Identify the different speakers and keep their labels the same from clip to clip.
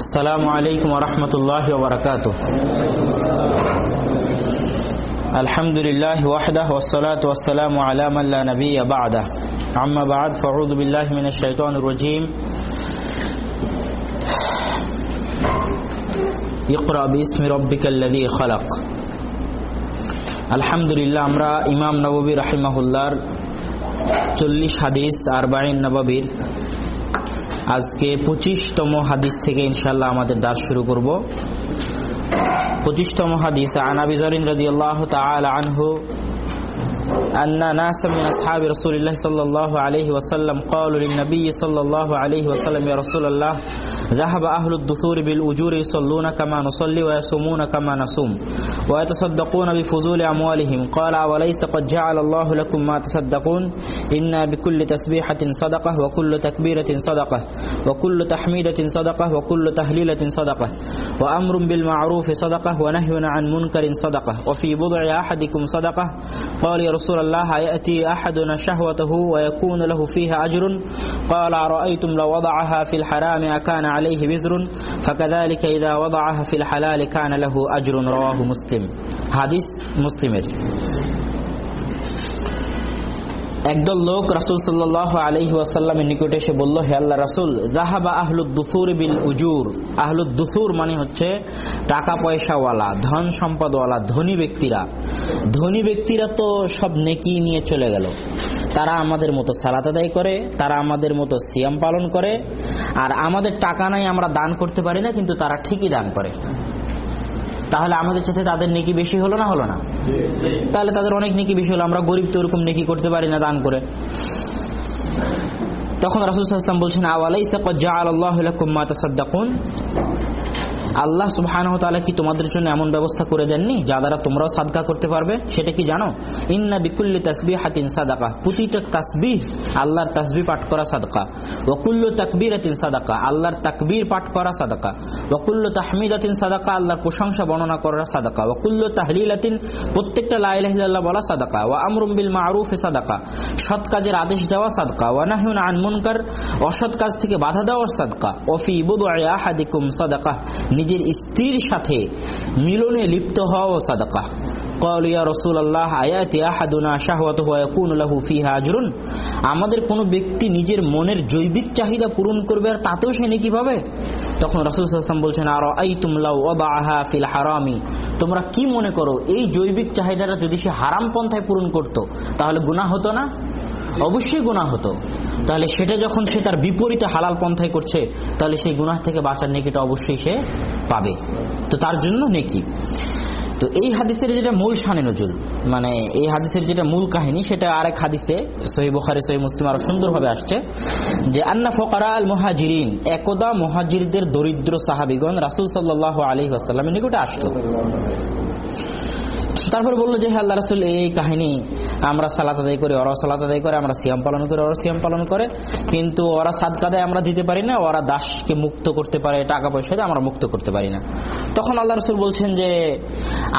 Speaker 1: السلام عليكم ورحمة الله وبركاته الحمد لله وحده والصلاة والسلام على من لا نبي بعده أما بعد فأعوذ بالله من الشيطان الرجيم اقرأ باسم ربك الذي خلق আলহামদুলিল্লাহ আমরা ইমাম নবী রাহিমাহুল্লার চল্লিশ হাদিস আরবাইন নবাবির আজকে পঁচিশতম হাদিস থেকে ইনশাল্লাহ আমাদের দাস শুরু করব। পঁচিশতম হাদিস আনাবি জরিন রাজি আল্লাহ আনহু أن ناسا من أصحاب رسول الله صلى الله عليه وسلم قالوا للنبي صلى الله عليه وسلم يا رسول الله ذهب أهل الدثور بالأجور يصلون كما نصلي ويصومون كما نصوم ويتصدقون بفضول أموالهم. قال وليس قد جعل الله لكم ما تصدقون؟ إن بكل تسبيحة صدقة وكل تكبيرة صدقة وكل تحميدة صدقة وكل تهليلة صدقة وأمر بالمعروف صدقة ونهي عن منكر صدقة وفي بضع أحدكم صدقة. قال يا رسول الله يأتي أحدنا شهوته ويكون له فيها أجر. قال أرأيتم لو وضعها في الحرام أكان عليه وزر؟ فكذلك إذا وضعها في الحلال كان له أجر. رواه مسلم. حديث مسلم. একদল লোক রাসুল সাল্লাহ আলহি ওয়াসাল্লামের নিকটে এসে বলল, হে আল্লাহ রাসুল জাহাবা আহলুদ্দুফুর বিল উজুর। আহলুদ্দুফুর মানে হচ্ছে টাকা পয়সাওয়ালা, ধন সম্পদওয়ালা, ধনী ব্যক্তিরা। ধনী ব্যক্তিরা তো সব নেকি নিয়ে চলে গেল। তারা আমাদের মতো সালাত আদায় করে, তারা আমাদের মতো সিয়াম পালন করে, আর আমাদের টাকা নাই আমরা দান করতে পারি না, কিন্তু তারা ঠিকই দান করে। তাহলে আমাদের সাথে তাদের নেকি বেশি হলো না হলো না? তাহলে তাদের অনেক নেকি বেশি হলো, আমরা গরিব তো ওরকম নেকি করতে পারি না দান করে। তখন রাসুল ইসলাম বলছেন আল্লাহ আল্লাহ সুবহান কি তোমাদের জন্য এমন ব্যবস্থা করে দেননি? যা দ্বারা তোমরাও সাদকা করতে পারবে? সেটা কি জানো? ইন্না বিকুল্লি তাসবি হাতিন সাদাকা। প্রতিটা তাসবিহ আল্লাহর তাসবি পাঠ করা সাদকা। ওকুল্লু তাকবির আতিন সাদাকা। আল্লাহর তাকবীর পাঠ করা সাদাকা। ওকুল্লু তাহমিদ আতিন সাদাকা। আল্লাহর প্রশংসা বর্ণনা করা সাদাকা। ওকুল্লু তাহলিল আতিন প্রত্যেকটা লাইলাহিল্লাহ বলা সাদাকা। ওয়া আমরুম বিল মারুফ সাদাকা। সৎ কাজের আদেশ দেওয়া সাদকা। ওয়া নাহিউন আন মুনকার। অসৎ কাজ থেকে বাধা দেওয়া সাদকা। ওফি বুদু আহাদিকুম সাদাকা। নিজের স্ত্রীর সাথে মিলনে লিপ্ত হওয়া সাদাকা قال يا رسول الله আয়াতি আহাদুনা শাহওয়াতুহু ইয়াকুনু লাহু ফিহা আজরুন আমাদের কোন ব্যক্তি নিজের মনের জৈবিক চাহিদা পূরণ করবে আর তাতেও সে নাকি পাবে তখন রাসূল সাল্লাল্লাহু বলছেন আর আইতুম লাউ ওয়াদাহা ফিল হারামি তোমরা কি মনে করো এই জৈবিক চাহিদাটা যদি সে হারাম পন্থায় পূরণ করত তাহলে গুনাহ হতো না অবশ্যই গুনাহ হতো। তাহলে সেটা যখন সে তার বিপরীতে হালাল পন্থায় করছে, তাহলে সেই গুনাহ থেকে বাঁচার নেকিটা অবশ্যই সে পাবে। তো তার জন্য নেকি। তো এই হাদিসের যেটা মূল শানে নজুল মানে এই হাদিসের যেটা মূল কাহিনী, সেটা আরেক হাদিসে সহি বুখারি, সহি মুসলিম আরও সুন্দরভাবে আসছে, যে আন্না ফকারা আল মহাজিরিন, একদা মহাজিরদের দরিদ্র সাহাবিগণ রাসুল সাল্লাহ আলী আসাল্লামের নিকটে আসলো। তারপর বলল যে হ্যাঁ আল্লাহ রাসুল, এই কাহিনী আমরা সালাত আদায় করি ওরা সালাত আদায় করে, আমরা সিয়াম পালন করি ওরা সিয়াম পালন করে। কিন্তু ওরা সাদকাদায় আমরা দিতে পারি না, ওরা দাসকে মুক্ত করতে পারে, টাকা পয়সা দিয়ে আমরা মুক্ত করতে পারি না। তখন আল্লাহ রসুল বলছেন যে,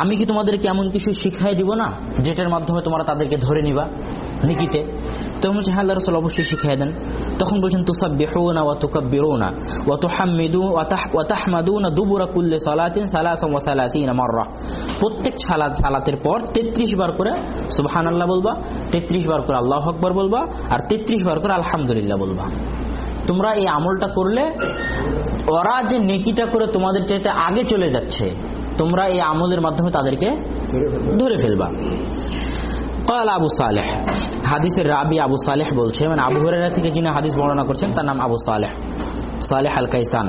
Speaker 1: আমি কি তোমাদেরকে এমন কিছু শিখাই দিব না, যেটার মাধ্যমে তোমরা তাদেরকে ধরে নিবা নিকিতে? তখন বলছে হ্যাঁ আল্লাহ রসুল, অবশ্যই শিখিয়ে দেন। তখন বলছেন তুসাব বেহনা ওয়া তুকাব বেরোনা ওয়া তুহাম্মিদু ওয়া তাহমাদুনা দুবুরা কুল্লে সালাতিন সালাসাম ওয়া মাররা। প্রত্যেক সালাত সালাতের পর 33 বার করে সুবহানাল্লাহ বলবা 33 বার করে আল্লাহু আকবার বলবা আর 33 বার করে আলহামদুলিল্লাহ বলবা তোমরা এই আমলটা করলে ওরা যে নেকিটা করে তোমাদের চাইতে আগে চলে যাচ্ছে তোমরা এই আমলের মাধ্যমে তাদেরকে ধরে ফেলবা قال আবু সালেহ হাদিসের রাবি আবু সালেহ বলছে মানে আবু হরেরা থেকে যিনি হাদিস বর্ণনা করছেন তার নাম আবু সালেহ সালেহ আল কাইসান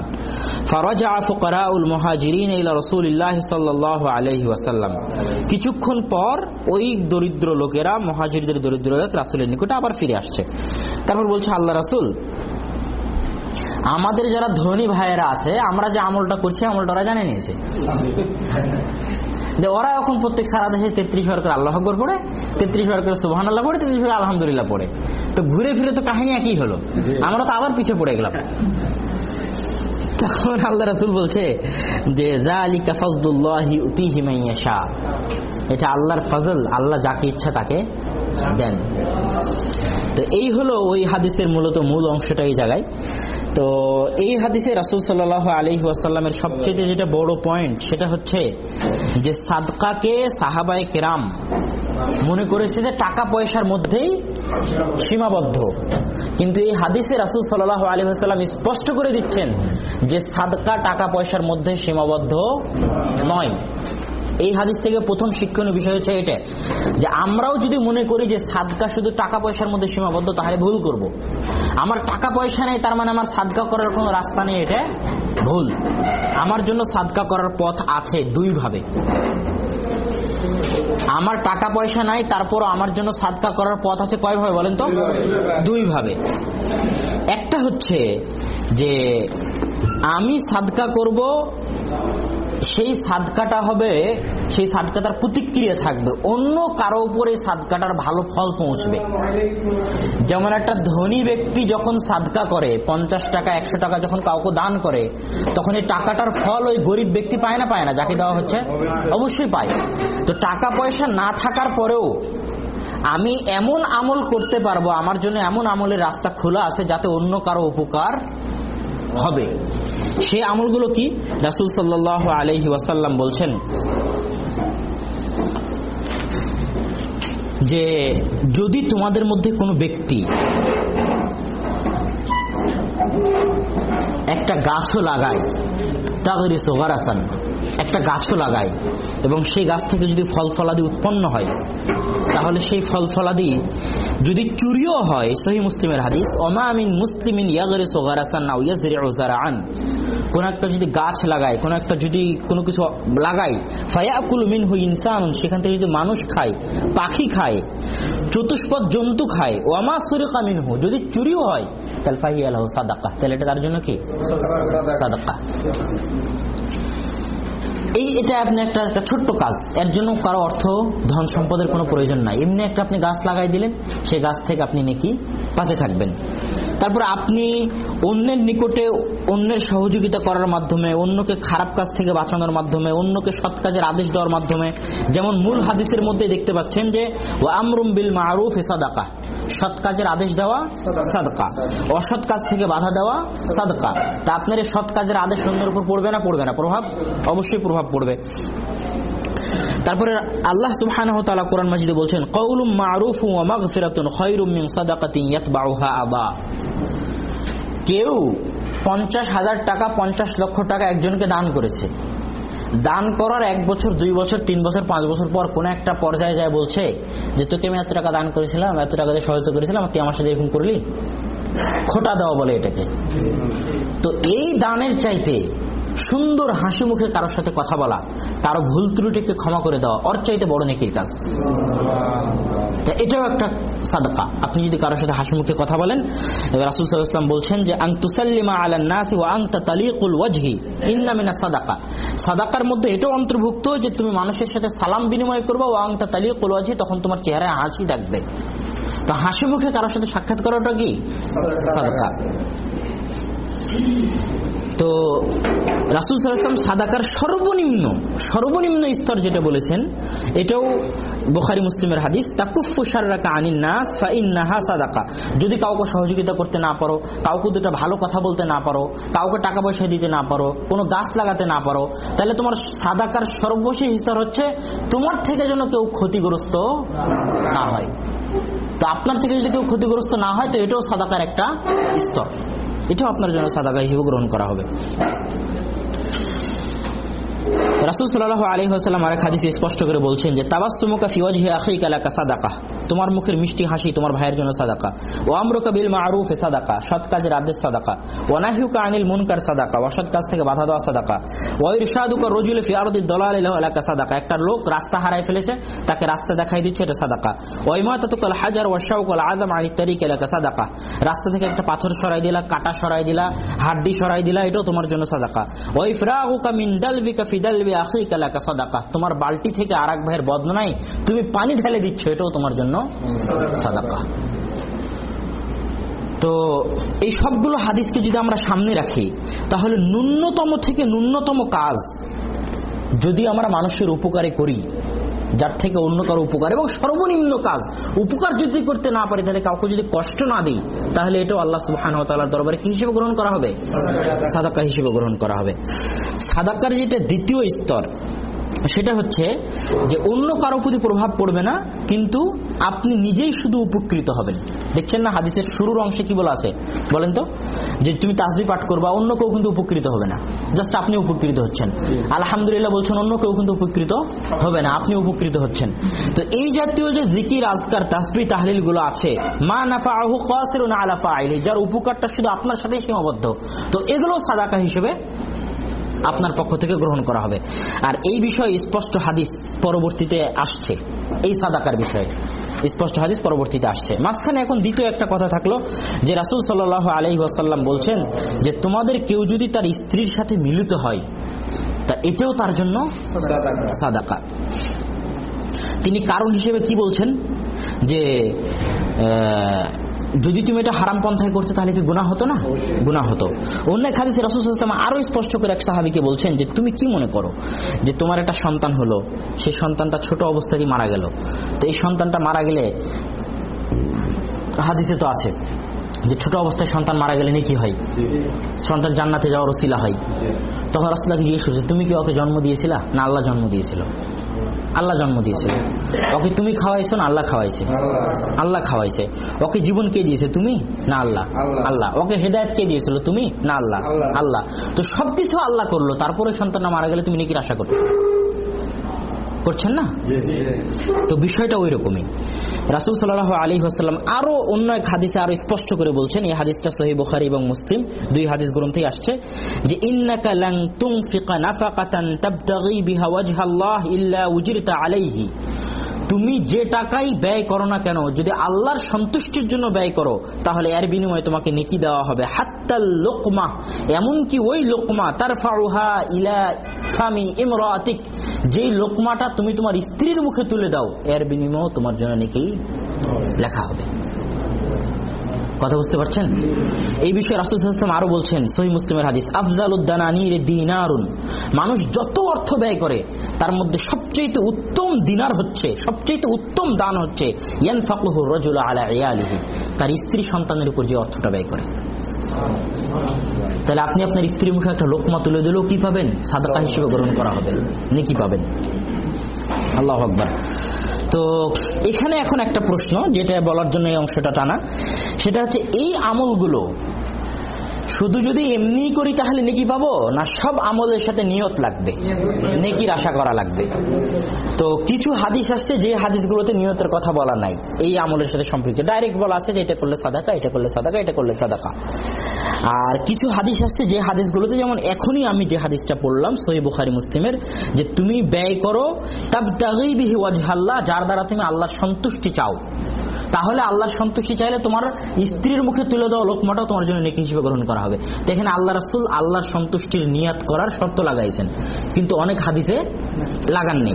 Speaker 1: فرجع فقراء المهاجرين الى رسول الله صلى الله عليه وسلم কিছুক্ষণ পর ওই দরিদ্র লোকেরা মহাজিরদের দরিদ্র লোক রাসূলের নিকটে আবার ফিরে আসছে তারপর বলছে আল্লাহ রাসূল আমাদের যারা ধনী ভাইয়েরা আছে আমরা যে আমলটা করছি আমলটা ওরা জানে নিয়েছে যে ওরা এখন প্রত্যেক সারা দেশে তেত্রিশ বার করে আল্লাহ আকবর পড়ে তেত্রিশ বার করে সুবাহান আল্লাহ পড়ে তেত্রিশ বার আলহামদুলিল্লাহ পড়ে তো ঘুরে ফিরে তো কাহিনী একই হলো আমরা তো আবার পিছিয়ে পড়ে গেলাম তখন আল্লাহ রাসুল বলছে যে শাহ এটা আল্লাহর ফজল আল্লাহ যাকে ইচ্ছা তাকে দেন। তো এই হলো ওই হাদিসের মূলত মূল অংশটা এই জায়গায়। তো এই হাদিসে রাসুল সাল্লাহ আলী ওয়াসাল্লামের সবচেয়ে যেটা বড় পয়েন্ট সেটা হচ্ছে যে সাদকাকে সাহাবায় কেরাম মনে করেছে যে টাকা পয়সার মধ্যেই সীমাবদ্ধ। কিন্তু এই হাদিসে রাসুল সাল্লাহ আলী আসাল্লাম স্পষ্ট করে দিচ্ছেন যে সাদকা টাকা পয়সার মধ্যে সীমাবদ্ধ নয়। এই হাদিস থেকে প্রথম শিক্ষণীয় বিষয় হচ্ছে এটা যে আমরাও যদি মনে করি যে সাদকা শুধু টাকা পয়সার মধ্যে সীমাবদ্ধ তাহলে ভুল করব। আমার টাকা পয়সা নেই তার মানে আমার সাদকা করার কোনো রাস্তা নেই এটা ভুল। আমার জন্য সাদকা করার পথ আছে দুই ভাবে আমার টাকা পয়সা নাই তারপর আমার জন্য সাদকা করার পথ আছে কয় ভাবে বলেন তো? দুই ভাবে একটা হচ্ছে যে আমি সাদকা করব সেই সাদকাটা হবে, সেই সাদকাটার প্রতিক্রিয়া থাকবে। অন্য কারও উপরে সাদকাটার ভালো ফল পৌঁছবে। যেমন একটা ধনী ব্যক্তি যখন সাদকা করে, পঞ্চাশ টাকা, একশো টাকা যখন কাউকে দান করে, তখন এই টাকাটার ফল ওই গরিব ব্যক্তি পায় না পায় না। যাকে দেওয়া হচ্ছে, অবশ্যই পায়। তো টাকা পয়সা না থাকার পরেও আমি এমন আমল করতে পারব, আমার জন্য এমন আমলের রাস্তা খোলা আছে যাতে অন্য কারও উপকার হবে। সেই আমলগুলো কি? রাসুল সাল্লাহ আলহি ওয়াসাল্লাম বলছেন যে, যদি তোমাদের মধ্যে কোনো ব্যক্তি একটা গাছও লাগায় তাগরি সোগার আসান একটা গাছও লাগায় এবং সেই গাছ থেকে যদি ফল ফলাদি উৎপন্ন হয়, তাহলে সেই ফল ফলাদি যদি চুরিও হয়, সহি মুসলিমের হাদিস, ওমা আমিন মুসলিমিন ইয়াগরে সোগার আসান না ইয়াজরে ওজারা আন কোন একটা যদি গাছ লাগায় কোন একটা যদি কোনো কিছু লাগায় ফায়াকুল মিন হু ইনসান সেখান থেকে যদি মানুষ খায়, পাখি খায়, চতুষ্পদ জন্তু খায় ওয়ামা সুরিকা মিনহু, যদি চুরিও হয়, তাহলে ফাহি আল্লাহ সাদাকা। তাহলে এটা তার জন্য কি? সাদাকা। এই, এটা আপনি একটা একটা ছোট্ট কাজ। এর জন্য কারও অর্থ, ধন সম্পদের কোনো প্রয়োজন নাই। এমনি একটা আপনি গাছ লাগাই দিলেন, সেই গাছ থেকে আপনি নাকি পাতে থাকবেন। তারপর আপনি অন্যের নিকটে অন্যের সহযোগিতা করার মাধ্যমে, অন্যকে খারাপ কাজ থেকে বাঁচানোর মাধ্যমে, অন্যকে সৎ কাজের আদেশ দেওয়ার মাধ্যমে, যেমন মূল হাদিসের মধ্যে দেখতে পাচ্ছেন যে আমরুম বিল মারুফ সাদাকা। সৎ কাজের আদেশ দেওয়া সাদকা। অসৎ কাজ থেকে বাধা দেওয়া সাদকা। তা আপনার এই সৎ কাজের আদেশ অন্যের উপর পড়বে না? পড়বে না। প্রভাব? অবশ্যই প্রভাব পড়বে। তারপরে আল্লাহ সুবহানাহু ওয়া তাআলা কোরআন মাজিদে বলছেন কওলুম মারুফু ওয়া মাগফিরাতুন খায়রুম মিন সাদাকাতিন ইয়াতবাউহা আবা। কেউ পঞ্চাশ হাজার টাকা পঞ্চাশ লক্ষ টাকা একজনকে দান করেছে। দান করার এক বছর, দুই বছর, তিন বছর, পাঁচ বছর পর কোন একটা পর্যায়ে যায় বলছে যে, তোকে আমি এত টাকা দান করেছিলাম, এত টাকা দিয়ে সহায়তা করেছিলাম, তুই আমার সাথে এরকম করলি? খোটা দেওয়া বলে এটাকে। তো এই দানের চাইতে সুন্দর হাসি মুখে কারোর সাথে কথা বলা, কারও ভুল ত্রুটিকে ক্ষমা করে দেওয়া, ওর চাইতে বড় নেকির কাজ। এটাও একটা সাদাকা। আপনি যদি কারোর সাথে হাসি মুখে কথা বলেন রাসুল সাল্লাম বলছেন যে আং তুসাল্লিমা আলান নাসি ও আংতা তালিকুল ওয়াজহি ইন্নামিনা সাদাকা। সাদাকার মধ্যে এটাও অন্তর্ভুক্ত যে, তুমি মানুষের সাথে সালাম বিনিময় করবে ও আংতা তালিকুল ওয়াজহি, তখন তোমার চেহারায় হাসি থাকবে। তো হাসি মুখে কারোর সাথে সাক্ষাৎ করাটা কি? সাদাকা। তো রাসুল সাল্লাম সাদাকার সর্বনিম্ন সর্বনিম্ন স্তর যেটা বলেছেন, এটাও বোখারি মুসলিমের হাদিস তাকুফু ফাইন্নাহা সাদাকা। যদি কাউকে সহযোগিতা করতে না পারো, কাউকে দুটা ভালো কথা বলতে না পারো, কাউকে টাকা পয়সা দিতে না পারো, কোনো গাছ লাগাতে না পারো, তাহলে তোমার সাদাকার সর্বশেষ স্তর হচ্ছে তোমার থেকে যেন কেউ ক্ষতিগ্রস্ত না হয়। তো আপনার থেকে যদি কেউ ক্ষতিগ্রস্ত না হয়, তো এটাও সাদাকার একটা স্তর। এটাও আপনার জন্য সাদাকা হিসেবে গ্রহণ করা হবে। Thank you. রাসুল আলী হাসাল্লাম আরেক হাদিসে স্পষ্ট করে বলছেন যে তাবাসুমুকা ফিওয়াজহি আখি কালাকা সাদাকা। তোমার মুখের মিষ্টি হাসি তোমার ভাইয়ের জন্য সাদাকা। ও বিল মারুফ সাদাকা, সৎ কাজের আদেশ সাদাকা। আনিল মুনকার সাদাকা অসৎ কাজ থেকে বাধা দেওয়া সাদাকা। ও ইরশাদুকা রজুল ফিয়ারদি দলাল এলাকা সাদাকা। একটা লোক রাস্তা হারাই ফেলেছে, তাকে রাস্তা দেখাই দিচ্ছে, এটা সাদাকা। ওয়াইমাতাতুকাল হাজার ওয়াশাউকাল আদম আলী তারিক এলাকা সাদাকা। রাস্তা থেকে একটা পাথর সরাই দিলা, কাটা সরাই দিলা, হাড্ডি সরাই দিলা, এটাও তোমার জন্য সাদাকা। ওয়াইফরাহুকা মিন দালবিকা ফি তোমার বালতি থেকে আরেক ভাইয়ের বদনাই তুমি পানি ঢেলে দিচ্ছ, এটাও তোমার জন্য সাদাকা। তো এই সবগুলো হাদিসকে যদি আমরা সামনে রাখি, তাহলে ন্যূনতম থেকে ন্যূনতম কাজ যদি আমরা মানুষের উপকারে করি যার থেকে অন্য কারও উপকার এবং সর্বনিম্ন কাজ। উপকার যদি করতে না পারি, তাহলে কাউকে যদি কষ্ট না দিই, তাহলে এটাও আল্লাহ সুবহান দরবারে কি হিসেবে গ্রহণ করা হবে? সাদাকা হিসেবে গ্রহণ করা হবে। সাদাকার যেটা দ্বিতীয় স্তর সেটা হচ্ছে যে অন্য কারও প্রতি প্রভাব পড়বে না, কিন্তু আপনি নিজেই শুধু উপকৃত হবেন। দেখছেন না হাদিসের শুরুর অংশে কি বলা আছে? বলেন তো, যে তুমি তাসবি পাঠ করবা, অন্য কেউ কিন্তু উপকৃত হবে না। জাস্ট আপনি উপকৃত হচ্ছেন। আলহামদুলিল্লাহ বলছেন, অন্য কেউ কিন্তু উপকৃত হবে না, আপনি উপকৃত হচ্ছেন। তো এই জাতীয় যে জিকির, আজকার তাসবি তাহলিলগুলো আছে, মা নাফা আহু কাসির আলাফা ফাইলি যার উপকারটা শুধু আপনার সাথেই সীমাবদ্ধ। তো এগুলো সাদাকা হিসেবে আপনার পক্ষ থেকে গ্রহণ করা হবে। আর এই বিষয়ে স্পষ্ট হাদিস পরবর্তীতে আসছে। এই সাদাকার বিষয়ে স্পষ্ট হাদিস পরবর্তীতে আসছে। মাঝখানে এখন দ্বিতীয় একটা কথা থাকল যে রাসুল সাল আলহি আসাল্লাম বলছেন যে তোমাদের কেউ যদি তার স্ত্রীর সাথে মিলিত হয় তা এটাও তার জন্য সাদাকা। তিনি কারণ হিসেবে কি বলছেন? যে যদি তুমি এটা হারাম পন্থায় করতে, তাহলে কি গুণা হতো না? গুণা হতো। অন্য এক হাদিসে রসুলাম আরও স্পষ্ট করে এক সাহাবিকে বলছেন যে, তুমি কি মনে করো যে তোমার একটা সন্তান হলো সেই সন্তানটা ছোট অবস্থাতেই মারা গেল? তো এই সন্তানটা মারা গেলে হাদিসে তো আছে যে, ছোট অবস্থায় সন্তান মারা গেলে নাকি হয়? সন্তান জান্নাতে যাওয়ার ওসিলা হয়? তখন রাস্তাকে জিজ্ঞেস করছে, তুমি কি ওকে জন্ম দিয়েছিলা? না, আল্লাহ জন্ম দিয়েছিল। আল্লাহ জন্ম দিয়েছে। ওকে তুমি খাওয়াইছো না আল্লাহ খাওয়াইছে? আল্লাহ খাওয়াইছে। ওকে জীবন কে দিয়েছে তুমি? না আল্লাহ। আল্লাহ। ওকে হেদায়ত কে দিয়েছিল তুমি? না আল্লাহ। আল্লাহ। তো সবকিছু আল্লাহ করল। তারপরে সন্তান মারা গেলে তুমি নাকি আশা করছ? করছেন না? তো বিষয়টা ওই রকমই রাসুল সাল্লাহ আলী হাসাল্লাম আরও অন্য এক হাদিসে আরও স্পষ্ট করে বলছেন এই হাদিসটা সহি বুখারি এবং মুসলিম দুই হাদিস গ্রন্থে আসছে যে ইন্নাকা লাং তুনফিকা নাফাকাতান তাবতাগি বিহা ওয়াজহাল্লাহ ইল্লা উজিরতা আলাইহি। তুমি যে টাকাই ব্যয় করো না কেন যদি আল্লাহর সন্তুষ্টির জন্য ব্যয় করো তাহলে এর বিনিময়ে তোমাকে নেকি দেওয়া হবে। হাত্তাল লোকমা এমনকি ওই লোকমা তার ফারুহা ইলা ফামি ইমরাতিক যেই লোকমাটা তুমি তোমার স্ত্রীর মুখে তুলে দাও, এর বিনিময় তোমার জন্য নেকি লেখা হবে। কথা বুঝতে পারছেন? এই বিষয়ে রাসুলাম আরও বলছেন সহি মুসলিমের হাদিস আফজালুদ্দানানির দিনারুন। মানুষ যত অর্থ ব্যয় করে, তার মধ্যে সবচেয়ে উত্তম দিনার হচ্ছে সবচেয়ে উত্তম দান হচ্ছে ইয়ান রজুল আলা তার স্ত্রী সন্তানের উপর যে অর্থটা ব্যয় করে। তাহলে আপনি আপনার স্ত্রীর মুখে একটা লোকমা তুলে দিলেও কি পাবেন? সাদাকা হিসেবে গ্রহণ করা হবে। নেকি পাবেন। আল্লাহ আকবর। তো এখানে এখন একটা প্রশ্ন, যেটা বলার জন্য এই অংশটা টানা। সেটা হচ্ছে, এই আমলগুলো শুধু যদি এমনি করি তাহলে নেকি পাবো? না, সব আমলের সাথে নিয়ত লাগবে। নেকির আশা করা লাগবে। তো কিছু হাদিস আসছে, যে হাদিসগুলোতে নিয়তের কথা বলা নাই। এই আমলের সাথে সম্পৃক্ত। ডাইরেক্ট বলা আছে যে এটা করলে সাদাকা, এটা করলে সাদাকা, এটা করলে সাদাকা। আর কিছু হাদিস আসছে, যে হাদিসগুলোতে যেমন এখনই আমি যে হাদিসটা পড়লাম, সহি বুখারি মুসলিমের, যে তুমি ব্যয় করো তাব বিহি ওয়াজহাল্লাহ, যার দ্বারা তুমি আল্লাহর সন্তুষ্টি চাও। তাহলে আল্লাহর সন্তুষ্টি চাইলে তোমার স্ত্রীর মুখে তুলে দেওয়া লোকমাটাও তোমার জন্য নেকি হিসেবে গ্রহণ করা হবে। দেখেন আল্লাহ রাসুল আল্লাহর সন্তুষ্টির নিয়াত করার শর্ত লাগাইছেন। কিন্তু অনেক হাদিসে লাগাননি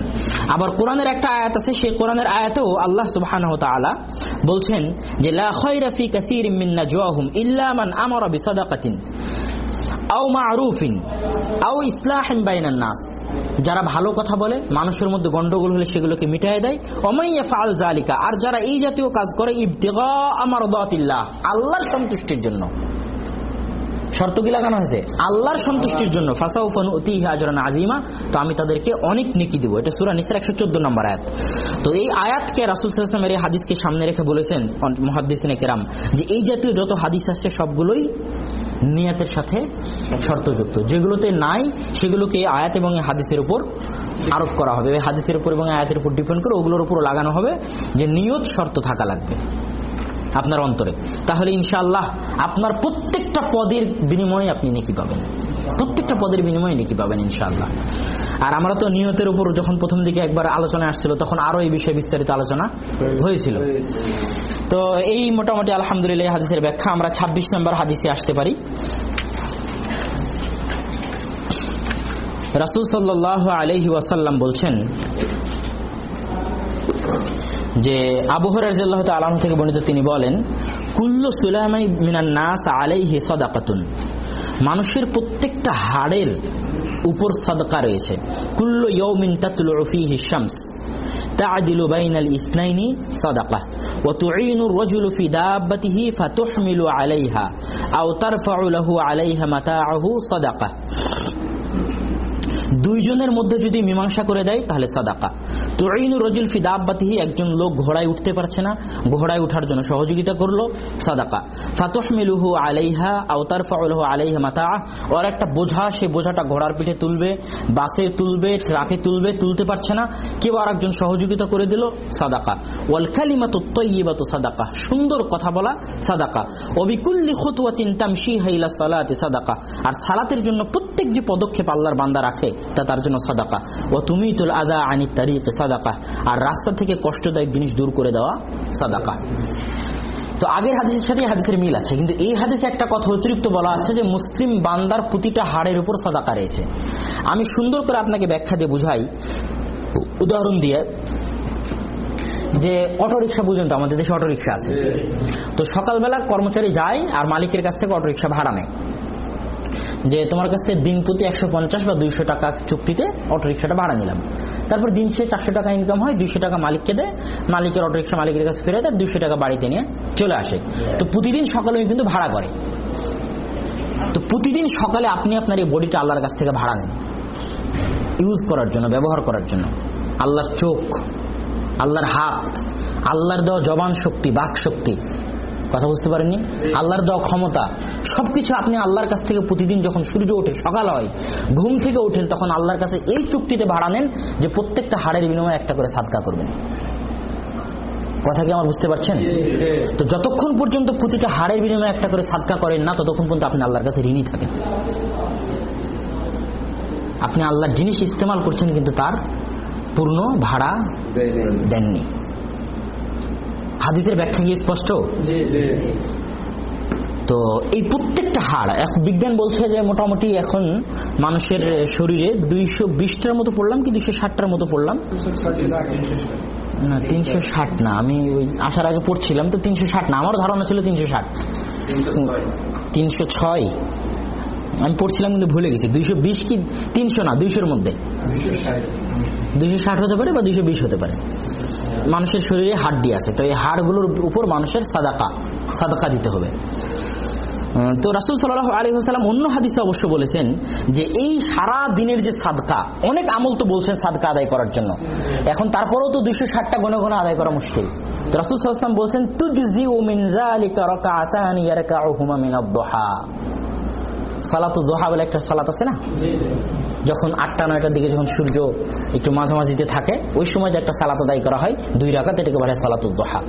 Speaker 1: আবার কোরআনের একটা আয়াত আছে, সেই কোরআনের আয়াতেও আল্লাহ সুবহান বলছেন যে, লা খায়রা ফি নাজওয়াহুম ইল্লা মান আমারা বিসাদাকাতিন। আও মারুফিন, আও ইসলাহিম বাইনান নাস। যারা ভালো কথা বলে, মানুষের মধ্যে গন্ডগোল হলে সেগুলোকে মিটাই দেয়। অমাইয়া ফাল জালিকা আর যারা এই জাতীয় কাজ করে, ইবতেগা আমার আল্লাহর সন্তুষ্টির জন্য। শর্ত কি লাগানো হয়েছে? আল্লাহর সন্তুষ্টির জন্য। আজিমা তো আমি তাদেরকে অনেক নেকি দিব। এটা সুরা নিসার একশো চোদ্দ নম্বর আয়াত। তো এই আয়াতকে রাসুল সাল্লামের এই হাদিসকে সামনে রেখে বলেছেন মহাদিসিনে কেরাম যে এই জাতীয় যত হাদিস আসছে সবগুলোই নিয়াতের সাথে শর্তযুক্ত। যেগুলোতে নাই, সেগুলোকে আয়াত এবং হাদিসের উপর আরোপ করা হবে। হাদিসের উপর এবং আয়াতের উপর ডিপেন্ড করে ওগুলোর উপর লাগানো হবে যে নিয়ত শর্ত থাকা লাগবে। আপনার অন্তরে। তাহলে ইনশাআল্লাহ আপনার প্রত্যেকটা পদের বিনিময়ে আপনি নেকি পাবেন। প্রত্যেকটা পদের বিনিময়ে নেকি পাবেন ইনশাআল্লাহ। আর আমরা তো নিয়তের উপর যখন প্রথম দিকে একবার আলোচনা আসছিল তখন আরও এই বিষয়ে বিস্তারিত আলোচনা হয়েছিল। তো এই মোটামুটি আলহামদুলিল্লাহ হাদিসের ব্যাখ্যা আমরা ২৬ নম্বর হাদিসে আসতে পারি। রাসুল সাল্লাহ আলহি ওয়াসাল্লাম বলছেন যে আবহরাজ আলম থেকে বর্ণিত তিনি বলেন কুল্লু সুলামাই মিনান নাস আলাইহি সদাকাতুন মানুষের প্রত্যেকটা হাড়ের উপর সদকা রয়েছে কুল্লু ইয়ৌমিন তাতুল শামস تعدل بين الاثنين صدقة وتعين الرجل في دابته فتحمل عليها أو ترفع له عليها متاعه صدقة দুইজনের মধ্যে যদি মীমাংসা করে দেয়, তাহলে সাদাকা। তুইনু রজুল ফি দাব্বাতিহি, একজন লোক ঘোড়ায় উঠতে পারছে না, ঘোড়ায় ওঠার জন্য সহযোগিতা করল, সাদাকা। ফাতহমিলুহু আলাইহা আও তারফাউলহু আলাইহা মাতা ওর একটা বোঝা, সে বোঝাটা ঘোড়ার পিঠে তুলবে, বাসে তুলবে, ট্রাকে তুলবে, তুলতে পারছে না, কেউ আর একজন সহযোগিতা করে দিল, সাদাকা। ওয়াল কালিমাতু তৈবাতু সাদাকা। সুন্দর কথা বলা, সাদাকা। অবিকুল্লি খুতুয়াতিন তামশিহা ইলা সালাতি, সাদাকা। আর সালাতের জন্য প্রত্যেক যে পদক্ষেপ আল্লাহর বান্দা রাখে তা তার জন্য সাদাকা। ও তুমি তুল আদা আনি তারিকে সাদাকা। আর রাস্তা থেকে কষ্টদায়ক জিনিস দূর করে দেওয়া সাদাকা। তো আগের হাদিসের সাথে হাদিসের মিল আছে, কিন্তু এই হাদিসে একটা কথা অতিরিক্ত বলা আছে যে মুসলিম বান্দার প্রতিটা হাড়ের উপর সাদাকা রয়েছে। আমি সুন্দর করে আপনাকে ব্যাখ্যা দিয়ে বুঝাই। উদাহরণ দিয়ে যে অটোরিকশা বুঝুন তো আমাদের দেশে অটোরিকশা আছে। তো সকালবেলা কর্মচারী যায় আর মালিকের কাছ থেকে অটোরিকশা ভাড়া নেয়। যে তোমার কাছ থেকে দিন প্রতি একশো পঞ্চাশ বা দুইশো টাকা চুক্তিতে অটোরিকশাটা ভাড়া নিলাম। তারপর দিন সে চারশো টাকা ইনকাম হয়, দুইশো টাকা মালিককে দেয়, মালিকের অটোরিকশা মালিকের কাছে ফেরে দেয়, দুইশো টাকা বাড়িতে নিয়ে চলে আসে। তো প্রতিদিন সকালে উনি কিন্তু ভাড়া করে। তো প্রতিদিন সকালে আপনি আপনার এই বডিটা আল্লাহর কাছ থেকে ভাড়া নেন। ইউজ করার জন্য, ব্যবহার করার জন্য। আল্লাহর চোখ, আল্লাহর হাত, আল্লাহর দেওয়া জবান শক্তি, বাক শক্তি কথা বুঝতে পারেননি? আল্লাহর দেওয়া ক্ষমতা সবকিছু আপনি আল্লাহর কাছ থেকে প্রতিদিন যখন সূর্য ওঠে সকাল হয় ঘুম থেকে ওঠেন তখন আল্লাহর কাছে এই চুক্তিতে ভাড়া নেন যে প্রত্যেকটা হাড়ের বিনিময়ে একটা করে সাদকা করবেন। কথা কি আমার বুঝতে পারছেন? তো যতক্ষণ পর্যন্ত প্রতিটা হাড়ের বিনিময়ে একটা করে সাদকা করেন না ততক্ষণ পর্যন্ত আপনি আল্লাহর কাছে ঋণই থাকেন। আপনি আল্লাহর জিনিস ইস্তেমাল করছেন কিন্তু তার পূর্ণ ভাড়া দেননি। হাদিসের ব্যাখ্যা কি স্পষ্ট? তো এই প্রত্যেকটা হাড় এখন বিজ্ঞান বলছে যে মোটামুটি এখন মানুষের শরীরে দুইশো বিশটার মতো পড়লাম কি দুইশো ষাটটার মতো পড়লাম? না তিনশো ষাট না আমি ওই আসার আগে পড়ছিলাম তো তিনশো ষাট না আমার ধারণা ছিল তিনশো ষাট। তিনশো ছয়। আমি পড়ছিলাম কিন্তু ভুলে গেছি দুইশো বিশ কি তিনশো না দুইশোর মধ্যে। দুইশো ষাট হতে পারে বা দুইশো বিশ হতে পারে। মানুষের শরীরে হাড্ডি আছে, তো এই হাড়গুলোর উপর মানুষের সাদাকা সাদাকা দিতে হবে। তো রাসুল সাল্লাহ আলী হাসালাম অন্য হাদিসে অবশ্য বলেছেন যে এই সারা দিনের যে সাদকা, অনেক আমল তো বলছেন সাদকা আদায় করার জন্য। এখন তারপরেও তো দুইশো ষাটটা গনে গনে আদায় করা মুশকিল। রাসুল সাল্লাম বলছেন তুজি ও মিনজালিকা রাকাতানি ইয়ারকাউহুমা মিনাদ-দুহা সালাতু দোহা বলে একটা সালাত আছে না? যখন আটটা নয়টার দিকে যখন সূর্য একটু মাঝামাঝিতে থাকে ওই সময় যে একটা সালাত আদায় করা হয় দুই রাকাত এটাকে বলা হয় দোহা।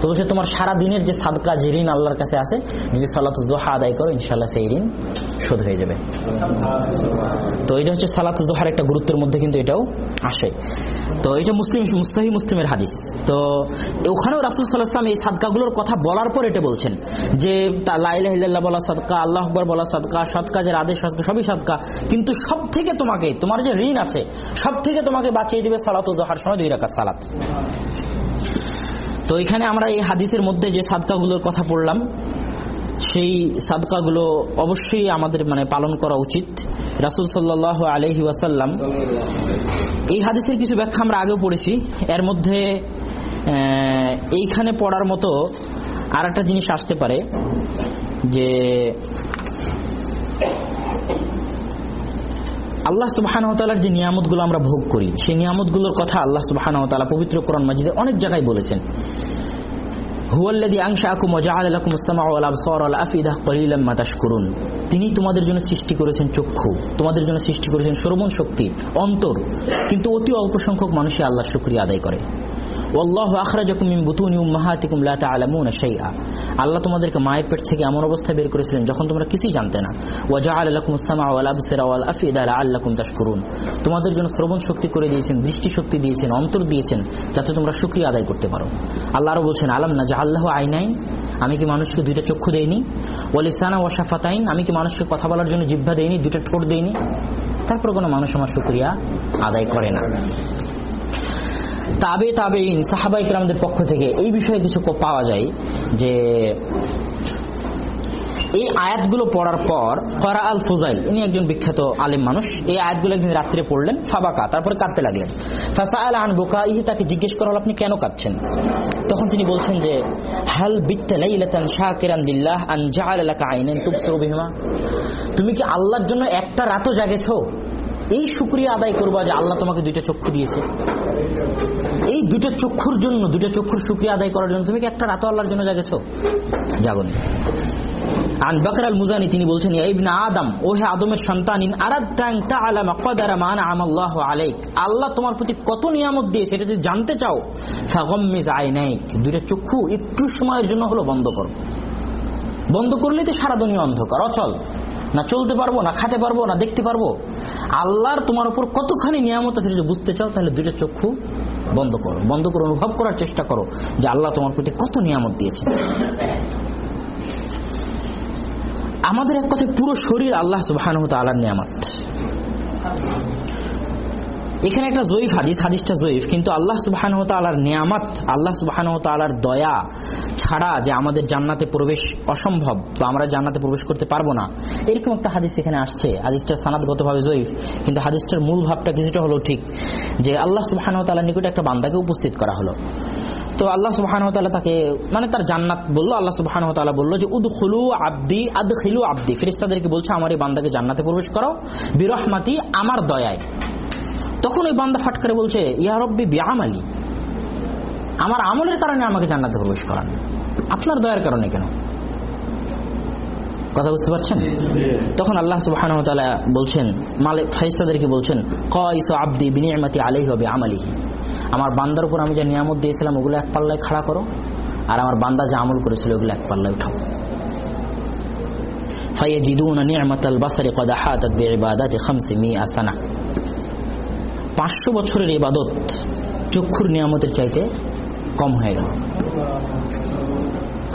Speaker 1: তো বলছে তোমার সারা দিনের যে সাদকা যে ঋণ আল্লাহর কাছে আছে যদি সালাতুল দোহা আদায় করো ইনশাল্লাহ সেই ঋণ শোধ হয়ে যাবে। তো এটা হচ্ছে সালাতুল দোহার একটা গুরুত্বের মধ্যে কিন্তু এটাও আসে। তো এটা মুসলিম মুস্তাহি মুসলিমের হাদিস। তো ওখানেও রাসুল সাল্লাহাম এই সাদকাগুলোর কথা বলার পর এটা বলছেন যে লাইলাহ বলা সাদকা আল্লাহ আকবর বলা সাদকা সৎ কাজের আদেশ সবই সাদকা কিন্তু সব থেকে তোমাকে, তোমার যে ঋণ আছে সব থেকে তোমাকে বাঁচিয়ে দিবে সালাত ও জহার সময় দুই রাকাত সালাত। তো এখানে আমরা এই হাদিসের মধ্যে যে সাদকাগুলোর কথা পড়লাম, সেই সাদকাগুলো অবশ্যই আমাদের মানে পালন করা উচিত। রাসুল সাল্লাহ আলহি ওয়াসাল্লাম, এই হাদিসের কিছু ব্যাখ্যা আমরা আগেও পড়েছি। এর মধ্যে এইখানে পড়ার মতো আর একটা জিনিস আসতে পারে, যে আল্লাহ সুবাহানতালার যে নিয়ামতগুলো আমরা ভোগ করি, সেই নিয়ামতগুলোর কথা আল্লাহ সুবাহানতালা পবিত্র কোরআন মাজিদে অনেক জায়গায় বলেছেন। তিনি তোমাদের জন্য সৃষ্টি করেছেন চক্ষু, তোমাদের জন্য সৃষ্টি করেছেন শ্রবণ শক্তি, অন্তর। কিন্তু অতি অল্প সংখ্যক মানুষই আল্লাহ শুক্রিয়া আদায় করে। আল্লাহ তোমাদেরকে মায়ের পেট থেকে এমন অবস্থায় বের করেছিলেন যখন তোমরা কিছুই জানতে না। তোমাদের জন্য শ্রবণ শক্তি করে দিয়েছেন, দৃষ্টি শক্তি দিয়েছেন, অন্তর দিয়েছেন, যাতে তোমরা শুক্রিয়া আদায় করতে পারো। আল্লাহ আরও বলছেন, আলম না যা আল্লাহ আইনাইন? আমি কি মানুষকে দুইটা চক্ষু দেয়নি দেইনি ওয়ালিসানা ওয়াশাফাতাইন আমি কি মানুষকে কথা বলার জন্য জিভ্ভা দেইনি, দুইটা ঠোঁট দেইনি? তারপর কোনো মানুষ আমার শুক্রিয়া আদায় করে না। তাবে তাবে ইন সাহাবা পক্ষ থেকে এই বিষয়ে কিছু পাওয়া যায় যে এই আয়াতগুলো পড়ার পর করা আল ফুজাইল, ইনি একজন বিখ্যাত আলিম মানুষ, এই আয়াতগুলো একদিন রাত্রে পড়লেন, ফাবাকা, তারপরে কাঁদতে লাগলেন। ফাসা আল আন বোকা ইহি তাকে জিজ্ঞেস করা আপনি কেন কাঁদছেন? তখন তিনি বলছেন যে, হাল বিত্তালাইলাতান বিহিমা? তুমি কি আল্লাহর জন্য একটা রাতও জাগেছো? এই শুক্রিয়া আদায় করবা যে আল্লাহ তোমাকে দুইটা চক্ষু দিয়েছে। এই দুটো চক্ষুর জন্য দুটো চক্ষুর শুক্রিয়া আদায় করার জন্য তুমি কি একটা রাত আল্লাহর জন্য জাগেছ? জাগনি। আন বকর আল মুজানি তিনি বলছেন আদম ও হে আদমের সন্তান আল্লাহ তোমার প্রতি কত নিয়ামত দিয়েছে এটা যদি জানতে চাও দুইটা চক্ষু একটু সময়ের জন্য হলো বন্ধ করো। বন্ধ করলেই তো সারা দুনিয়া অন্ধকার, অচল। না চলতে পারব, না খাতে পারব, না দেখতে পারব। আল্লাহর তোমার উপর কতখানি নিয়ামত আছে যদি বুঝতে চাও, তাহলে দুইটা চক্ষু বন্ধ করো। বন্ধ করে অনুভব করার চেষ্টা করো যে আল্লাহ তোমার প্রতি কত নিয়ামত দিয়েছে। আমাদের এক কথায় পুরো শরীর আল্লাহ সুবাহ নিয়ামত। এখানে একটা জয়ীফ হাদিস, হাদিসটা জয়ীফ, কিন্তু আল্লাহ সুবাহ তালার নিয়ামত, আল্লাহ সুবাহ তালার দয়া ছাড়া যে আমাদের জান্নাতে প্রবেশ অসম্ভব বা আমরা জান্নাতে প্রবেশ করতে পারব না। এরকম একটা হাদিস এখানে আসছে। হাদিসটা সানাদগতভাবে জয়ীফ, কিন্তু হাদিসটার মূল ভাবটা কিছুটা হলো ঠিক, যে আল্লাহ সুবাহ তালার নিকটে একটা বান্দাকে উপস্থিত করা হলো। তো আল্লাহ সুবাহান তাকে মানে তার জান্নাত বলল, আল্লাহ সুবাহান তালা বলল যে উদ খুলু আব্দি আদ খিলু আব্দি। ফিরিস্তাদেরকে বলছে, আমার এই বান্দাকে জান্নাতে প্রবেশ করো, বিরহমাতি, আমার দয়ায়। তখন ওই বান্দা ফাট করে বলছে, ইয়া রব্বি ব্যায়াম আলী আমার আমলের কারণে আমাকে জান্নাতে প্রবেশ করান। আপনার দয়ার কারণে কেন? কথা বুঝতে পারছেন? তখন আল্লাহ সুবাহান বলছেন, মালিক ফাইস্তাদেরকে বলছেন, কইসো আব্দি বিনিয়ামাতি আলাইহি হবে আমালিহি আমার বান্দার উপর আমি যে নিয়ামত দিয়েছিলাম, ওগুলো এক পাল্লায় খাড়া করো, আর আমার বান্দা যে আমল করেছিল, ওগুলো এক পাল্লায় উঠাও। ফাইয়াজিদুনা নি'মাতাল বাসারি কদ আহাতাত বিইবাদাতি 500 সানা। পাঁচশো বছরের ইবাদত চক্ষুর নিয়ামতের চাইতে কম হয়ে গেল।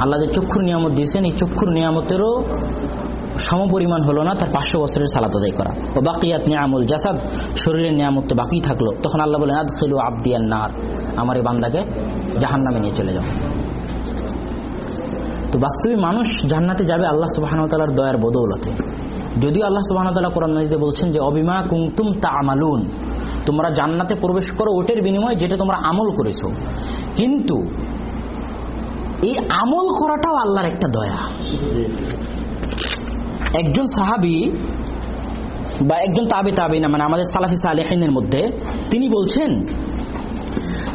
Speaker 1: আল্লাহ যে চক্ষুর নিয়ামত দিয়েছেন, এই চক্ষুর নিয়ামতেরও সমপরিমাণ হলো না, তার পাঁচশো বছরের সালাত আদায় করা। ও বাকিয়াত নিয়ামুল জাসাদ, শরীরের নিয়ামত তো বাকি থাকল। তখন আল্লাহ বলেন আদ খেলু আবদিয়ান নার আমার এই বান্দাকে জাহান নামে নিয়ে চলে যাও। তো বাস্তবে মানুষ জান্নাতে যাবে আল্লাহ সুবাহানতালার দয়ার বদৌলতে। যদিও আল্লাহ সুবাহতাল্লাহ কোরআন বলছেন যে, অবিমা কুমতুম তা আমালুন তোমরা জান্নাতে প্রবেশ করো, ওটের বিনিময়ে যেটা তোমরা আমল করেছ। কিন্তু এই আমল করাটাও আল্লাহর একটা দয়া। একজন সাহাবি বা একজন তাবে তাবে না মানে আমাদের সালাফি সালেহিনের মধ্যে, তিনি বলছেন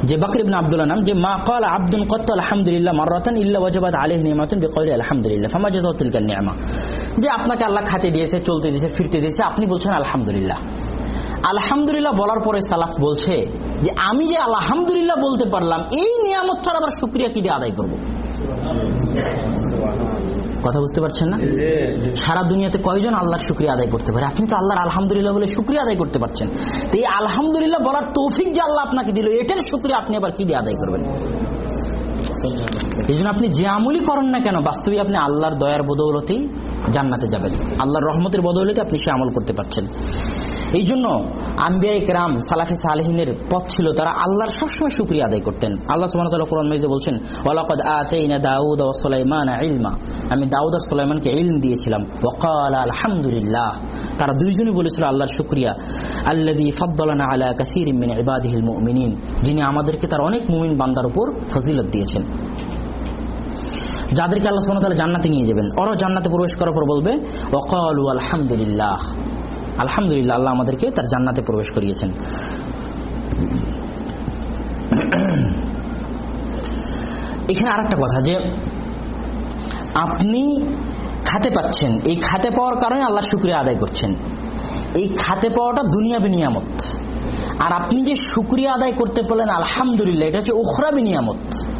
Speaker 1: যে বাকর ইবনে আব্দুল্লাহ নাম, যে মা কাল আব্দুল কত আলহামদুলিল্লাহ মারাতান ইল্লা ওয়াজাবাত আলাইহি নিয়ামাতুন বিকৌলি আলহামদুলিল্লাহ, ফামা জাযাউ তিলকা নিয়ামা। যে আপনাকে আল্লাহ খাতে দিয়েছে, চলতে দিয়েছে, ফিরতে দিয়েছে, আপনি বলছেন আলহামদুলিল্লাহ। আলহামদুলিল্লাহ বলার পরে সালাফ বলছে যে, আমি যে আলহামদুলিল্লাহ বলতে পারলাম, এই নিয়ামত ছাড়া আবার শুক্রিয়া কি দিয়ে আদায় করব? কথা বুঝতে পারছেন না? সারা দুনিয়াতে কয়জন আল্লাহর শুক্রিয়া আদায় করতে পারে? আপনি তো আল্লাহর আলহামদুলিল্লাহ বলে শুক্রিয়া আদায় করতে পারছেন। তো এই আলহামদুলিল্লাহ বলার তৌফিক যে আল্লাহ আপনাকে দিল, এটার শুক্রিয়া আপনি আবার কি দিয়ে আদায় করবেন? এই জন্য আপনি যে আমলই করেন না কেন, বাস্তবে আপনি আল্লাহর দয়ার বদৌলতেই জান্নাতে যাবেন। আল্লাহর রহমতের বদৌলতে আপনি সে আমল করতে পারছেন। এই জন্য আম্বিয়া ইকরাম সালাফি সালেহিনের পথ ছিল তারা আল্লাহর সবসময় শুক্রিয়া আদায় করতেন। আল্লাহ ওয়া তাআলা কোরআন মাজিদে বলছেন, ওয়ালাকাদ আতাইনা দাউদ ওয়া সুলাইমানা ইলমা। আমি দাউদ আর সুলাইমানকে ইলম দিয়েছিলাম। ওয়াকালা আলহামদুলিল্লাহ। তারা দুইজনই বলেছিল আল্লাহর শুকরিয়া। আল্লাযী ফাদ্দালানা আলা কাসীরিন মিন ইবাদিহিল মুমিনিন। যিনি আমাদেরকে তার অনেক মুমিন বান্দার উপর ফজিলত দিয়েছেন। যাদেরকে আল্লাহ ওয়া তাআলা জান্নাতে নিয়ে যাবেন ওরা জান্নাতে প্রবেশ করার পর বলবে ওয়াকালু আলহামদুলিল্লাহ। আলহামদুলিল্লাহ, আল্লাহ আমাদেরকে তার জান্নাতে প্রবেশ করিয়েছেন। এখানে আর একটা কথা যে, আপনি খাতে পাচ্ছেন, এই খাতে পাওয়ার কারণে আল্লাহ শুক্রিয়া আদায় করছেন। এই খাতে পাওয়াটা দুনিয়া বিনিয়ামত। আর আপনি যে শুক্রিয়া আদায় করতে পারলেন, আলহামদুলিল্লাহ, এটা হচ্ছে ওখরা বিনিয়ামত।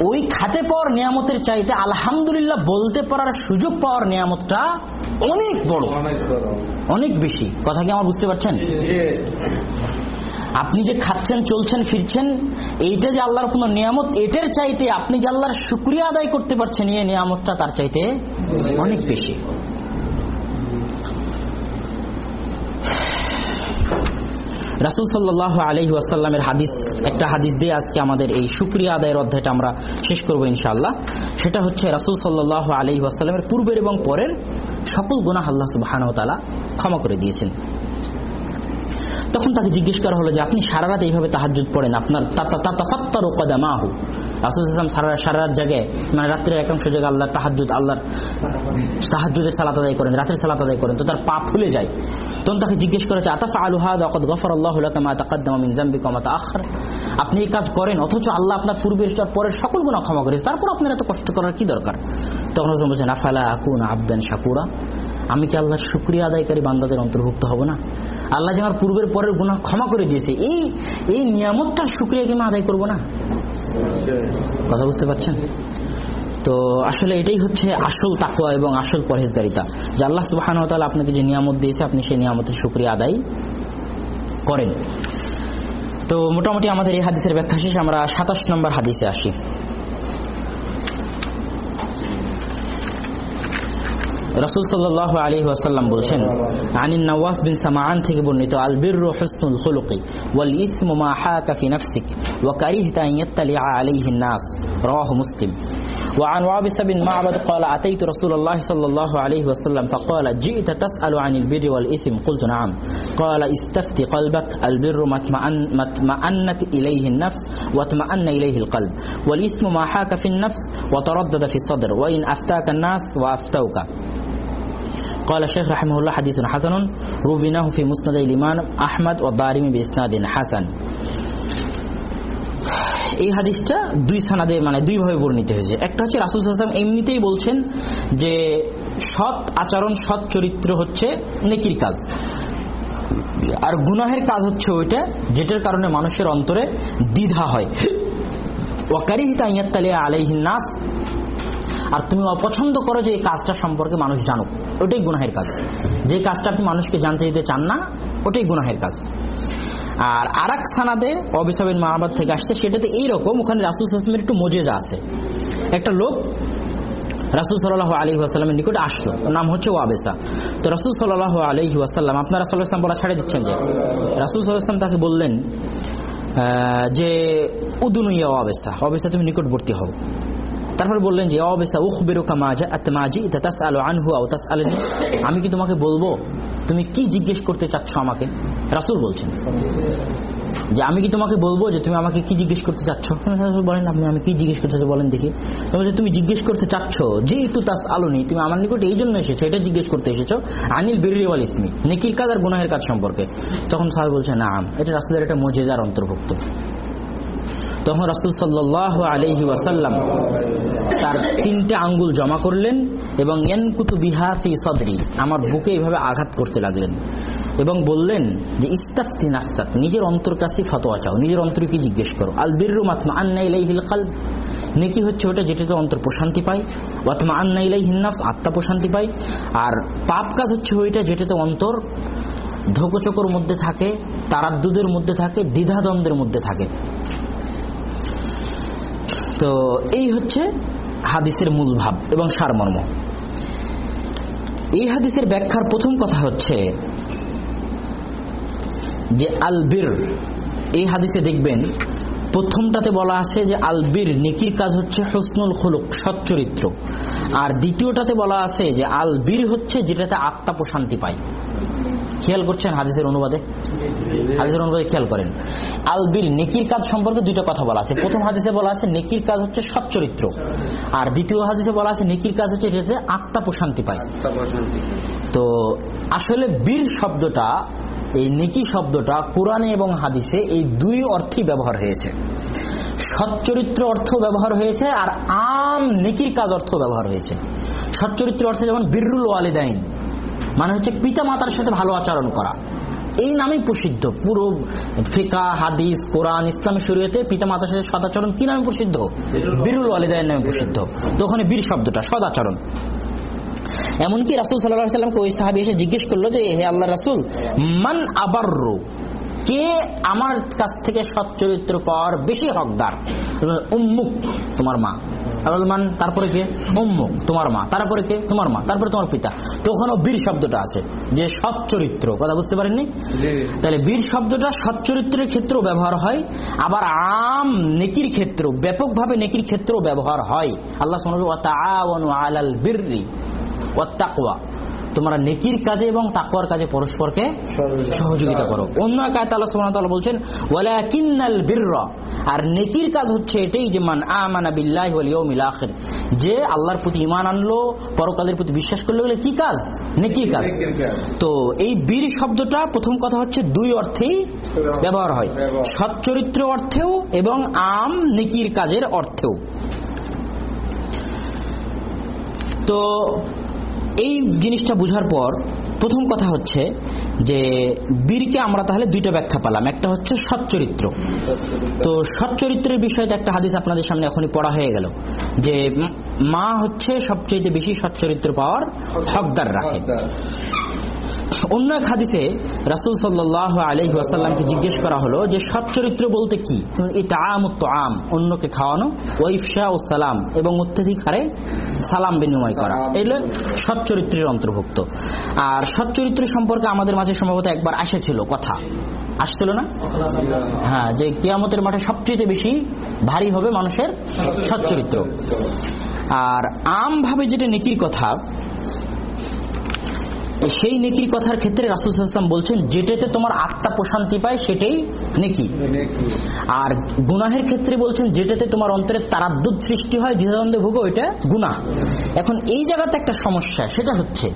Speaker 1: ওই খাতে পাওয়ার নিয়ামতের চাইতে আলহামদুলিল্লাহ বলতে পারার সুযোগ পাওয়ার নিয়ামতটা অনেক বড়। অনেক বেশি। কথা কি আমার বুঝতে পারছেন? আপনি যে খাচ্ছেন, চলছেন, ফিরছেন, এইটা যে আল্লাহর কোনো নিয়ামত, এটার চাইতে আপনি যে আল্লাহর শুক্রিয়া আদায় করতে পারছেন, এই নিয়ামতটা তার চাইতে অনেক বেশি। রাসুল সাল্লাহ আলহি আসাল্লামের হাদিস, একটা হাদিস দিয়ে আজকে আমাদের এই সুক্রিয়া আদায়ের অধ্যায়টা আমরা শেষ করব ইনশাআল্লাহ। সেটা হচ্ছে রাসুল সাল্লাহ আলহি আসাল্লামের পূর্বের এবং পরের সকল গুনাহ আল্লাহ সুবাহানহ তালা ক্ষমা করে দিয়েছেন। তখন তাকে জিজ্ঞেস করা হলো যে, আপনি সারা রাত এইভাবে তাহাজুদ পড়েন? আপনার তাতাফাত্তার ওকাদা মাহু রাসুল ইসলাম সারা সারা রাত জায়গায় মানে রাত্রের একাংশ জায়গায় আল্লাহর তাহাজুদ আল্লাহর তাহাজুদের সালাত আদায় করেন, রাতের সালাত আদায় করেন। তো তার পা ফুলে যায়। তখন তাকে জিজ্ঞেস করেছে আতাফা আলু হাদ অকদ গফর আল্লাহ মা আপনি এই কাজ করেন, অথচ আল্লাহ আপনার পূর্বের পরের সকল গুনাহ ক্ষমা করেছে তারপর আপনার এত কষ্ট করার কি দরকার? তখন রাসূল বলছেন, আফালা আকুন আবদান শাকুরা? আমি কি আল্লাহর শুক্রিয়া আদায়কারী বান্দাদের অন্তর্ভুক্ত হব না? আল্লাহ যে আমার পূর্বের পরের গুনাহ ক্ষমা করে দিয়েছে, এই এই নিয়ামতটার শুক্রিয়া কি আমি আদায় করব না? কথা বুঝতে পারছেন? তো আসলে এটাই হচ্ছে আসল তাকুয়া এবং আসল পরহেজগারিতা। যে আল্লাহ সুবাহান তাআলা আপনাকে যে নিয়ামত দিয়েছে, আপনি সেই নিয়ামতের শুক্রিয়া আদায় করেন। তো মোটামুটি আমাদের এই হাদিসের ব্যাখ্যা শেষ, আমরা সাতাশ নম্বর হাদিসে আসি। রাসুল সাল্লাহ আলী ওয়াসাল্লাম বলছেন আনিন নওয়াজ বিন সামান থেকে বর্ণিত আল বির হুসনুল খুলুকি ওয়াল ইসম মা হাকা ফি নাফসিক ওয়া কারিহতা আন ইয়াত্তালিআ আলাইহি الناس رواه مسلم وعن وابس بن معبد قال أتيت رسول الله صلى الله عليه وسلم فقال جئت تسأل عن البر والإثم قلت نعم قال استفتي قلبك البر ما اطمأن- ما اطمأنت إليه النفس واطمأن إليه القلب والإثم ما حاك في النفس وتردد في الصدر وإن أفتاك الناس وأفتوك قال الشيخ رحمه الله حديث حسن رويناه في مسند الإمام أحمد والدارمي بإسناد حسن এই হাদিসটা দুই সানাদে মানে দুই ভাবে বর্ণিত হয়েছে একটা হচ্ছে রাসুল সাল্লাম এমনিতেই বলছেন যে সৎ আচরণ সৎ চরিত্র হচ্ছে নেকির কাজ আর গুনাহের কাজ হচ্ছে ওইটা যেটার কারণে মানুষের অন্তরে দ্বিধা হয় ওয়াকারিহিতা ইয়াত্তালিয়া আলাইহিন নাস আর তুমি অপছন্দ করো যে এই কাজটা সম্পর্কে মানুষ জানুক। ওটাই গুনাহের কাজ। যে কাজটা আপনি মানুষকে জানতে দিতে চান না, ওটাই গুনাহের কাজ। আর আর এক সানাদে অবিসাবিন মাহাবাদ থেকে আসছে, সেটাতে এইরকম ওখানে রাসুল হাসমের একটু মজেজা আছে। একটা লোক রাসুল সাল্লাহ আলী ওয়াসাল্লামের নিকট আসলো। নাম হচ্ছে ওয়াবেসা। তো রাসুল সাল্লাহ আলী ওয়াসাল্লাম, আপনারা সাল্লাহ ইসলাম বলা ছাড়ে দিচ্ছেন যে, রাসুল সাল্লাহ ইসলাম তাকে বললেন যে উদুনুইয়া ওয়াবেসা ওয়াবেসা তুমি নিকটবর্তী হও। তারপর বললেন যে আলো আমি কি তোমাকে বলব, তুমি কি জিজ্ঞেস করতে চাচ্ছ আমাকে? রাসুল বলছেন। যে, আমি কি তোমাকে বলব যে, তুমি আমাকে কি জিজ্ঞেস করতে চাচ্ছ? বলেন, আপনি আমি কি জিজ্ঞেস করতে চাচ্ছি বলেন দেখি। তুমি যে তুমি জিজ্ঞেস করতে চাচ্ছ যে যেহেতু তাস আলোনি তুমি আমার নিকট এই জন্য এসেছ, এটা জিজ্ঞেস করতে এসেছ, আনিল বেরিওয়াল ইসমি, নেকির কাজ আর গুনাহের কাজ সম্পর্কে। তখন সাহেব বলছে না এটা রাসুলের একটা মজেজার অন্তর্ভুক্ত। তখন রাসুল সাল্লাহ আলহি ওয়াসাল্লাম তার তিনটে আঙ্গুল জমা করলেন এবং ইয়ানকুতু বিহাফি সদরি, আমার বুকে এইভাবে আঘাত করতে লাগলেন এবং বললেন যে, ইস্তাফতি নাফসাক, নিজের অন্তর কাছে ফতোয়া চাও। নিজের অন্তরকে জিজ্ঞেস করো? আল বিররু মাতমা আন্না ইলাইহিল কালব, নেকি হচ্ছে ওটা যেটাতে অন্তর প্রশান্তি পায়। ওয়াতমা আন্না ইলাইহিন নাফস, আত্মা প্রশান্তি পায়। আর পাপ কাজ হচ্ছে ওইটা যেটাতে অন্তর ধোকচকর মধ্যে থাকে, তারাদ্দুদের মধ্যে থাকে, দ্বিধাদ্বন্দ্বের মধ্যে থাকে। তো এই হচ্ছে হাদিসের মূল ভাব এবং সারমর্ম। এই হাদিসের ব্যাখ্যার প্রথম কথা হচ্ছে যে আলবির, এই হাদিসে দেখবেন প্রথমটাতে বলা আছে যে আলবির নেকির কাজ হচ্ছে হসনুল খুলুক সচ্চরিত্র আর দ্বিতীয়টাতে বলা আছে যে আলবির হচ্ছে যেটাতে আত্মা প্রশান্তি পায়। খেয়াল করছেন হাদিসের অনুবাদে? হাদিসের অনুবাদে খেয়াল করেন। আলবির নেকির কাজ সম্পর্কে দুইটা কথা বলা আছে। প্রথম হাদিসে বলা আছে নেকির কাজ হচ্ছে সচ্চরিত্র আর দ্বিতীয় হাদিসে বলা আছে নেকির কাজ হচ্ছে যেটাতে আত্মা প্রশান্তি পায়। তো আসলে বীর শব্দটা এই নেকি শব্দটা কোরআনে এবং হাদিসে এই দুই অর্থেই ব্যবহার হয়েছে। সচ্চরিত্র অর্থ ব্যবহার হয়েছে আর আম নেকির কাজ অর্থ ব্যবহার হয়েছে। সচ্চরিত্র অর্থে যেমন বীররুল ওয়ালিদাইন মানে হচ্ছে পিতা মাতার সাথে ভালো আচরণ করা। এই নামেই প্রসিদ্ধ। পুরো ফিকা হাদিস কোরআন ইসলামী শরীয়তে পিতা মাতার সাথে সদাচরণ কি নামে প্রসিদ্ধ? বীরুল ওয়ালিদাইন নামে প্রসিদ্ধ। তো ওখানে বীর শব্দটা সদাচরণ এমনকি রাসুল সাল্লাহ সাল্লামকে ওই সাহাবি এসে জিজ্ঞেস করল যে হে আল্লাহ রাসুল মান আবার কে আমার কাছ থেকে সৎ চরিত্র পাওয়ার বেশি হকদার? উম্মুক তোমার মা। মান তারপরে কে? উম্মুক তোমার মা। তারপরে কে? তোমার মা। তারপরে তোমার পিতা। তখনও বীর শব্দটা আছে যে সৎ চরিত্র কথা বুঝতে পারেননি? তাহলে বীর শব্দটা সৎ চরিত্রের ক্ষেত্রেও ব্যবহার হয় আবার আম নেকির ক্ষেত্র ব্যাপকভাবে নেকির ক্ষেত্রেও ব্যবহার হয়। আল্লাহ সোনাল আলাল ও ওয়াত্তাকওয়া তোমরা নেকির কাজে এবং তাকওয়ার কাজে পরস্পরকে সহযোগিতা করো। অন্য এক আয়াতে আল্লাহ সুবহানাহু ওয়া তাআলা বলছেন ওয়ালাকিন্নাল বিররা আর নেকির কাজ হচ্ছে এটাই যে মান আমানা বিল্লাহি ওয়াল ইয়াউমিল আখির যে আল্লাহর প্রতি ঈমান আনলো পরকালের প্রতি বিশ্বাস করল এগুলো কি কাজ? নেকির কাজ। তো এই বীর শব্দটা প্রথম কথা হচ্ছে দুই অর্থেই ব্যবহার হয়। সৎ চরিত্র অর্থেও এবং আম নেকির কাজের অর্থেও। তো এই জিনিসটা বুঝার পর প্রথম কথা হচ্ছে যে বীরকে আমরা তাহলে দুইটা ব্যাখ্যা পালাম। একটা হচ্ছে সচ্চরিত্র। তো সচ্চরিত্রের বিষয়ে একটা হাদিস আপনাদের সামনে এখনই পড়া হয়ে গেল যে মা হচ্ছে সবচেয়ে বেশি সচ্চরিত্র পাওয়ার হকদার রাখে। অন্য এক হাদিসে রাসুল সাল্লাহ আলহি ওয়াসাল্লামকে জিজ্ঞেস করা হলো যে সৎ চরিত্র বলতে কি? আম অন্যকে খাওয়ানো ওয়াইফশা ও সালাম এবং অত্যধিক হারে সালাম বিনিময় করা। এগুলো সচ্চরিত্রের অন্তর্ভুক্ত। আর সচ্চরিত্র সম্পর্কে আমাদের মাঝে সম্ভবত একবার আসেছিল কথা। আসছিল না? হ্যাঁ যে কিয়ামতের মাঠে সবচেয়ে বেশি ভারী হবে মানুষের সচ্চরিত্র আর আমভাবে যেটা নেকির কথা সেই নেকির কথার ক্ষেত্রে রাসুল ইসলাম বলছেন যেটাতে তোমার আত্মা প্রশান্তি পায় সেটাই নেকি। আর গুনাহের ক্ষেত্রে বলছেন যেটাতে তোমার অন্তরে তারাদ্দুত সৃষ্টি হয় দ্বিধাদ্বন্দ্বে ভোগো ওইটা গুনাহ। এখন এই জায়গাতে একটা সমস্যা সেটা হচ্ছে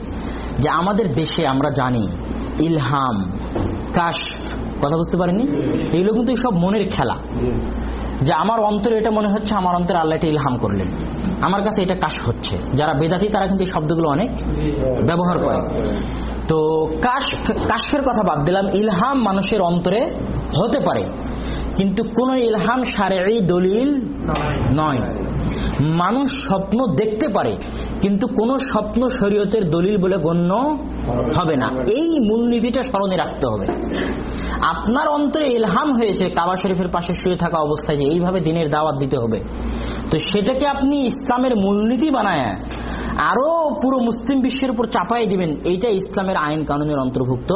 Speaker 1: যে আমাদের দেশে আমরা জানি ইলহাম কাশ কথা বুঝতে পারিনি এগুলো কিন্তু সব মনের খেলা। যে আমার অন্তরে এটা মনে হচ্ছে আমার অন্তরে আল্লাহ এটা ইলহাম করলেন। আমার কাছে এটা কাশ হচ্ছে। যারা বেদাতি, তারা কিন্তু এই শব্দগুলো অনেক ব্যবহার করে। তো কাশ, কাশের কথা বাদ দিলাম, ইলহাম মানুষের অন্তরে হতে পারে। কিন্তু কোন ইলহাম সারে দলিল নয়। মানুষ স্বপ্ন দেখতে পারে, কিন্তু কোন স্বপ্ন শরীয়তের দলিল বলে গণ্য হবে না। এই মূলনীতিটা স্মরণে রাখতে হবে। আপনার অন্তরে ইলহাম হয়েছে, কাবা শরীফের পাশে শুয়ে থাকা অবস্থায় যে এইভাবে দিনের দাওয়াত দিতে হবে। তো সেটাকে আপনি ইসলামের মূলনীতি বানায় আরও পুরো মুসলিম বিশ্বের উপর চাপাই দিবেন এইটা ইসলামের আইন কানুনের অন্তর্ভুক্ত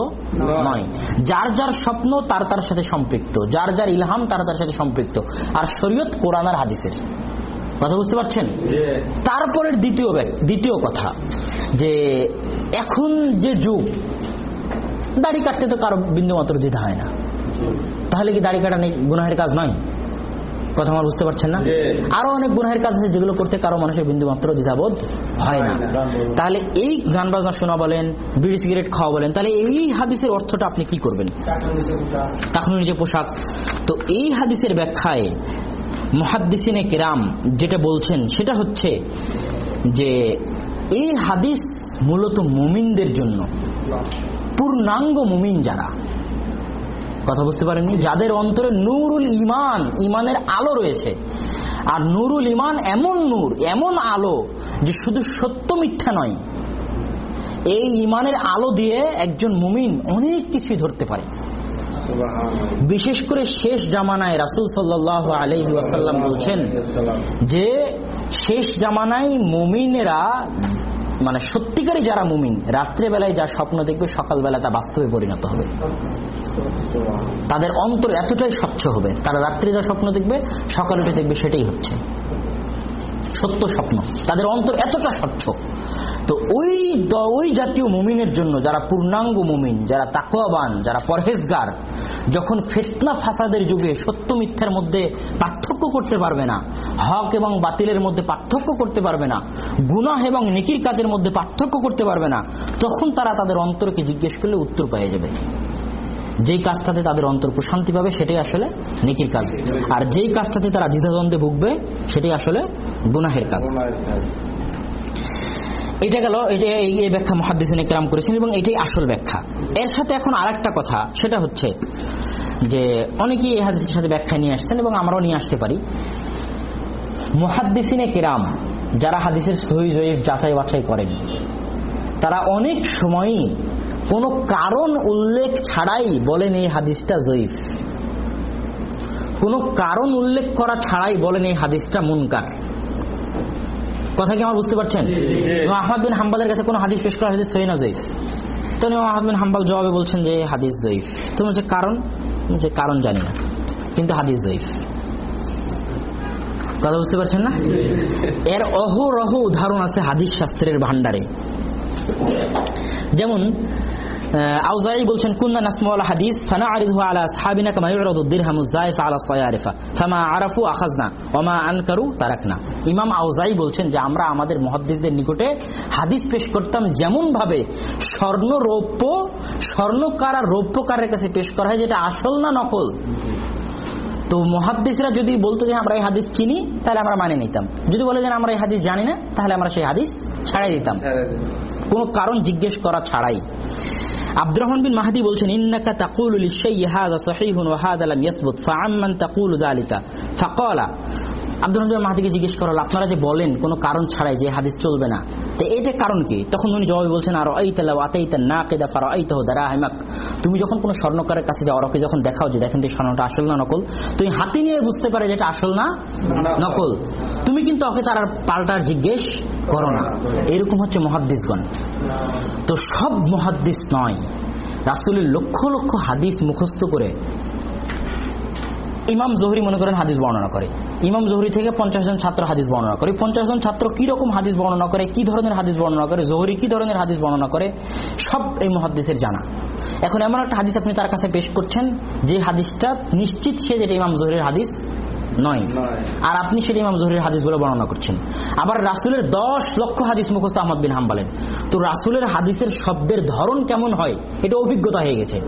Speaker 1: নয়। যার যার স্বপ্ন তার তার সাথে সম্পৃক্ত। যার যার ইলহাম তার তার সাথে সম্পৃক্ত। আর শরীয়ত কোরআন আর হাদিসের। কথা বুঝতে পারছেন? তারপরের দ্বিতীয় দ্বিতীয় কথা যে এখন যে যুগ দাড়ি কাটতে তো কারও বিন্দু মাত্র দ্বিধা হয় না। তাহলে কি দাড়ি কাটা নেই গুনাহের কাজ নয়? কথা আমার বুঝতে পারছেন না? আরও অনেক গুনাহের কাজ আছে যেগুলো করতে কারও মানুষের বিন্দু মাত্র দ্বিধাবোধ হয় না। তাহলে এই গান বাজনা শোনা বলেন বিড়ি সিগারেট খাওয়া বলেন তাহলে এই হাদিসের অর্থটা আপনি কি করবেন? টাকনুর নিচে পোশাক। তো এই হাদিসের ব্যাখ্যায় মহাদ্দিসিনে কেরাম যেটা বলছেন সেটা হচ্ছে যে এই হাদিস মূলত মুমিনদের জন্য। পূর্ণাঙ্গ মুমিন যারা কথা বুঝতে পারেননি? যাদের অন্তরে নূরুল ইমান ইমানের আলো রয়েছে। আর নুরুল ইমান এমন নূর, এমন আলো যে শুধু সত্য মিথ্যা নয়। এই ইমানের আলো দিয়ে একজন মুমিন অনেক কিছুই ধরতে পারে। বিশেষ করে শেষ জামানায় রাসুল সাল্লাহ আলহি বলছেন যে, শেষ জামানায় মুমিনেরা মানে সত্যিকারই যারা মুমিন, রাত্রেবেলায় যা স্বপ্ন দেখবে, সকালবেলা তা বাস্তবে পরিণত হবে। তাদের অন্তর এতটাই স্বচ্ছ হবে, তারা রাত্রে যা স্বপ্ন দেখবে, সকাল উঠে দেখবে সেটাই হচ্ছে। সত্য স্বপ্ন। তাদের অন্তর এতটা স্বচ্ছ। তো ওই ওই জাতীয় মুমিনের জন্য যারা পূর্ণাঙ্গ মুমিন, যারা তাকওয়াবান, যারা পরহেজগার, যখন ফেতনা ফাসাদের যুগে সত্য মিথ্যার মধ্যে পার্থক্য করতে পারবে না, হক এবং বাতিলের মধ্যে পার্থক্য করতে পারবে না, গুনাহ এবং নেকির কাজের মধ্যে পার্থক্য করতে পারবে না, তখন তারা তাদের অন্তরকে জিজ্ঞেস করলে উত্তর পেয়ে যাবে। যেই কাজটাতে তাদের অন্তর প্রশান্তি পাবে সেটাই আসলে নেকির কাজ। আর যেই কাজটাতে তারা দ্বিধাদ্বন্দ্বে ভুগবে সেটাই আসলে গুনাহের কাজ। এটা গেল এটা এই ব্যাখ্যা মহাদ্দিসিন কেরাম করেছেন এবং এটাই আসল ব্যাখ্যা। এর সাথে এখন আরেকটা কথা সেটা হচ্ছে যে অনেকেই এই হাদিসের সাথে ব্যাখ্যা নিয়ে আসছেন এবং আমরাও নিয়ে আসতে পারি। মহাদ্দিসিনে কেরাম যারা হাদিসের সহি জয়ীফ যাচাই বাছাই করেন তারা অনেক সময়ই কোনো কারণ উল্লেখ ছাড়াই বলেন এই হাদিসটা জয়ীফ। কোনো কারণ উল্লেখ করা ছাড়াই বলেন এই হাদিসটা মুনকার। কথা কি আমার বুঝতে পারছেন? আহমদ বিন হাম্বালের কাছে কোনো হাদিস পেশ করা হাদিস সহি না জয়ীফ? তো আহমদ বিন হাম্বাল জবাবে বলছেন যে হাদিস জয়ীফ। তো বলছে কারণ? যে কারণ জানি না। কিন্তু হাদিস জয়ীফ। কথা বুঝতে পারছেন না? এর অহরহ উদাহরণ আছে হাদিস শাস্ত্রের ভান্ডারে যেমন আউজাই বলছেন কুন্না নাসমুল হাদিস ফানা আরিদহু আলা আসহাবিনা কামা ইউরাদু দিরহামু যায়ফ আলা সায়ারিফা ফামা আরাফু আখাযনা ওমা আনকারু তারাকনা। ইমাম আউজাই বলছেন যে আমরা আমাদের মুহাদ্দিসদের নিকটে হাদিস পেশ করতাম যেমন ভাবে স্বর্ণ রৌপ্য স্বর্ণকার আর রৌপ্যকারের কাছে পেশ করা হয় যেটা আসল না নকল? তো মহাদ্দিসরা যদি বলতো যে আমরা এই হাদিস চিনি তাহলে আমরা মানে নিতাম। যদি বলে যে আমরা এই হাদিস জানি না তাহলে আমরা সেই হাদিস ছাড়াই দিতাম। কোনো কারণ জিজ্ঞেস করা ছাড়াই। আব্দুর রহমান বিন মাহাদি বলছেন, ইন্নাকা তাকুলু লিশাইয়ি হাযা সহিহুন ওয়া হাযা লাম ইয়াসবুত, ফাআম্মান তাকুলু যালিকা? আব্দুর রহমান বিন মাহাদিকে জিজ্ঞেস করা আপনারা যে বলেন, কোনো কারণ ছাড়াই যে হাদিস চলবে না। তো এটা কারণ কি? তখন উনি জবাবে বলছেন, আর আইতালা আতাইতা না কেদা ফারা আইতাহ দারাহিমাক। তুমি যখন কোনো স্বর্ণকারের কাছে যাও ওকে যখন দেখাও যে, দেখেন তো স্বর্ণটা আসল না নকল? তুমি হাতে নিয়ে বুঝতে পারে যে এটা আসল না নকল। তুমি কিন্তু ওকে তার পাল্টার জিজ্ঞেস করো না। এরকম হচ্ছে মহাদ্দিসগণ। তো সব মহাদ্দিস নয়। রাসুলের লক্ষ লক্ষ হাদিস মুখস্থ করে ইমাম জহরি মনে করেন হাদিস বর্ণনা করে। ইমাম জহরি থেকে পঞ্চাশ জন ছাত্র হাদিস বর্ণনা করে। পঞ্চাশ জন ছাত্র কি রকম হাদিস বর্ণনা করে, কি ধরনের হাদিস বর্ণনা করে, জহরি কি ধরনের হাদিস বর্ণনা করে, সব এই মহাদ্দেশের জানা। এখন এমন একটা হাদিস আপনি তার কাছে পেশ করছেন, যে হাদিসটা নিশ্চিত সে যেটা ইমাম জহরির হাদিস নয়। আর আপনি সেটা ইমাম জহরির হাদিসগুলো বর্ণনা করছেন। আবার রাসুলের দশ লক্ষ হাদিস মুখস্থ আহমদ বিন হাম্বালেন তো রাসুলের হাদিসের শব্দের ধরন কেমন হয়? এটা অভিজ্ঞতা হয়ে গেছে।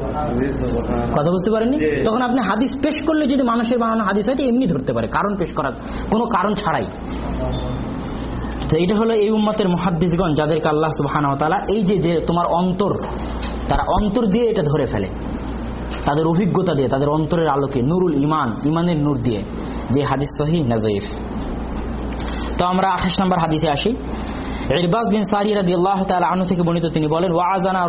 Speaker 1: কথা বুঝতে পারেননি? তখন আপনি হাদিস পেশ করলে যদি মানুষের বানানো হাদিস হয় এমনি ধরতে পারে। কারণ পেশ করার কোনো কারণ ছাড়াই। তো এটা হলো এই উম্মতের মহাদ্দিসগণ যাদেরকে আল্লাহ সুবহান এই যে যে তোমার অন্তর তারা অন্তর দিয়ে এটা ধরে ফেলে। তাদের অভিজ্ঞতা দিয়ে তাদের অন্তরের আলোকে নুরুল ইমান ইমানের নূর দিয়ে। যে হাদিস সহি না তো আমরা আঠাশ নম্বর হাদিসে আসি। ইরবাজ বিন সারি তাআলা আনহু থেকে বর্ণিত তিনি বলেন ওয়াজানা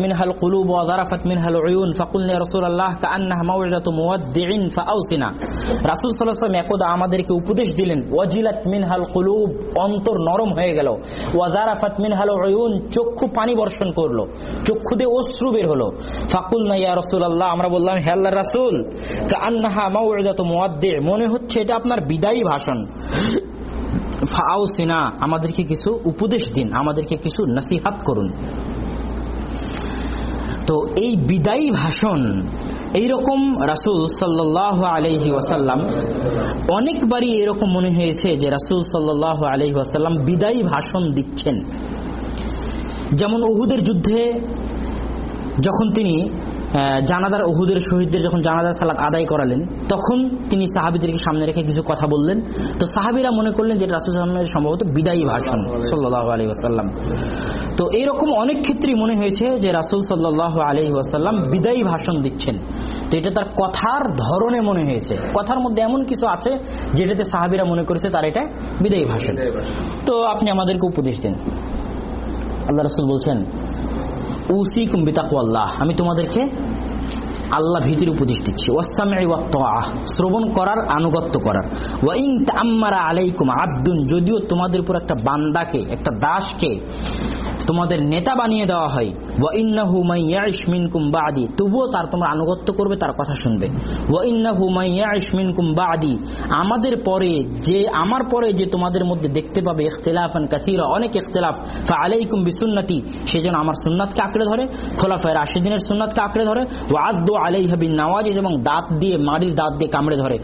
Speaker 1: মিনহাল কুলুব মিনহাল উয়ুন রাসূল আমাদেরকে উপদেশ দিলেন, ওয়াজিলাত মিনহাল কুলুব, অন্তর নরম হয়ে গেল। ওয়া যারাফাত মিনহাল উয়ুন, চক্ষু পানি বর্ষণ করল, চক্ষু দিয়ে অশ্রু বের হলো। ফাকুলনা ইয়া রাসূলুল্লাহ, আমরা বললাম, হে আল্লাহর রাসূল, কাআন্নাহা মাউইদাতু মুওয়াদ্দি মনে হচ্ছে এটা আপনার বিদায়ী ভাষণ। ফাউসিনা আমাদেরকে কিছু উপদেশ দিন, আমাদেরকে কিছু নসিহাত করুন। তো এই বিদায়ী ভাষণ, এইরকম রাসুল সাল্লাহ আলহি ওয়াসাল্লাম, অনেকবারই এরকম মনে হয়েছে যে রাসুল সাল্লাহ আলহি ওয়াসাল্লাম বিদায়ী ভাষণ দিচ্ছেন। যেমন উহুদের যুদ্ধে, যখন তিনি জানাদার উহুদের শহীদদের যখন জানাদার সালাত আদায় করালেন তখন তিনি সাহাবিদেরকে সামনে রেখে কিছু কথা বললেন। তো সাহাবিরা মনে করলেন যে রাসুল সাল্লামের সম্ভবত বিদায়ী ভাষণ সাল্লাহ আলী ওয়াসাল্লাম। তো এইরকম অনেক ক্ষেত্রেই মনে হয়েছে যে রাসুল সাল্লাহ আলী ওয়াসাল্লাম বিদায়ী ভাষণ দিচ্ছেন। তো এটা তার কথার ধরনে মনে হয়েছে। কথার মধ্যে এমন কিছু আছে যেটাতে সাহাবিরা মনে করেছে তার এটা বিদায়ী ভাষণ। তো আপনি আমাদেরকে উপদেশ দিন। আল্লাহ রসুল বলছেন উসি কুম্বিতা আল্লাহ আমি তোমাদেরকে আল্লাহ ভীতির উপদেশ দিচ্ছি। শ্রবণ করার, আনুগত্য করার। ওয়াইন তাম্মারা আলাইকুম আব্দুন, যদিও তোমাদের উপর একটা বান্দাকে, একটা দাসকে তোমাদের নেতা বানিয়ে দেওয়া হয়। মিনকুম বাদি, তবুও তার তোমরা আনুগত্য করবে, তার কথা শুনবে। বাদি, আমাদের পরে যে, আমার পরে যে তোমাদের মধ্যে দেখতে পাবে কাসীরা, অনেক আলাইকুম বিসুন্নতি আমার আঁকড়ে ধরে, খোলাফায়ে রাশিদিনের আঁকড়ে ধরে। আলাইহা বিন নাওয়াজিজ এবং দাঁত দিয়ে, মাড়ির দাঁত দিয়ে কামড়ে ধরে।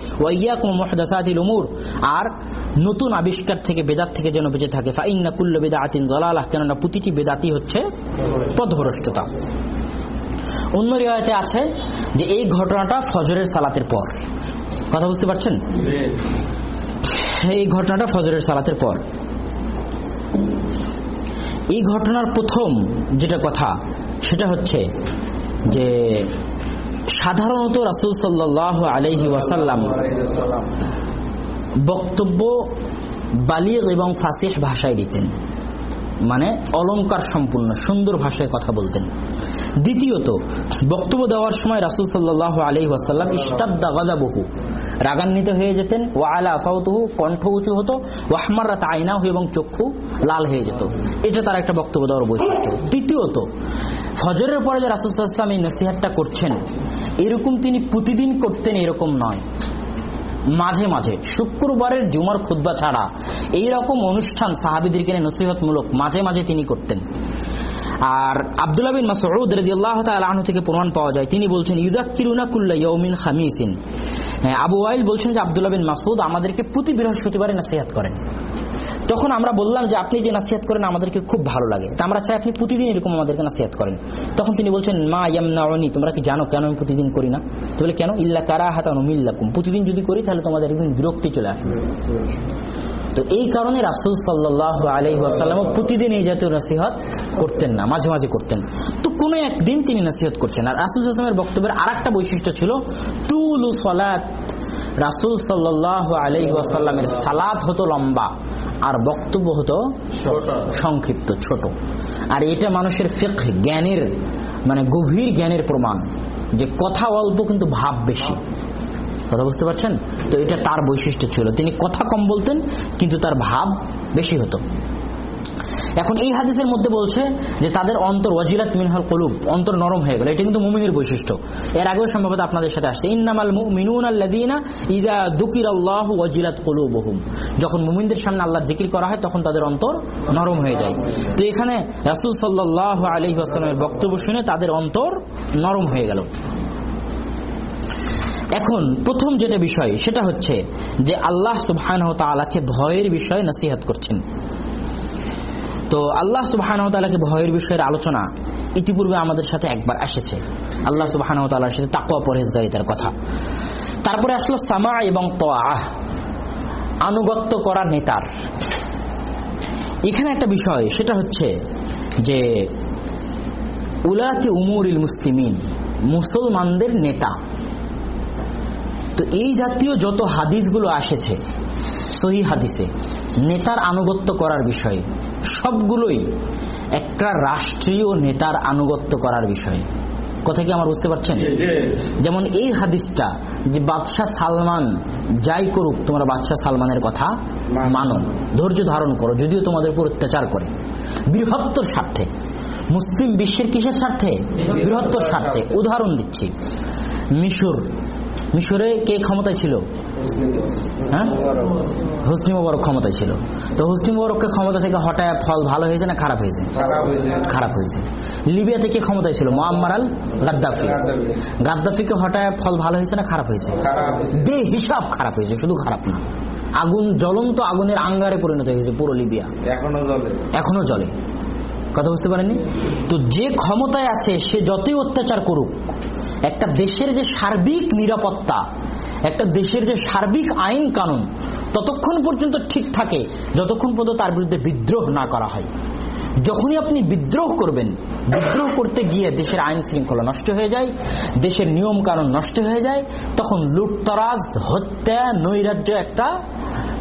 Speaker 1: উমুর। আর নতুন আবিষ্কার থেকে, বেদাত থেকে যেন বেঁচে থাকে। কেননা প্রতিটি হচ্ছে পথভ্রষ্টতা। অন্য আছে যে এই ঘটনাটা ফজরের সালাতের পর। কথা বুঝতে পারছেন? এই ঘটনাটা ফজরের সালাতের পর। এই ঘটনার প্রথম যেটা কথা, সেটা হচ্ছে যে সাধারণত রাসুল সাল্লাহ আলহি ওয়াসাল্লাম বক্তব্য বালিগ এবং ফাসিহ ভাষায় দিতেন। মানে অলংকার সম্পূর্ণ, সুন্দর ভাষায় কথা বলতেন। দ্বিতীয়ত, বক্তব্য দেওয়ার সময় রাসুল সাল্লাহ আলি ওয়াসাল্লাম ইস্তাদ্দা গাজাবহু রাগান্বিত হয়ে যেতেন ও আলা আসাউতহু কণ্ঠ উঁচু হতো ওয়াহমারাত আইনাহু এবং চক্ষু লাল হয়ে যেত। এটা তার একটা বক্তব্য দেওয়ার বৈশিষ্ট্য। তৃতীয়ত, ফজরের পরে যে রাসুল সাল্লাম এই নসিহাতটা করছেন, এরকম তিনি প্রতিদিন করতেন এরকম নয়। মাঝে মাঝে শুক্রবারের জুমার খুদ্া ছাড়া এই রকম অনুষ্ঠান সাহাবিদেরকে নিয়ে নসিহতমূলক মাঝে মাঝে তিনি করতেন। আর আবদুল্লাহ বিন মাসউদ রাদিয়াল্লাহু তাআলা থেকে প্রমাণ পাওয়া যায় তিনি বলছেন ইউযাক্কিরুনা কুল্লা ইয়মিন খামিসিন। হ্যাঁ, আবু ওয়াইল বলছেন যে আবদুল্লাহ বিন মাসুদ আমাদেরকে প্রতি বৃহস্পতিবারে নসিহত করেন। তখন আমরা বললাম যে আপনি যে নাসিহাত করেন আমাদেরকে খুব ভালো লাগে। তা আমরা চাই আপনি প্রতিদিন এরকম আমাদেরকে নাসিহাত করেন। তখন তিনি বলছেন, মা ইয়ামনাউনি, তোমরা কি জানো কেন আমি প্রতিদিন করি না? তো বলে, কেন? ইল্লা কারা হাতানো মিল্লাকুম। প্রতিদিন যদি করি, তাহলে তোমাদের একদিন বিরক্তি চলে আসবে। তো এই কারণে রাসুল সাল্লাহ আলহি আসাল্লাম প্রতিদিন এই জাতীয় নসিহত করতেন না, মাঝে মাঝে করতেন। তো কোনো একদিন তিনি নসিহত করছেন আর রাসুল আসলামের বক্তব্যের আর একটা বৈশিষ্ট্য ছিল, তুলু সলাত। রাসুল সাল্লাহ আলহি আসাল্লামের সালাত হতো লম্বা। আর বক্তব্য হতো সংক্ষিপ্ত ছোট। আর এটা মানুষের ফেক জ্ঞানের মানে গভীর জ্ঞানের প্রমাণ যে কথা অল্প কিন্তু ভাব বেশি। কথা বুঝতে পারছেন? তো এটা তার বৈশিষ্ট্য ছিল। তিনি কথা কম বলতেন কিন্তু তার ভাব বেশি হতো। এখন এই হাদিসের মধ্যে বলছে যে তাদের অন্তর ওয়াজিলাত মিনহাল কলুব, অন্তর নরম হয়ে গেল। এটা কিন্তু মুমিনের বৈশিষ্ট্য। এর আগেও সম্ভবত আপনাদের সাথে আসছে। ইন্নামাল মুমিনুন আল্লাযীনা ইযা যুকিরাল্লাহু ওয়াজিলাত কুলুবুহুম। যখন মুমিনদের সামনে আল্লাহর জিকির করা হয়, তখন তাদের অন্তর নরম হয়ে যায়। তো এখানে রাসূল সাল্লাল্লাহু আলাইহি ওয়াসাল্লামের বক্তব্য শুনে তাদের অন্তর নরম হয়ে গেল। এখন প্রথম যেটা বিষয়, সেটা হচ্ছে যে আল্লাহ সুবহানাহু ওয়া তাআলাকে ভয়ের বিষয়ে নসিহত করছেন। তো আল্লাহ সুবাহানতালাকে ভয়ের বিষয়ের আলোচনা ইতিপূর্বে আমাদের সাথে একবার এসেছে। আল্লাহ সুবাহানতালার সাথে তাকুয়া পরহেজগারিতার কথা। তারপরে আসলো সামা এবং তোয়াহ আনুগত্য করা নেতার। এখানে একটা বিষয়, সেটা হচ্ছে যে উলাতে উমুরিল মুসলিমিন, মুসলমানদের নেতা। তো এই জাতীয় যত হাদিসগুলো আসেছে, সহি হাদিসে, নেতার আনুগত্য করার বিষয়ে সবগুলোই একটা রাষ্ট্রীয় নেতার আনুগত্য করার বিষয়। কথা কি আমার বুঝতে পারছেন? যেমন এই হাদিসটা যে বাদশাহ সালমান যাই করুক তোমরা বাদশাহ সালমানের কথা মানো। ধৈর্য ধারণ করো যদিও তোমাদের উপর অত্যাচার করে। বৃহত্তর স্বার্থে মুসলিম বিশ্বের কিসের স্বার্থে? বৃহত্তর স্বার্থে। উদাহরণ দিচ্ছি মিশর মিশরে কে ক্ষমতায় ছিল? হ্যাঁ? হুসনি মোবারক ক্ষমতায় ছিল। তো হুসনি মোবারককে ক্ষমতা থেকে হঠাৎ ফল ভালো হয়েছে না খারাপ হয়েছে? খারাপ হয়েছে। লিবিয়া থেকে ক্ষমতায় ছিল? মোহাম্মার আল গাদ্দাফি। গাদ্দাফিকে হঠাৎ ফল ভালো হয়েছে না খারাপ হয়েছে? বে হিসাব খারাপ হয়েছে শুধু খারাপ না। আগুন জ্বলন্ত আগুনের আঙ্গারে পরিণত হয়েছে পুরো লিবিয়া।
Speaker 2: এখনও জলে
Speaker 1: এখনও জ্বলে। কথা বুঝতে পারেননি? তো যে ক্ষমতায় আছে, সে যতই অত্যাচার করুক, একটা দেশের যে সার্বিক নিরাপত্তা, একটা দেশের যে সার্বিক আইন কানুন, ততক্ষণ পর্যন্ত ঠিক থাকে, যতক্ষণ পর্যন্ত তার বিরুদ্ধে বিদ্রোহ না করা হয়। যখনই আপনি বিদ্রোহ করবেন, বিদ্রোহ করতে গিয়ে দেশের আইন শৃঙ্খলা নষ্ট হয়ে যায়, দেশের নিয়ম কানুন নষ্ট হয়ে যায়, তখন লুটতরাজ, হত্যা, নৈরাজ্য একটা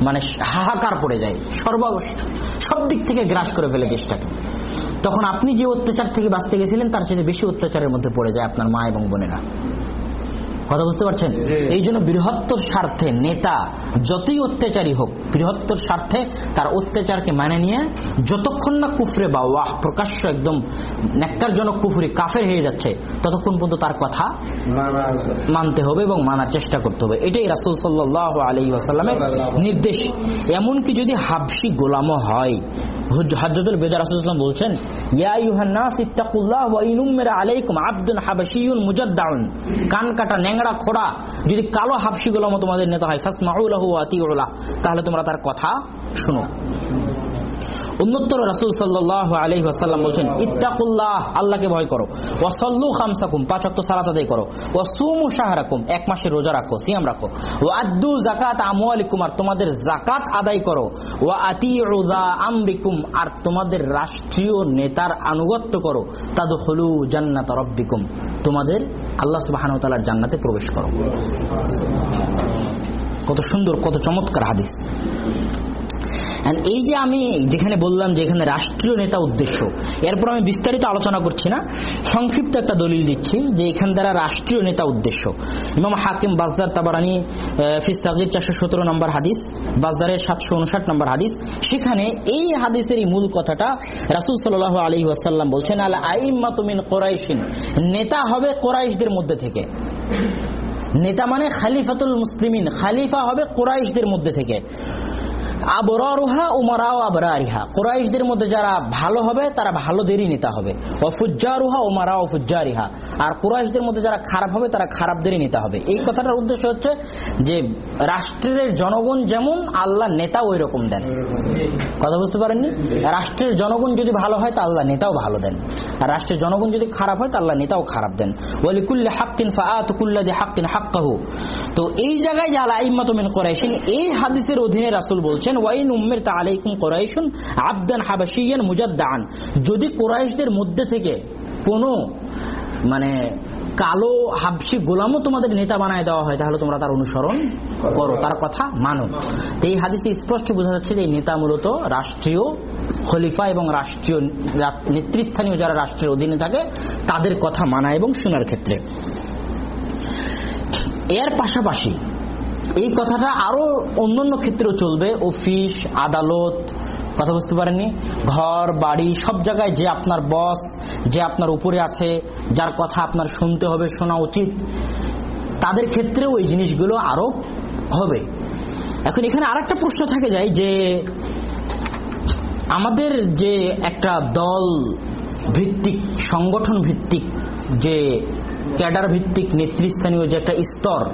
Speaker 1: মানে হাহাকার পড়ে যায়। সর্ব সব দিক থেকে গ্রাস করে ফেলে দেশটাকে। তখন আপনি যে অত্যাচার থেকে বাঁচতে গেছিলেন, তার সাথে বেশি অত্যাচারের মধ্যে পড়ে যায় আপনার মা এবং বোনেরা। কথা বুঝতে পারছেন? এই জন্য বৃহত্তর স্বার্থে নেতা যতই অত্যাচারী হোক বৃহত্তর স্বার্থে তার অত্যাচারকে মানে নিয়ে যতক্ষণ না কুফরে বা ওয়াহ প্রকাশ্য একদম ন্যাক্কারজনক কুফরি কাফের হয়ে যাচ্ছে ততক্ষণ পর্যন্ত তার কথা মানতে হবে এবং মানার চেষ্টা করতে হবে। এটাই রাসুল সাল্লাহ আলী আসাল্লামের নির্দেশ। এমনকি যদি হাবসি গোলামও হয় হাজরতুল বেদা রাসুলাম বলছেন ইয়া ইউহান্নাস ইত্তাকুল্লাহ ওয়া ইনুম্মিরা আলাইকুম আবদুন হাবাশিয়ুন মুজাদ্দাউন। কান কাটা ন্যাংড়া খোড়া যদি কালো হাবসি গোলামও তোমাদের নেতা হয়, ফাসমাউ লাহু ওয়া আতিউলাহ তাহলে তোমরা তার কথা শুনো। আদায় করো। রোজা তোমাদের জাকাত আদায় করো। আমরিকুম, আর তোমাদের রাষ্ট্রীয় নেতার আনুগত্য করো। তাদ হলু জান্নাত তোমাদের আল্লাহ সুবাহান তালার জান্নাতে প্রবেশ করো। কত সুন্দর কত চমৎকার হাদিস। এই যে আমি যেখানে বললাম যে এখানে রাষ্ট্রীয় নেতা উদ্দেশ্য, এরপর আমি বিস্তারিত আলোচনা করছি না, সংক্ষিপ্ত একটা দলিল দিচ্ছি যে এখান দ্বারা রাষ্ট্রীয় নেতা উদ্দেশ্য। ইমাম হাকিম বাজার তাবারানি ফিস তাজির চারশো সতেরো নম্বর হাদিস বাজারের সাতশো উনষাট নম্বর হাদিস, সেখানে এই হাদিসের এই মূল কথাটা রাসুল সাল আলী ওয়াসাল্লাম বলছেন, আল আইমাতুমিন কোরাইশিন। নেতা হবে কোরাইশদের মধ্যে থেকে। নেতা মানে খালিফাতুল মুসলিমিন, খালিফা হবে কোরাইশদের মধ্যে থেকে। আবরারুহা আবরারিহা। কোরাইশদের মধ্যে যারা ভালো হবে, তারা ভালোদেরই নেতা হবে। ও ফুজ্জারুহা আর কোরাইশদের মধ্যে যারা খারাপ হবে, তারা খারাপদেরই নেতা হবে। এই কথাটার উদ্দেশ্য হচ্ছে যে, রাষ্ট্রের জনগণ যেমন আল্লাহ নেতা ওই রকম দেন। কথা বুঝতে পারেননি? রাষ্ট্রের জনগণ যদি ভালো হয়, তা আল্লাহ নেতাও ভালো দেন। আর রাষ্ট্রের জনগণ যদি খারাপ হয়, তা আল্লাহ নেতাও খারাপ দেন। বলি কুল্লে হাক্কিন ফাআত কুল্লাদি হাক্কিন হাক্কাহু। তো এই জায়গায় যে আলা আইম্মাতুমিন কোরাইশিন, এই হাদিসের অধীনে রাসূল বলছেন, ওয়াইন উম্মের তা আলাইকুম কোরাইশুন আবদান হাবাশিয়ান মুজাদ্দান যদি কোরাইশদের মধ্যে থেকে কোনো মানে কালো হাবসি গোলামও তোমাদের নেতা বানায় দেওয়া হয়, তাহলে তোমরা তার অনুসরণ করো, তার কথা মানো। এই হাদিসে স্পষ্ট বোঝা যাচ্ছে যে এই নেতা মূলত রাষ্ট্রীয় খলিফা এবং রাষ্ট্রীয় নেতৃস্থানীয় যারা রাষ্ট্রের অধীনে থাকে, তাদের কথা মানা এবং শোনার ক্ষেত্রে। এর পাশাপাশি এই কথাটা আরও অন্যান্য ক্ষেত্রেও চলবে। অফিস, আদালত, কথা বুঝতে পারেননি? ঘর, বাড়ি, সব জায়গায় যে আপনার বস, যে আপনার উপরে আছে, যার কথা আপনার শুনতে হবে, শোনা উচিত, তাদের ক্ষেত্রেও এই জিনিসগুলো আরও হবে। এখন এখানে আরেকটা প্রশ্ন থাকে যায় যে, আমাদের যে একটা দল ভিত্তিক, সংগঠন ভিত্তিক, যে ক্যাডার ভিত্তিক, নেতৃস্থানীয় যে একটা স্তর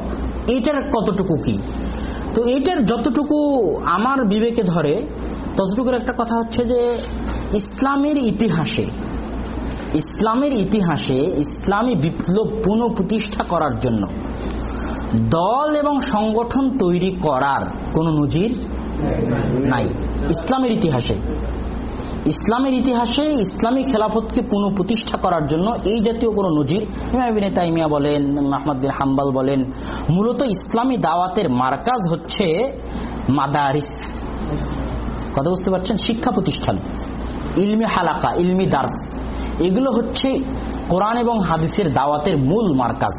Speaker 1: এটার কতটুকু কি? তো এটার যতটুকু আমার বিবেকে ধরে, ততটুকুর একটা কথা হচ্ছে যে, ইসলামের ইতিহাসে ইসলামের ইতিহাসে ইসলামী বিপ্লব পুনঃপ্রতিষ্ঠা করার জন্য দল এবং সংগঠন তৈরি করার কোনো নজির নাই। ইসলামের ইতিহাসে। ইসলামের ইতিহাসে ইসলামী খেলাফতকে পুনঃপ্রতিষ্ঠা করার জন্য এই জাতীয় কোনো নজির তাইমিয়া বলেন আহমদ বিন হাম্বাল বলেন, মূলত ইসলামী দাওয়াতের মার্কাজ হচ্ছে মাদারিস। কথা বুঝতে পারছেন? শিক্ষা প্রতিষ্ঠান। ইলমি হালাকা, ইলমি দার্স। এগুলো হচ্ছে কোরআন এবং হাদিসের দাওয়াতের মূল মার্কাজ।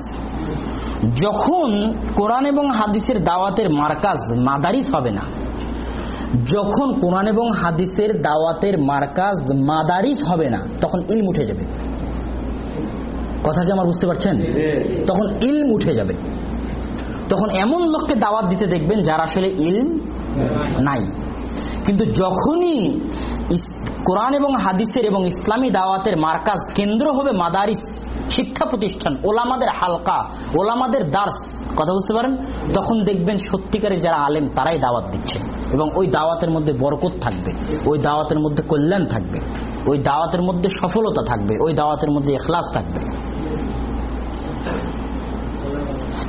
Speaker 1: যখন কোরআন এবং হাদিসের দাওয়াতের মার্কাজ মাদারিস হবে না যখন কোরআন এবং হাদিসের দাওয়াতের মার্কাজ মাদারিস হবে না, তখন ইলম উঠে যাবে। কথা কি আমার বুঝতে পারছেন? তখন ইলম উঠে যাবে। তখন এমন লোককে দাওয়াত দিতে দেখবেন যার আসলে ইলম নাই। কিন্তু যখনই কোরআন এবং হাদিসের এবং ইসলামী দাওয়াতের মার্কাজ কেন্দ্র হবে মাদারিস শিক্ষা প্রতিষ্ঠান, ওলামাদের হালকা, ওলামাদের দার্স, কথা বুঝতে পারেন? তখন দেখবেন সত্যিকারের যারা আলেম, তারাই দাওয়াত দিচ্ছে। এবং ওই দাওয়াতের মধ্যে বরকত থাকবে, ওই দাওয়াতের মধ্যে কল্যাণ থাকবে, ওই দাওয়াতের মধ্যে সফলতা থাকবে, ওই দাওয়াতের মধ্যে এখলাস থাকবে।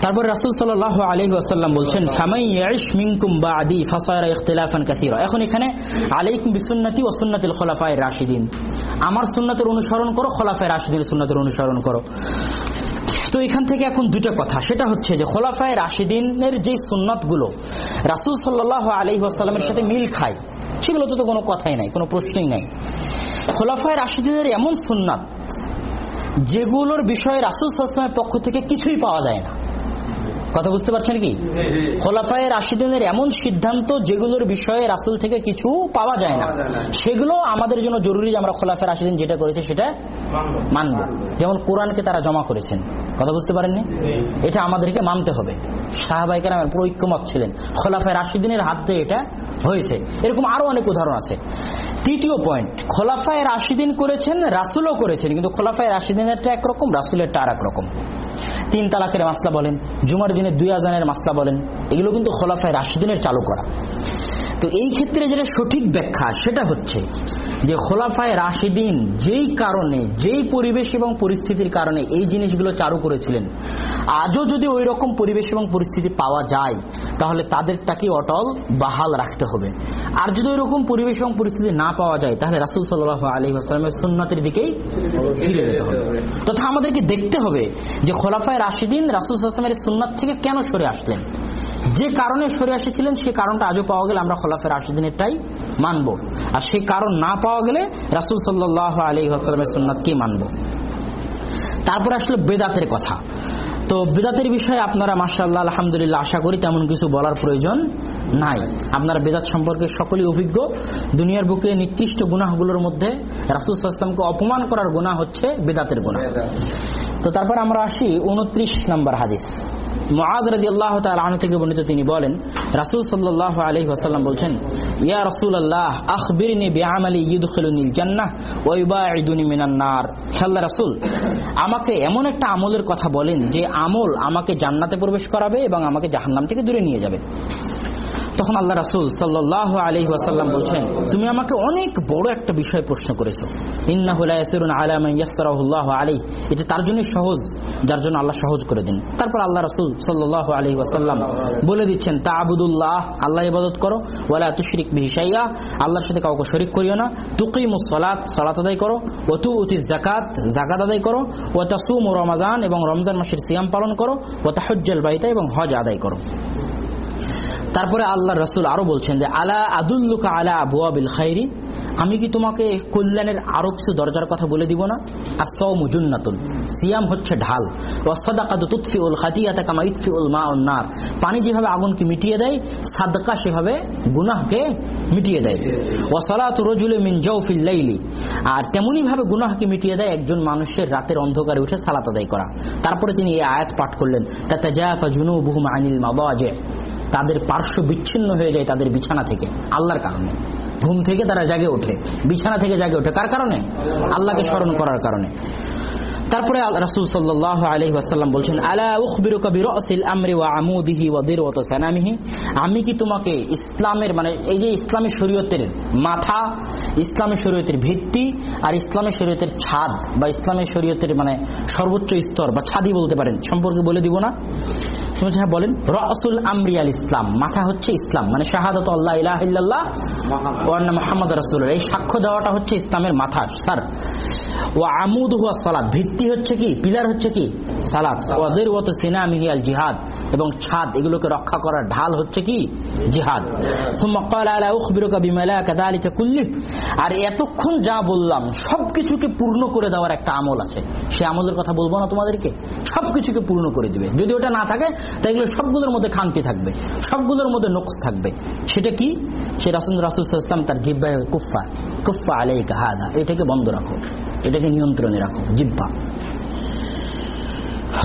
Speaker 1: তারপর রাসুল সাল আলহি আসাল্লাম বলছেন এখন এখানে, আলাইকুম ও সুন্নাতুল খোলাফায়ে রাশিদিন। আমার সুন্নাতের অনুসরণ করো, খোলাফায় রাশিদিনের সুন্নাতের অনুসরণ করো। তো এখান থেকে এখন দুটো কথা। সেটা হচ্ছে যে খোলাফায় রাশিদিনের যে সুন্নাতগুলো রাসুল সাল্লাহ আলহি আসাল্লামের সাথে মিল খায় সেগুলো তো কোনো কথাই নাই কোনো প্রশ্নই নাই। খোলাফায় রাশিদিনের এমন সুন্নাত যেগুলোর বিষয়ে রাসুল সাল্লামের পক্ষ থেকে কিছুই পাওয়া যায় না। কথা বুঝতে পারছেন কি? খোলাফায় রাশিদিনের এমন সিদ্ধান্ত যেগুলোর বিষয়ে রাসুল থেকে কিছু পাওয়া যায় না। সেগুলো আমাদের জন্য জরুরি যে আমরা খোলাফায় রাশিদিন যেটা করেছি সেটা মানব। যেমন কোরআনকে তারা জমা করেছেন। কথা বুঝতে পারেননি? এটা আমাদেরকে মানতে হবে। সাহাবাইকার আমার পুরো ঐক্যমত ছিলেন। খোলাফায় রাশিদিনের হাত দিয়ে এটা হয়েছে। এরকম আরও অনেক উদাহরণ আছে। তৃতীয় পয়েন্ট খোলাফায় রাশিদিন করেছেন রাসুলও করেছেন কিন্তু খোলাফায় রাশিদিনেরটা একরকম রাসুলেরটা আর একরকম তিন তালাকের মাসলা বলেন জুমার দিনে দুই আজানের মাসলা বলেন এগুলো কিন্তু খোলাফায় রাশিদিনের চালু করা। তো এই ক্ষেত্রে যেটা সঠিক ব্যাখ্যা, সেটা হচ্ছে যে খোলাফায় রাশিদিন যেই কারণে, যেই পরিবেশ এবং পরিস্থিতির কারণে এই জিনিসগুলো চালু করেছিলেন, আজও যদি ওই রকম পরিবেশ এবং পরিস্থিতি পাওয়া যায়, তাহলে তাদেরটাকে অটল বাহাল রাখতে হবে। আর যদি ওই রকম পরিবেশ এবং পরিস্থিতি না পাওয়া যায়, তাহলে রাসুল সাল্লাহ আলী আসলামের সুন্নাতের দিকেই ফিরে যেতে হবে। তথা আমাদেরকে দেখতে হবে যে খোলাফায় রাশিদিন রাসুল আসলামের সুন্নাত থেকে কেন সরে আসলেন। যে কারণে সরে এসেছিলেন সেই কারণটা আজও পাওয়া গেলে আমরা খোলাফের আশিদিনেরটাই মানব। আর সেই কারণ না পাওয়া গেলে রাসুল সাল্লাহ আলী আসসালামের সুন্নাতকেই মানব? তারপর আসলে বেদাতের কথা। তো বেদাতের বিষয়ে আপনারা মাসাল্লাহ আলহামদুলিল্লাহ, আশা করি তেমন কিছু বলার প্রয়োজন নাই। আপনারা বেদাত সম্পর্কে সকলেই অভিজ্ঞ। দুনিয়ার বুকে নিকৃষ্ট গুনাহগুলোর মধ্যে রাসুল সাল্লামকে অপমান করার গুণা হচ্ছে বেদাতের গুণা তো তারপর আমরা আসি উনত্রিশ নম্বর হাদিস। আনহু থেকে বর্ণিত তিনি বলেন বলছেন, ইয়া বিআমালি ইউদখিলুনিল জান্নাহ খেল্লা আমাকে এমন একটা আমলের কথা বলেন যে আমল আমাকে জান্নাতে প্রবেশ করাবে এবং আমাকে জাহান্নাম থেকে দূরে নিয়ে যাবে। তখন আল্লাহ রাসুল সাল্লাহ আলি ওয়াসাল্লাম বলছেন, তুমি আমাকে অনেক বড় একটা বিষয় প্রশ্ন করেছ। ইন্নাহুল্লাহ আলামাইয়াসরাহুল্লাহ আলী এটা তার জন্য সহজ, যার জন্য আল্লাহ সহজ করে দিন। তারপর আল্লাহ রাসুল সাল্লাহ আলি ওয়াসাল্লাম বলে দিচ্ছেন তা আবুদুল্লাহ আল্লাহ ইবাদত করো, ওয়ালা তুশরিক বিহিসাইয়া আল্লাহর সাথে কাউকে শরিক করিও না। তুকিমু সলাত সলাত আদায় করো ও তু উতি জাকাত জাকাত আদায় করো ও তাসুম রমাজান এবং রমজান মাসের সিয়াম পালন করো ও তাহজ্জাল বাইতা এবং হজ আদায় করো। তারপরে আল্লাহ রসুল আরও বলছেন যে আলা আদুল্লুকা আলা আবুয়াবিল খাইরি? আমি কি তোমাকে কল্যাণের আরও কিছু দরজার কথা বলে দিব না? আর সৌমুজুন্নাতুন সিয়াম হচ্ছে ঢাল। নার। পানি যেভাবে আগুনকে মিটিয়ে দেয়, সাদকা সেভাবে গুনাহকে মিটিয়ে দেয়। ওয়াসালাতু রজুলি মিন লাইলি। আর তেমনি ভাবে গুনাহকে মিটিয়ে দেয় একজন মানুষের রাতের অন্ধকারে উঠে সালাত আদায় করা। তারপরে তিনি এই আয়াত পাঠ করলেন, তাতাজাফা জুনুবুহুম আনিল মাদাজি। তাদের পার্শ্ব বিচ্ছিন্ন হয়ে যায় তাদের বিছানা থেকে, আল্লাহর কারণে। ঘুম থেকে তারা জাগে ওঠে, বিছানা থেকে জাগে ওঠে। কার কারণে? আল্লাহকে স্মরণ করার কারণে। তারপরে রাসূল সাল্লাল্লাহু আলাইহি ওয়াসাল্লাম বলছেন, আলা আমরি ওয়া আমুদিহি আমি কি তোমাকে ইসলামের মানে এই যে ইসলামী শরীয়তের মাথা, ইসলামী শরীয়তের ভিত্তি আর ইসলামী শরীয়তের ছাদ বা ইসলামী শরীয়তের মানে সর্বোচ্চ স্তর বা ছাদি বলতে পারেন, সম্পর্কে বলে দিব না। তুমি হ্যাঁ বলেন, রসুল আমরি আল ইসলাম, মাথা হচ্ছে ইসলাম মানে শাহাদত আল্লাহ ইলাহ ইল্লাল্লাহ ওয়ান্না মোহাম্মদ রাসুল এই সাক্ষ্য দেওয়াটা হচ্ছে ইসলামের মাথা স্যার ও আমুদ হুয়া সালাদ ভিত্তি হচ্ছে কি, পিলার হচ্ছে কি সালাদ ওয়াদের ওত সিনামিহি আল জিহাদ, এবং ছাদ, এগুলোকে রক্ষা করার ঢাল হচ্ছে কি, জিহাদ। আর এতক্ষণ যা বললাম, সবকিছুকে পূর্ণ করে দেওয়ার একটা আমল আছে। সে আমলের কথা বলব না তোমাদেরকে, সবকিছুকে পূর্ণ করে দিবে। যদি ওটা না থাকে তাহলে সবগুলোর মধ্যে খান্তি থাকবে, সবগুলোর মধ্যে নোকস থাকবে। সেটা কি? সে রাসুল রাসুল ইসলাম তার জিব্বায় কুফা কুফা আলাই কাহাদা এটাকে বন্ধ রাখো, এটাকে নিয়ন্ত্রণে রাখো, জিব্বা।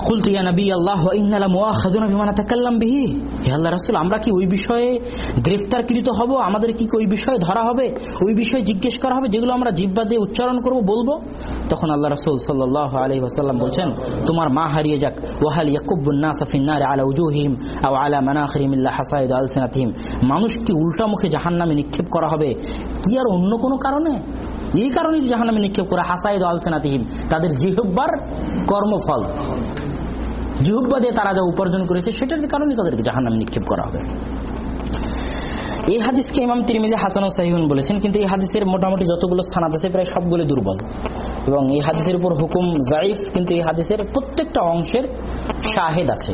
Speaker 1: কুলতু ইয়া নবী আল্লাহ ইন্না লামুআখাযুনা বিমা নাতাকাল্লাম বিহি। হে আল্লাহ রাসূল, আমরা কি ওই বিষয়ে গ্রেফতারকৃত হব? আমাদের কি ওই বিষয়ে ধরা হবে? ওই বিষয়ে জিজ্ঞেস করা হবে যেগুলো আমরা জিব্বা দিয়ে উচ্চারণ করব, বলব? তখন আল্লাহ রাসূল সাল্লাল্লাহু আলাইহি ওয়াসাল্লাম বলছেন, তোমার মা হারিয়ে যাক। ওয়াহাল ইয়াকুবুন নাস ফিন নার আলা উজুহিহিম আও আলা মানাখিরিম ইল্লা হাসাইদ আলসিনাতিহিম। মানুষ কি উল্টা মুখে জাহান্নামে নিক্ষেপ করা হবে। কি আর অন্য কোনো কারণে? এই কারণে জাহান্নামে নিক্ষেপ করে হাসাইদ আলসেনাতিহীন। তাদের জিহব্বার কর্মফল জিহুব্বা দিয়ে তারা যা উপার্জন করেছে, সেটার কারণে তাদেরকে জাহান্নামে নিক্ষেপ করা হবে। এই হাদিসকে ইমাম তিরমিজি হাসান ও সাহিউন বলেছেন, কিন্তু এই হাদিসের মোটামুটি যতগুলো স্থান আছে, প্রায় সবগুলো দুর্বল। এবং এই হাদিসের উপর হুকুম জাইফ কিন্তু এই হাদিসের প্রত্যেকটা অংশের শাহেদ আছে।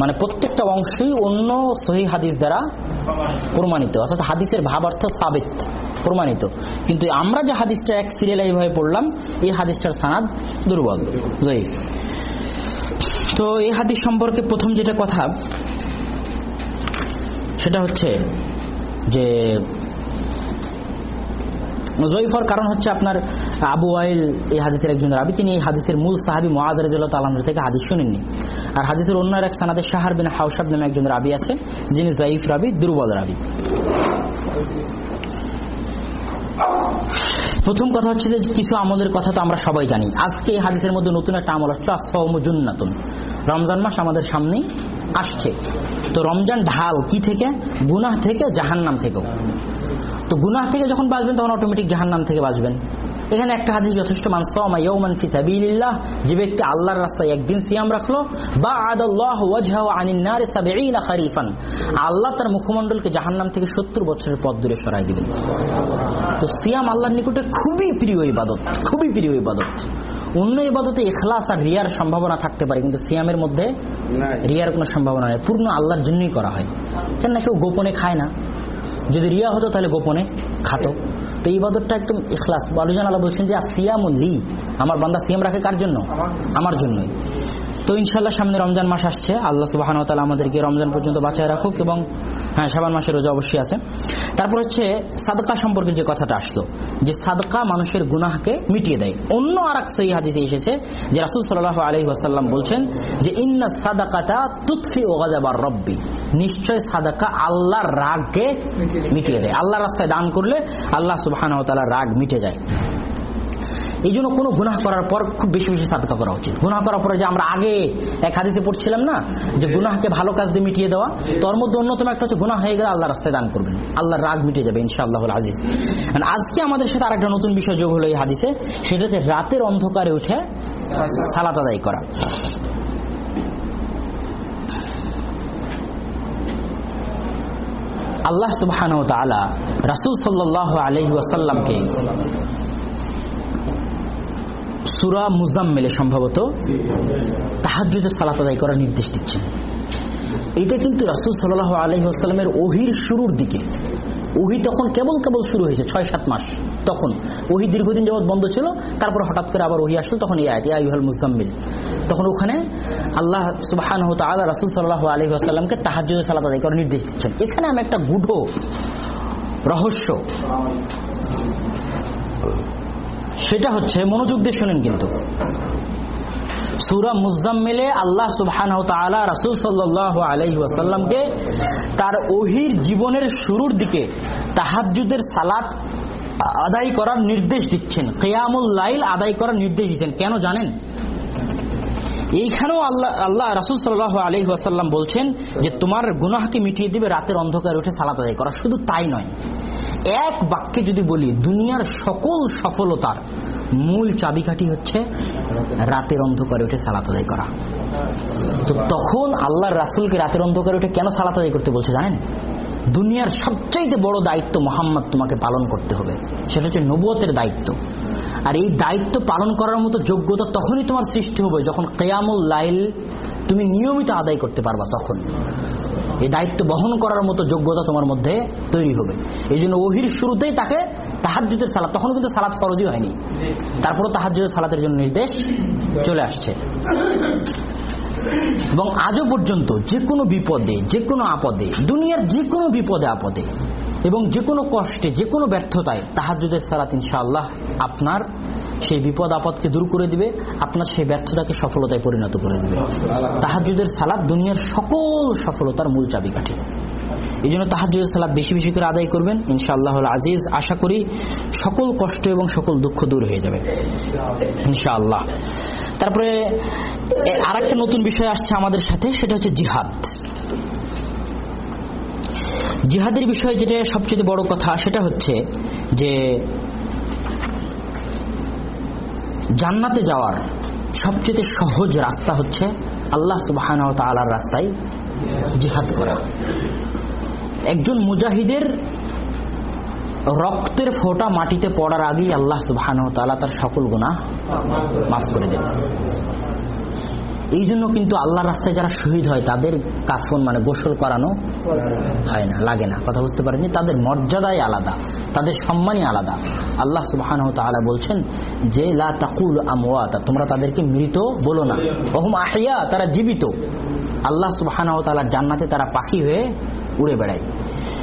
Speaker 1: মানে প্রত্যেকটা অংশই অন্য সহি হাদিস দ্বারা প্রমাণিত। অর্থাৎ হাদিসের ভাবার্থ সাবেত, প্রমাণিত। কিন্তু আমরা যে হাদিসটা এক সিরিয়াল এইভাবে পড়লাম, এই হাদিসটার সানাদ দুর্বল, জয়ীফ। তো এই হাদিস সম্পর্কে প্রথম যেটা কথা সেটা হচ্ছে যে জয়ীফর কারণ হচ্ছে আপনার আবু আইল এই হাদিসের একজন রাবি। তিনি এই হাদিসের মূল সাহাবি মহাজ রাজিল্লাহ থেকে হাদিস শুনেননি। আর হাদিসের অন্য এক সানাতে শাহার বিন হাউসাব নামে একজন রাবি আছে, যিনি জয়ীফ রাবি, দুর্বল রাবি। প্রথম কথা হচ্ছে যে কিছু আমলের কথা তো আমরা সবাই জানি। আজকে এই হাদিসের মধ্যে নতুন একটা আমল হচ্ছে আসমজুন্নাতুন রমজান মাস আমাদের সামনেই আসছে। তো রমজান ঢাল কি থেকে? গুনাহ থেকে জাহান্নাম থেকেও। তো গুনাহ থেকে যখন বাঁচবেন, তখন অটোমেটিক জাহান্নাম থেকে বাঁচবেন। এখানে একটা হাদিস যথেষ্ট ফি যে ব্যক্তি আল্লাহর রাস্তায় একদিন সিয়াম রাখল বা আদাল্লাহ খারিফান। আল্লাহ তার মুখমণ্ডলকে জাহান্নাম থেকে 70 বছরের পথ দূরে সরাই দিবেন। তো সিয়াম আল্লাহর নিকটে খুবই প্রিয় ইবাদত খুবই প্রিয় ইবাদত। অন্য ইবাদতে ইখলাস আর রিয়ার সম্ভাবনা থাকতে পারে কিন্তু সিয়ামের মধ্যে রিয়ার কোনো সম্ভাবনা নেই পূর্ণ আল্লাহর জন্যই করা হয়। কেন না কেউ গোপনে খায় না। যদি রিয়া হতো তাহলে গোপনে খাতো তো এই বাদরটা একদম ইখলাস। আলোচনা আল্লাহ বলছেন যে সিয়ামুল্লি আমার বান্দা সিয়াম রাখে কার জন্য। আমার জন্যই। তো ইনশাল্লাহ সামনে রমজান মাস আসছে। আল্লাহ সুবাহান তালা আমাদেরকে রমজান পর্যন্ত বাঁচায় রাখুক এবং হ্যাঁ সাবান মাসের রোজা অবশ্যই আছে। তারপর হচ্ছে সাদকা সম্পর্কে যে কথাটা আসলো যে সাদকা মানুষের গুনাহকে মিটিয়ে দেয়। অন্য আর এক সহি হাদিসে এসেছে যে রাসুল সাল্লাহ আলহি ওয়াসাল্লাম বলছেন যে ইন্না সাদাকাটা তুৎফি ওগাদাবার রব্বি। নিশ্চয় সাদাকা আল্লাহর রাগকে মিটিয়ে দেয়। আল্লাহ রাস্তায় দান করলে আল্লাহ সুবাহান তালার রাগ মিটে যায়। এই জন্য কোনো গুনাহ করার পর খুব বেশি বেশি সাদকা করা উচিত। গুনাহ করার পরে যে আমরা আগে এক হাদিসে পড়ছিলাম না, যে গুনাহকে ভালো কাজ দিয়ে মিটিয়ে দেওয়া, তোর মধ্যে অন্যতম একটা হচ্ছে গুনাহ হয়ে গেলে আল্লাহ রাস্তায় দান করবেন, আল্লাহর রাগ মিটে যাবে ইনশাআল্লাহ আজিজ। আজকে আমাদের সাথে আরেকটা নতুন বিষয় যোগ হলো এই হাদিসে, সেটা হচ্ছে রাতের অন্ধকারে উঠে সালাত আদায় করা। আল্লাহ সুবহান রাসুল সাল্লাহ আলহি ওয়াসাল্লামকে সুরা মুজাম্মেলে সম্ভবত তাহাজুদের সালাত আদায় করার নির্দেশ দিচ্ছেন। এটা কিন্তু রাসুল সাল্লাহ আলহিহাস্লামের ওহির শুরুর দিকে। ওহি তখন কেবল কেবল শুরু হয়েছে ছয় সাত মাস। তখন ওহি দীর্ঘদিন যাবৎ বন্ধ ছিল, তারপর হঠাৎ করে আবার ওহি আসলো, তখন ইয়াহুল মুজাম্মিল। তখন ওখানে আল্লাহ সুবাহান আল্লাহ রাসুল সাল্লাহ আলহি আসাল্লামকে তাহাজুদের সালাত আদায় করার নির্দেশ দিচ্ছেন। এখানে আমি একটা গূঢ় রহস্য। সেটা হচ্ছে মনোযোগ দিয়ে শোনেন কিন্তু। সুরা মুজাম্মেলে আল্লাহ সুবহান রাসুল সাল্লাহ আলহি ওয়াসাল্লামকে তার ওহির জীবনের শুরুর দিকে তাহাজুদের সালাত আদায় করার নির্দেশ দিচ্ছেন। কেয়ামুল লাইল আদায় করার নির্দেশ দিচ্ছেন। কেন জানেন? এইখানেও আল্লাহ আল্লাহ রাসুল সাল্লাহ আলহি ওয়াসাল্লাম বলছেন যে তোমার গুনাহকে মিটিয়ে দিবে, রাতের অন্ধকার উঠে সালাত আদায় করা। শুধু তাই নয়, এক বাক্যে যদি বলি, দুনিয়ার সকল সফলতার মূল চাবিকাঠি হচ্ছে রাতের অন্ধকারে উঠে সালাত আদায় করা। তো তখন আল্লাহর রাসুলকে রাতের অন্ধকারে উঠে কেন সালাত আদায় করতে বলছে জানেন? দুনিয়ার সবচাইতে বড় দায়িত্ব মোহাম্মদ তোমাকে পালন করতে হবে। সেটা হচ্ছে নবুয়তের দায়িত্ব। আর এই দায়িত্ব পালন করার মতো যোগ্যতা তখনই তোমার সৃষ্টি হবে যখন কেয়ামুল লাইল তুমি নিয়মিত আদায় করতে পারবা তখন। এই দায়িত্ব বহন করার মতো যোগ্যতা তোমার মধ্যে তৈরি হবে। এই জন্য ওহির শুরুতেই তাকে তাহাজুদের সালাদ তখন কিন্তু সালাদ ফরজই হয়নি। তারপরও তাহাজুদের সালাতের জন্য নির্দেশ চলে আসছে। এবং আজও পর্যন্ত যে কোনো বিপদে যে কোনো আপদে দুনিয়ার যে কোনো বিপদে আপদে এবং যে কোনো কষ্টে যে কোনো ব্যর্থতায় তাহাজুদের সালাত ইনশাআল্লাহ আপনার সেই বিপদ আপদকে দূর করে দিবে আপনার সেই ব্যর্থতাকে সফলতায় পরিণত করে দিবে। তাহাজুদের সালাদ দুনিয়ার সকল সফলতার মূল চাবিকাঠি। এই জন্য তাহাজুদের সালাদ বেশি বেশি করে আদায় করবেন। ইনশাআল্লাহ আজিজ, আশা করি সকল কষ্ট এবং সকল দুঃখ দূর হয়ে যাবে। ইনশাআল্লাহ। তারপরে আর একটা নতুন বিষয় আসছে আমাদের সাথে, সেটা হচ্ছে জিহাদ। জিহাদের বিষয়ে যেটা সবচেয়ে বড় কথা, সেটা হচ্ছে যে জান্নাতে যাওয়ার সবচেয়ে সহজ রাস্তা হচ্ছে আল্লাহ তালার রাস্তায় জিহাদ করা। একজন মুজাহিদের রক্তের ফোঁটা মাটিতে পড়ার আগেই আল্লাহ সুবাহান তার সকল গুণা মাফ করে দেন। এই জন্য কিন্তু আল্লাহ রাস্তায় যারা শহীদ হয়, তাদের কাফন মানে গোসল করানো হয় না, লাগে না। কথা বুঝতে পারেনি তাদের মর্যাদাই আলাদা, তাদের সম্মানই আলাদা। আল্লাহ সুবাহান বলছেন যে, লা তাকুল আমওয়াতা তোমরা তাদেরকে মৃত বলো না। ওহম আহিয়া তারা জীবিত। আল্লাহ সুবাহান তালার জান্নাতে তারা পাখি হয়ে উড়ে বেড়ায়।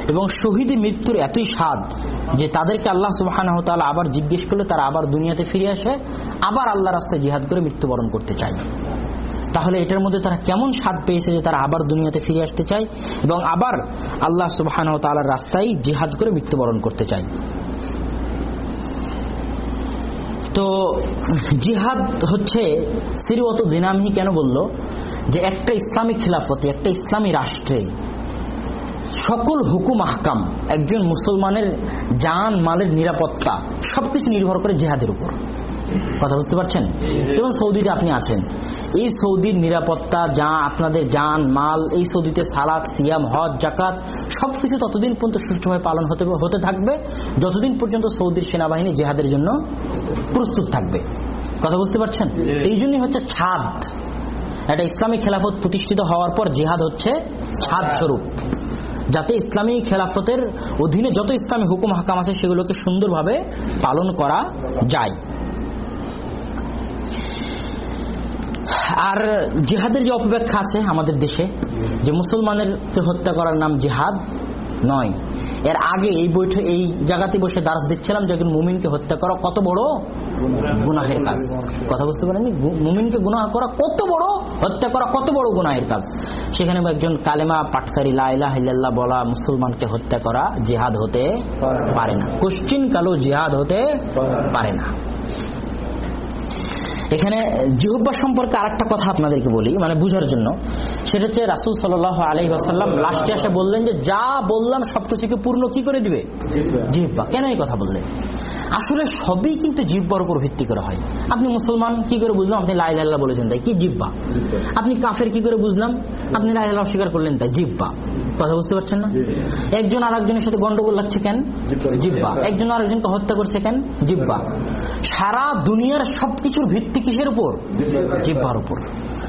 Speaker 1: এবং শহীদী মৃত্যুর এতই স্বাদ যে তাদেরকে আল্লাহ সুবাহান তালা আবার জিজ্ঞেস করলে তারা আবার দুনিয়াতে ফিরে আসে, আবার আল্লাহ রাস্তায় জিহাদ করে মৃত্যুবরণ করতে চায়। তাহলে এটার মধ্যে তারা কেমন স্বাদ পেয়েছে যে তারা আবার দুনিয়াতে ফিরে আসতে চায় এবং আবার আল্লাহ তালার রাস্তায় জিহাদ করে মৃত্যুবরণ করতে চায়। তো জিহাদ হচ্ছে সিরিয়ত দিনামহি কেন বলল? যে একটা ইসলামী খিলাফতে, একটা ইসলামী রাষ্ট্রে সকল হুকুম, আহকাম, একজন মুসলমানের জান, মালের নিরাপত্তা, সবকিছু নির্ভর করে জেহাদের উপর। কথা বুঝতে পারছেন? যেমন সৌদিতে আপনি আছেন। এই সৌদির নিরাপত্তা, যা আপনাদের জান, মাল, এই সৌদিতে সালাদ সিয়াম, হজ জাকাত সবকিছু ততদিন পর্যন্ত সুষ্ঠুভাবে পালন হতে হতে থাকবে। যতদিন পর্যন্ত সৌদির সেনাবাহিনী জেহাদের জন্য প্রস্তুত থাকবে। কথা বুঝতে পারছেন? এই জন্যই হচ্ছে ছাদ। একটা ইসলামী খেলাফত প্রতিষ্ঠিত হওয়ার পর জেহাদ হচ্ছে ছাদ স্বরূপ। যাতে ইসলামী খেলাফতের অধীনে যত ইসলামী হুকুম হাকাম আছে সেগুলোকে সুন্দরভাবে পালন করা যায়। আর জিহাদের যে অপব্যাখ্যা আছে আমাদের দেশে, যে মুসলমানের হত্যা করার নাম জিহাদ নয়। এর আগে এই বৈঠক এই জায়গাতে বসে দাস দিচ্ছিলাম যে একজন মুমিনকে হত্যা করা কত বড় গুনাহের কাজ। কথা বুঝতে পারেনি মুমিনকে গুনাহ করা কত বড় হত্যা করা কত বড় গুনাহের কাজ। সেখানে একজন কালেমা পাটকারী লাইলা হিল্লাল্লাহ বলা মুসলমানকে হত্যা করা জিহাদ হতে পারে না। কোশ্চিন কালো জিহাদ হতে পারে না। এখানে জিহুব্বা সম্পর্কে আরেকটা কথা আপনাদেরকে বলি মানে বুঝার জন্য। সেটা হচ্ছে রাসুল সাল আলহি আসাল্লাম লাস্টে এসে বললেন যে যা বললাম সবকিছুকে পূর্ণ কি করে দিবে? জিহ্বা। কেন এই কথা বললেন? আসলে সবই কিন্তু জিহ্বার উপর ভিত্তি করে হয়। আপনি মুসলমান কি করে বুঝলাম? আপনি লাই লাল্লাহ বলেছেন তাই। কি জিব্বা আপনি কাফের কি করে বুঝলাম? আপনি লাই লাল্লাহ স্বীকার করলেন তাই। জিব্বা কথা বুঝতে পারছেন না? একজন আর একজনের সাথে গন্ডগোল লাগছে কেন? জিব্বা একজন আর একজনকে হত্যা করছে কেন? জিব্বা সারা দুনিয়ার সবকিছুর ভিত্তি কিসের উপর জিব্বার উপর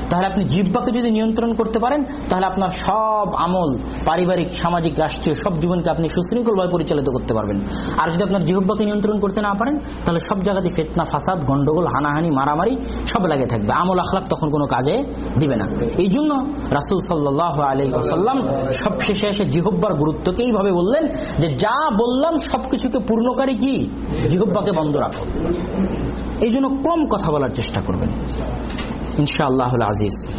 Speaker 1: তাহলে আপনি জিব্বাকে যদি নিয়ন্ত্রণ করতে পারেন, তাহলে আপনার সব আমল, পারিবারিক, সামাজিক, রাষ্ট্রীয়, সব জীবনকে আপনি সুশৃঙ্খলভাবে পরিচালিত করতে পারবেন। আর যদি আপনার জিহ্বাকে নিয়ন্ত্রণ করতে না পারেন, তাহলে সব জায়গাতে ফেতনা, ফাসাদ, গন্ডগোল, হানাহানি, মারামারি, সব লাগে থাকবে। আমল আখলাক তখন কোনো কাজে দিবে না। এই জন্য রাসুল সাল্লাহ আলী আসাল্লাম সব শেষে এসে জিহব্বার গুরুত্বকে এইভাবে বললেন যে, যা বললাম সবকিছুকে পূর্ণকারী কি? জিহব্বাকে বন্ধ রাখো। এই জন্য কম কথা বলার চেষ্টা করবেন। ইনশাআল্লাহ আজিজ।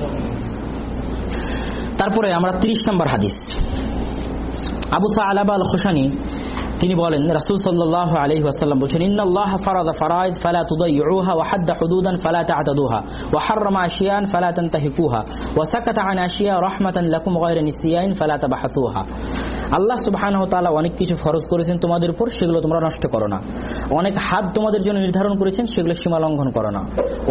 Speaker 1: তারপরে আমরা তিরিশ নম্বর হাদিস। আবু সালাবা আল খোসানি তিনি বলেন, রাসূল সাল্লাল্লাহু আলাইহি ওয়াসাল্লাম বলেন ইন্নাল্লাহ ফারাদা ফারাইদ ফালা তুদাইয়ুহা ওয়া হাদ্দা হুদুদান ফালা তা'তাদুহা ওয়া হাররামা আশিয়ান ফালা তানতাহিকুহা ওয়া সাকাতা আন আশিয়া রাহমাতান লাকুম গায়রা নিসিয়াইন ফালা তাবাহাতুহা আল্লাহ সুবহানাহু ওয়া তাআলা অনেক কিছু ফরজ করেছেন তোমাদের উপর, সেগুলো তোমরা নষ্ট করো না। অনেক হাত তোমাদের জন্য নির্ধারণ করেছেন, সেগুলো সীমা লঙ্ঘন করো না।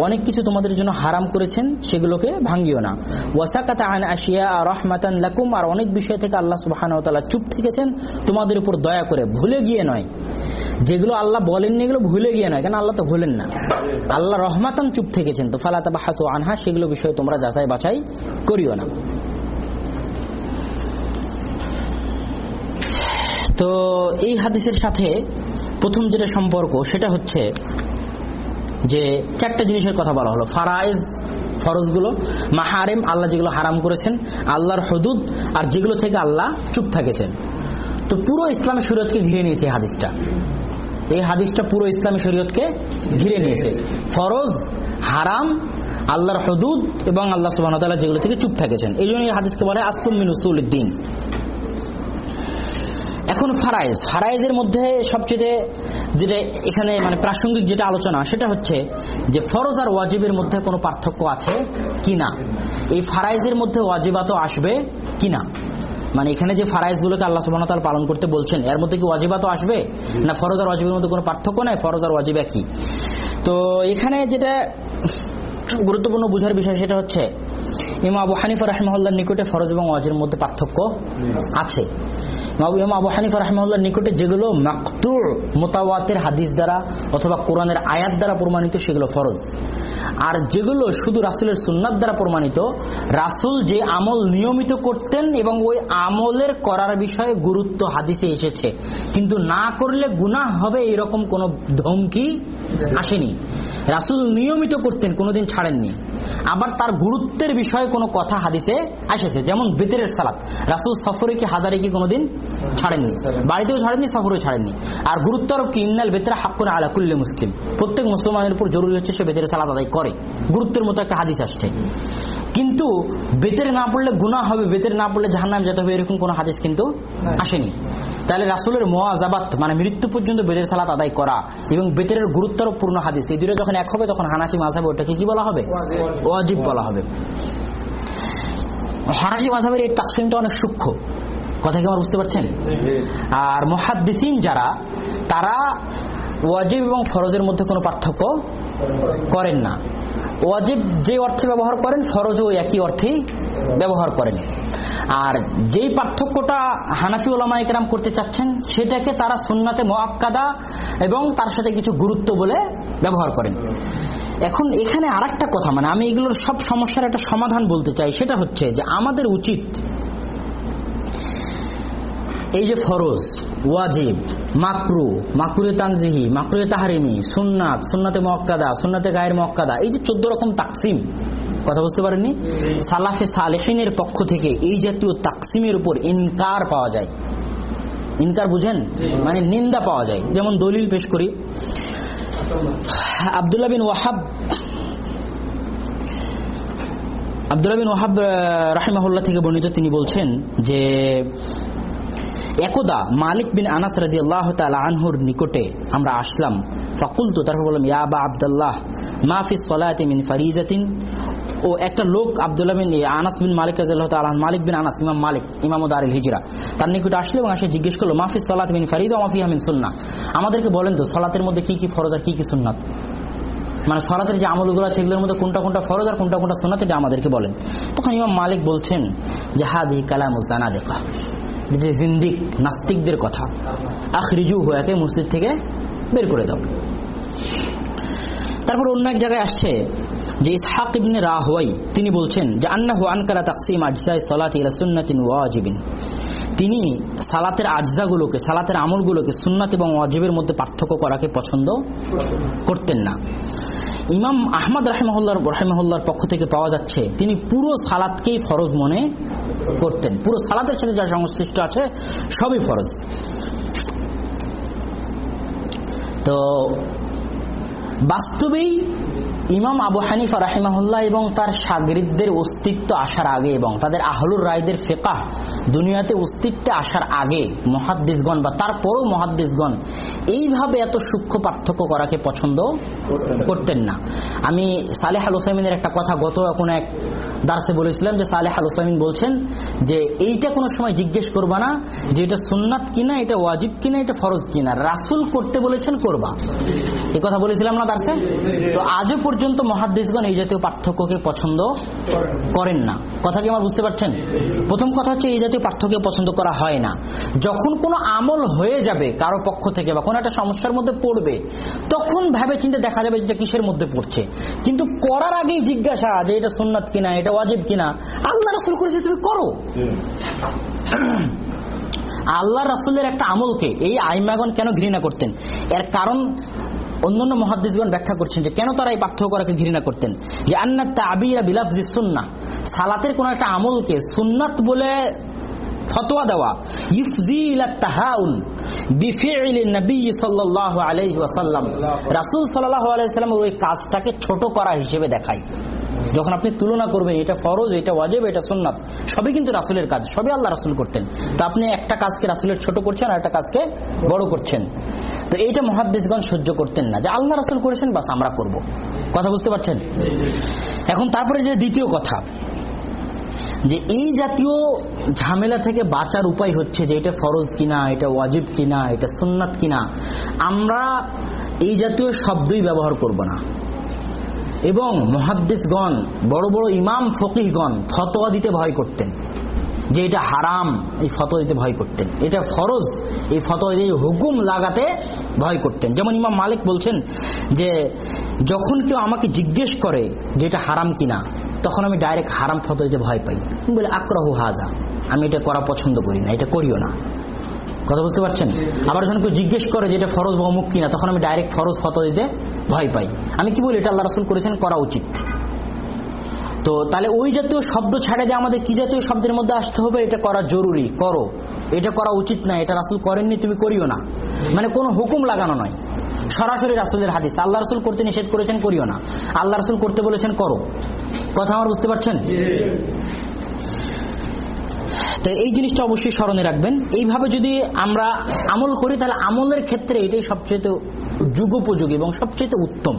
Speaker 1: অনেক কিছু তোমাদের জন্য হারাম করেছেন, সেগুলোকে ভাঙ্গিও না। ওয়াসাকাতা আন আশিয়া রহমাতান লাকুম, আর অনেক বিষয় থেকে আল্লাহ সুবহানাহু ওয়া তাআলা চুপ থেকেছেন, তোমাদের উপর দয়া করে ভুলে গিয়ে নয়। যেগুলো আল্লাহ বলেননি এগুলো ভুলে গিয়ে নয়, কেন আল্লাহ তো ভুলেন না। আল্লাহ রহমাতান চুপ থেকেছেন, তো ফালাতা আনহা, সেগুলো বিষয়ে তোমরা যাচাই বাছাই করিও না। তো এই হাদিসের সাথে প্রথম যেটা সম্পর্ক, সেটা হচ্ছে যে চারটা জিনিসের কথা বলা হলো। ফারাইজ ফরজগুলো, মাহারেম, আল্লাহ যেগুলো হারাম করেছেন, আল্লাহর হদুদ, আর যেগুলো থেকে আল্লাহ চুপ থাকেছেন। তো পুরো ইসলামী শরীয়তকে ঘিরে নিয়েছে হাদিসটা। এই হাদিসটা পুরো ইসলামী শরীয়তকে ঘিরে নিয়েছে। ফরজ, হারাম, আল্লাহর হদুদ এবং আল্লাহ সুবাহ যেগুলো থেকে চুপ থাকেছেন। এই জন্য এই হাদিসকে বলে আসলম মিনুসুল উদ্দিন। এখন ফারাইজ ফারাইজের মধ্যে সবচেয়ে যেটা এখানে মানে প্রাসঙ্গিক যেটা আলোচনা, সেটা হচ্ছে যে ফরজ আর ওয়াজিবের মধ্যে কোনো পার্থক্য আছে কিনা? এই ফারাইজের মধ্যে ওয়াজিবাত আসবে কিনা? মানে এখানে যে ফারাইজগুলোকে আল্লাহ সুবাহ তাল পালন করতে বলছেন এর মধ্যে কি ওয়াজিবা তো আসবে? না ফরজ আর ওয়াজিবের মধ্যে কোনো পার্থক্য নাই? ফরজ আর ওয়াজিবা কি তো এখানে যেটা গুরুত্বপূর্ণ বুঝার বিষয় সেটা হচ্ছে ইমা আবু হানিফা রাহমহল্লার নিকটে ফরজ এবং ওয়াজের মধ্যে পার্থক্য আছে। ইমাম আবু হানিফা রাহমহল্লার নিকটে যেগুলো মাকতুর মোতাওয়াতের হাদিস দ্বারা অথবা কোরআনের আয়াত দ্বারা প্রমাণিত, সেগুলো ফরজ। আর যেগুলো শুধু রাসুলের সুন্নাত দ্বারা প্রমাণিত, রাসুল যে আমল নিয়মিত করতেন এবং ওই আমলের করার বিষয়ে গুরুত্ব হাদিসে এসেছে। কিন্তু না করলে গুনাহ হবে এরকম কোনো ধমকি আসেনি। রাসুল নিয়মিত করতেন, কোনোদিন ছাড়েননি। আবার তার গুরুত্বের বিষয়ে কোনো কথা হাদিসে আসেছে, যেমন বেতেরের সালাত। রাসুল সফরে কি হাজারে কি কোনোদিন ছাড়েননি? বাড়িতেও ছাড়েননি, সফরেও ছাড়েননি। আর গুরুত্ব আরও কি, ইন্নাল বেতরা হাক্কুর আলাকুল্লি মুসলিম। প্রত্যেক মুসলমানের উপর জরুরি হচ্ছে সে বেতের সালাত আদায় করে। গুরুত্বের মতো একটা হাদিস আসছে। কিন্তু বেতের না পড়লে গুণা হবে বেতের না পড়লে জাহান্নাম যেতে হবে এরকম কোনো হাদিস কিন্তু আসেনি। তাহলে রাসুলের মোয়াজাবাত মানে মৃত্যু পর্যন্ত বেদের সালাত আদায় করা এবং বেতের গুরুত্বপূর্ণ হাদিস এই দুটো যখন এক হবে তখন হানাফি মাঝাবে ওটাকে কি বলা হবে? ওয়াজিব। বলা হবে। হানাফি মাঝাবের এই তাকসিমটা অনেক সূক্ষ্ম। কথা কি আমার বুঝতে পারছেন? আর মহাদ্দিসিন যারা তারা ওয়াজিব এবং ফরজের মধ্যে কোনো পার্থক্য করেন না। ওয়াজিব যে অর্থে ব্যবহার করেন, ফরজও একই অর্থেই ব্যবহার করেন। আর যেই পার্থক্যটা হানাফি ওলামা একরাম করতে চাচ্ছেন, সেটাকে তারা সুন্নাতে মোয়াক্কাদা এবং তার সাথে কিছু গুরুত্ব বলে ব্যবহার করেন। এখন এখানে আর কথা মানে আমি এগুলোর সব সমস্যার একটা সমাধান বলতে চাই, সেটা হচ্ছে যে আমাদের উচিত এই যে ফরজ, ওয়াজিব, মাকরু, মাকরুয়ে তানজিহি, মাকরুয়ে তাহারিমি, সুন্নাত, সুন্নাতে মক্কাদা সুন্নাতে গায়ের মক্কাদা এই যে চোদ্দ রকম তাকসিম, কথা বুঝতে পারেননি? সালাফে সালেহিনের পক্ষ থেকে এই জাতীয় তাকসিমের উপর ইনকার পাওয়া যায়। ইনকার বুঝেন? মানে নিন্দা পাওয়া যায়। যেমন দলিল পেশ করি। আবদুল্লাহ বিন ওয়াহাব, আবদুল্লাহ বিন ওয়াহাব রাহিমাহুল্লাহ থেকে বর্ণিত তিনি বলছেন যে একদা মালিক বিন আনাস রাজি আল্লাহ আনহুর নিকটে আমরা আসলাম। ফকুলতু, তারপর বললাম, ইয়া বা আবদুল্লাহ মাফিস সলায়াতি মিন ফারিজাতিন? ও একটা লোক আবদুল্লাহ বিন আনাস বিন মালিক রাজিয়াল্লাহ তাআলা মালিক বিন আনাস, ইমাম মালিক, ইমাম দারিল হিজরা। তার নিকটে আসলো এবং এসে জিজ্ঞেস করল মাফিস সলাত মিন ফারিজা মাফিহা মিন সুন্নাহ? আমাদেরকে বলেন তো, সলাতের মধ্যে কি কি ফরজ আর কি কি সুন্নাত? মানে সলাতের যে আমলগুলো আছে, এগুলোর মধ্যে কোনটা কোনটা ফরজ আর কোনটা কোনটা সুন্নাত, এটা আমাদেরকে বলেন। তখন ইমাম মালিক বলছেন যে হাদি কালামুজদানা দেখা জিন্দিক নাস্তিকদের কথা, আখরিজু হুয়াকে মসজিদ থেকে বের করে দাও। তারপর অন্য এক জায়গায় আসছে যে ইসহাক ইবনে রাহওয়াই তিনি বলছেন যে আন্না আনকারা তাকসিম আজজাই সালাত ইলা সুন্নাতিন ওয়াজিবিন। তিনি সালাতের আজদাগুলোকে সালাতের আমলগুলোকে সুন্নাত এবং ওয়াজিবের মধ্যে পার্থক্য করাকে পছন্দ করতেন না। ইমাম আহমদ রাহেমহল্লার রাহেমহল্লার পক্ষ থেকে পাওয়া যাচ্ছে, তিনি পুরো সালাদকেই ফরজ মনে করতেন। পুরো সালাতের সাথে যা সংশ্লিষ্ট আছে, সবই ফরজ। তো বাস্তবেই ইমাম আবু হানিফা রাহিমাহুল্লাহ এবং তার সাগরিদদের অস্তিত্ব আসার আগে এবং তাদের আহলুর রায়দের ফেকা দুনিয়াতে অস্তিত্বে আসার আগে মহাদ্দিসগণ বা তারপরও মহাদ্দিসগণ এইভাবে এত সূক্ষ্ম পার্থক্য করাকে পছন্দ করতেন না। আমি সালেহ আল হোসাইমিনের একটা কথা গত এখন এক দার্সে বলেছিলাম যে সালেহ আল হোসাইমিন বলছেন যে এইটা কোনো সময় জিজ্ঞেস করবা না যে এটা সুন্নাত কিনা, এটা ওয়াজিব কিনা, এটা ফরজ কিনা। রাসুল করতে বলেছেন করবা। এই কথা বলেছিলাম না দার্সে? তো আজও পর্যন্ত মহাদ্দেশগণ এই জাতীয় পার্থক্যকে পছন্দ করেন না। কথা কি আমার বুঝতে পারছেন? প্রথম কথা হচ্ছে এই জাতীয় পার্থক্য পছন্দ করা হয় না। যখন কোনো আমল হয়ে যাবে কারও পক্ষ থেকে বা কোনো একটা সমস্যার মধ্যে পড়বে, তখন ভাবে চিন্তা দেখা যাবে যেটা কিসের মধ্যে পড়ছে। কিন্তু করার আগেই জিজ্ঞাসা যে এটা সুন্নাত কিনা, এটা ওয়াজিব কিনা, আল্লাহ রাসুল করেছে তুমি করো। আল্লাহ রাসুলের একটা আমলকে এই আইমাগন কেন ঘৃণা করতেন? এর কারণ অন্যান্য মহাদিসগণ ব্যাখ্যা করছেন যে কেন তারা এই পার্থক্য করাকে ঘৃণা করতেন? যে আন্না তাবিরা বিলাফজি সুন্না। সালাতের কোন একটা আমলকে সুন্নাত বলে ফতোয়া দেওয়া। ইফজি ইলা তাহাউন বিফিল নবী সাল্লাল্লাহু আলাইহি ওয়াসাল্লাম। রাসূল সাল্লাল্লাহু আলাইহি ওই কাজটাকে ছোট করা হিসেবে দেখায়। যখন আপনি তুলনা করবেন, এটা ফরজ, এটা ওয়াজেব, এটা সুন্নাত, সবই কিন্তু রাসুলের কাজ, সবই আল্লাহ রাসুল করতেন। তো আপনি একটা কাজকে রাসুলের ছোট করছেন আর একটা কাজকে বড় করছেন। তো এইটা মহাদ্দেশগণ সহ্য করতেন না, যে আল্লাহ রাসুল করেছেন, বাস আমরা করব। কথা বুঝতে পারছেন? এখন তারপরে যে দ্বিতীয় কথা, যে এই জাতীয় ঝামেলা থেকে বাঁচার উপায় হচ্ছে যে এটা ফরজ কিনা, এটা ওয়াজিব কিনা, এটা সুন্নাত কিনা, আমরা এই জাতীয় শব্দই ব্যবহার করব না। এবং মহাদ্দেশগণ বড় বড় ইমাম ফকিহগণ ফতোয়া দিতে ভয় করতেন। যে এটা হারাম, এই ফতোয়া দিতে ভয় করতেন। এটা ফরজ, এই ফতোয়া দিয়ে হুকুম লাগাতে ভয় করতেন। যেমন ইমাম মালিক বলছেন যে, যখন কেউ আমাকে জিজ্ঞেস করে যে এটা হারাম কিনা, তখন আমি ডাইরেক্ট হারাম ফতোয়া দিতে ভয় পাই। বলে, আক্রহ হাজা আমি এটা করা পছন্দ করি না, এটা করিও না। কথা বুঝতে পারছেন? আবার যখন কেউ জিজ্ঞেস করে যে এটা ফরজ বা অমুক কিনা, তখন আমি ডাইরেক্ট ফরজ ফটো দিতে ভয় পাই। আমি কি বলি এটা আল্লাহ রাসুল করেছেন করা উচিত। তো তাহলে ওই জাতীয় শব্দ ছাড়ে যে আমাদের কি জাতীয় শব্দের মধ্যে আসতে হবে এটা করা জরুরি করো। এটা করা উচিত না এটা রাসুল করেননি তুমি করিও না। মানে কোনো হুকুম লাগানো নয়। সরাসরি রাসুলের হাদিস আল্লাহ রসুল করতে নিষেধ করেছেন করিও না। আল্লাহ রসুল করতে বলেছেন করো। কথা আমার বুঝতে পারছেন? তো এই জিনিসটা অবশ্যই স্মরণে রাখবেন। এইভাবে যদি আমরা আমল করি তাহলে আমলের ক্ষেত্রে এটাই সবচেয়ে যুগোপযোগী এবং সবচেয়ে উত্তম।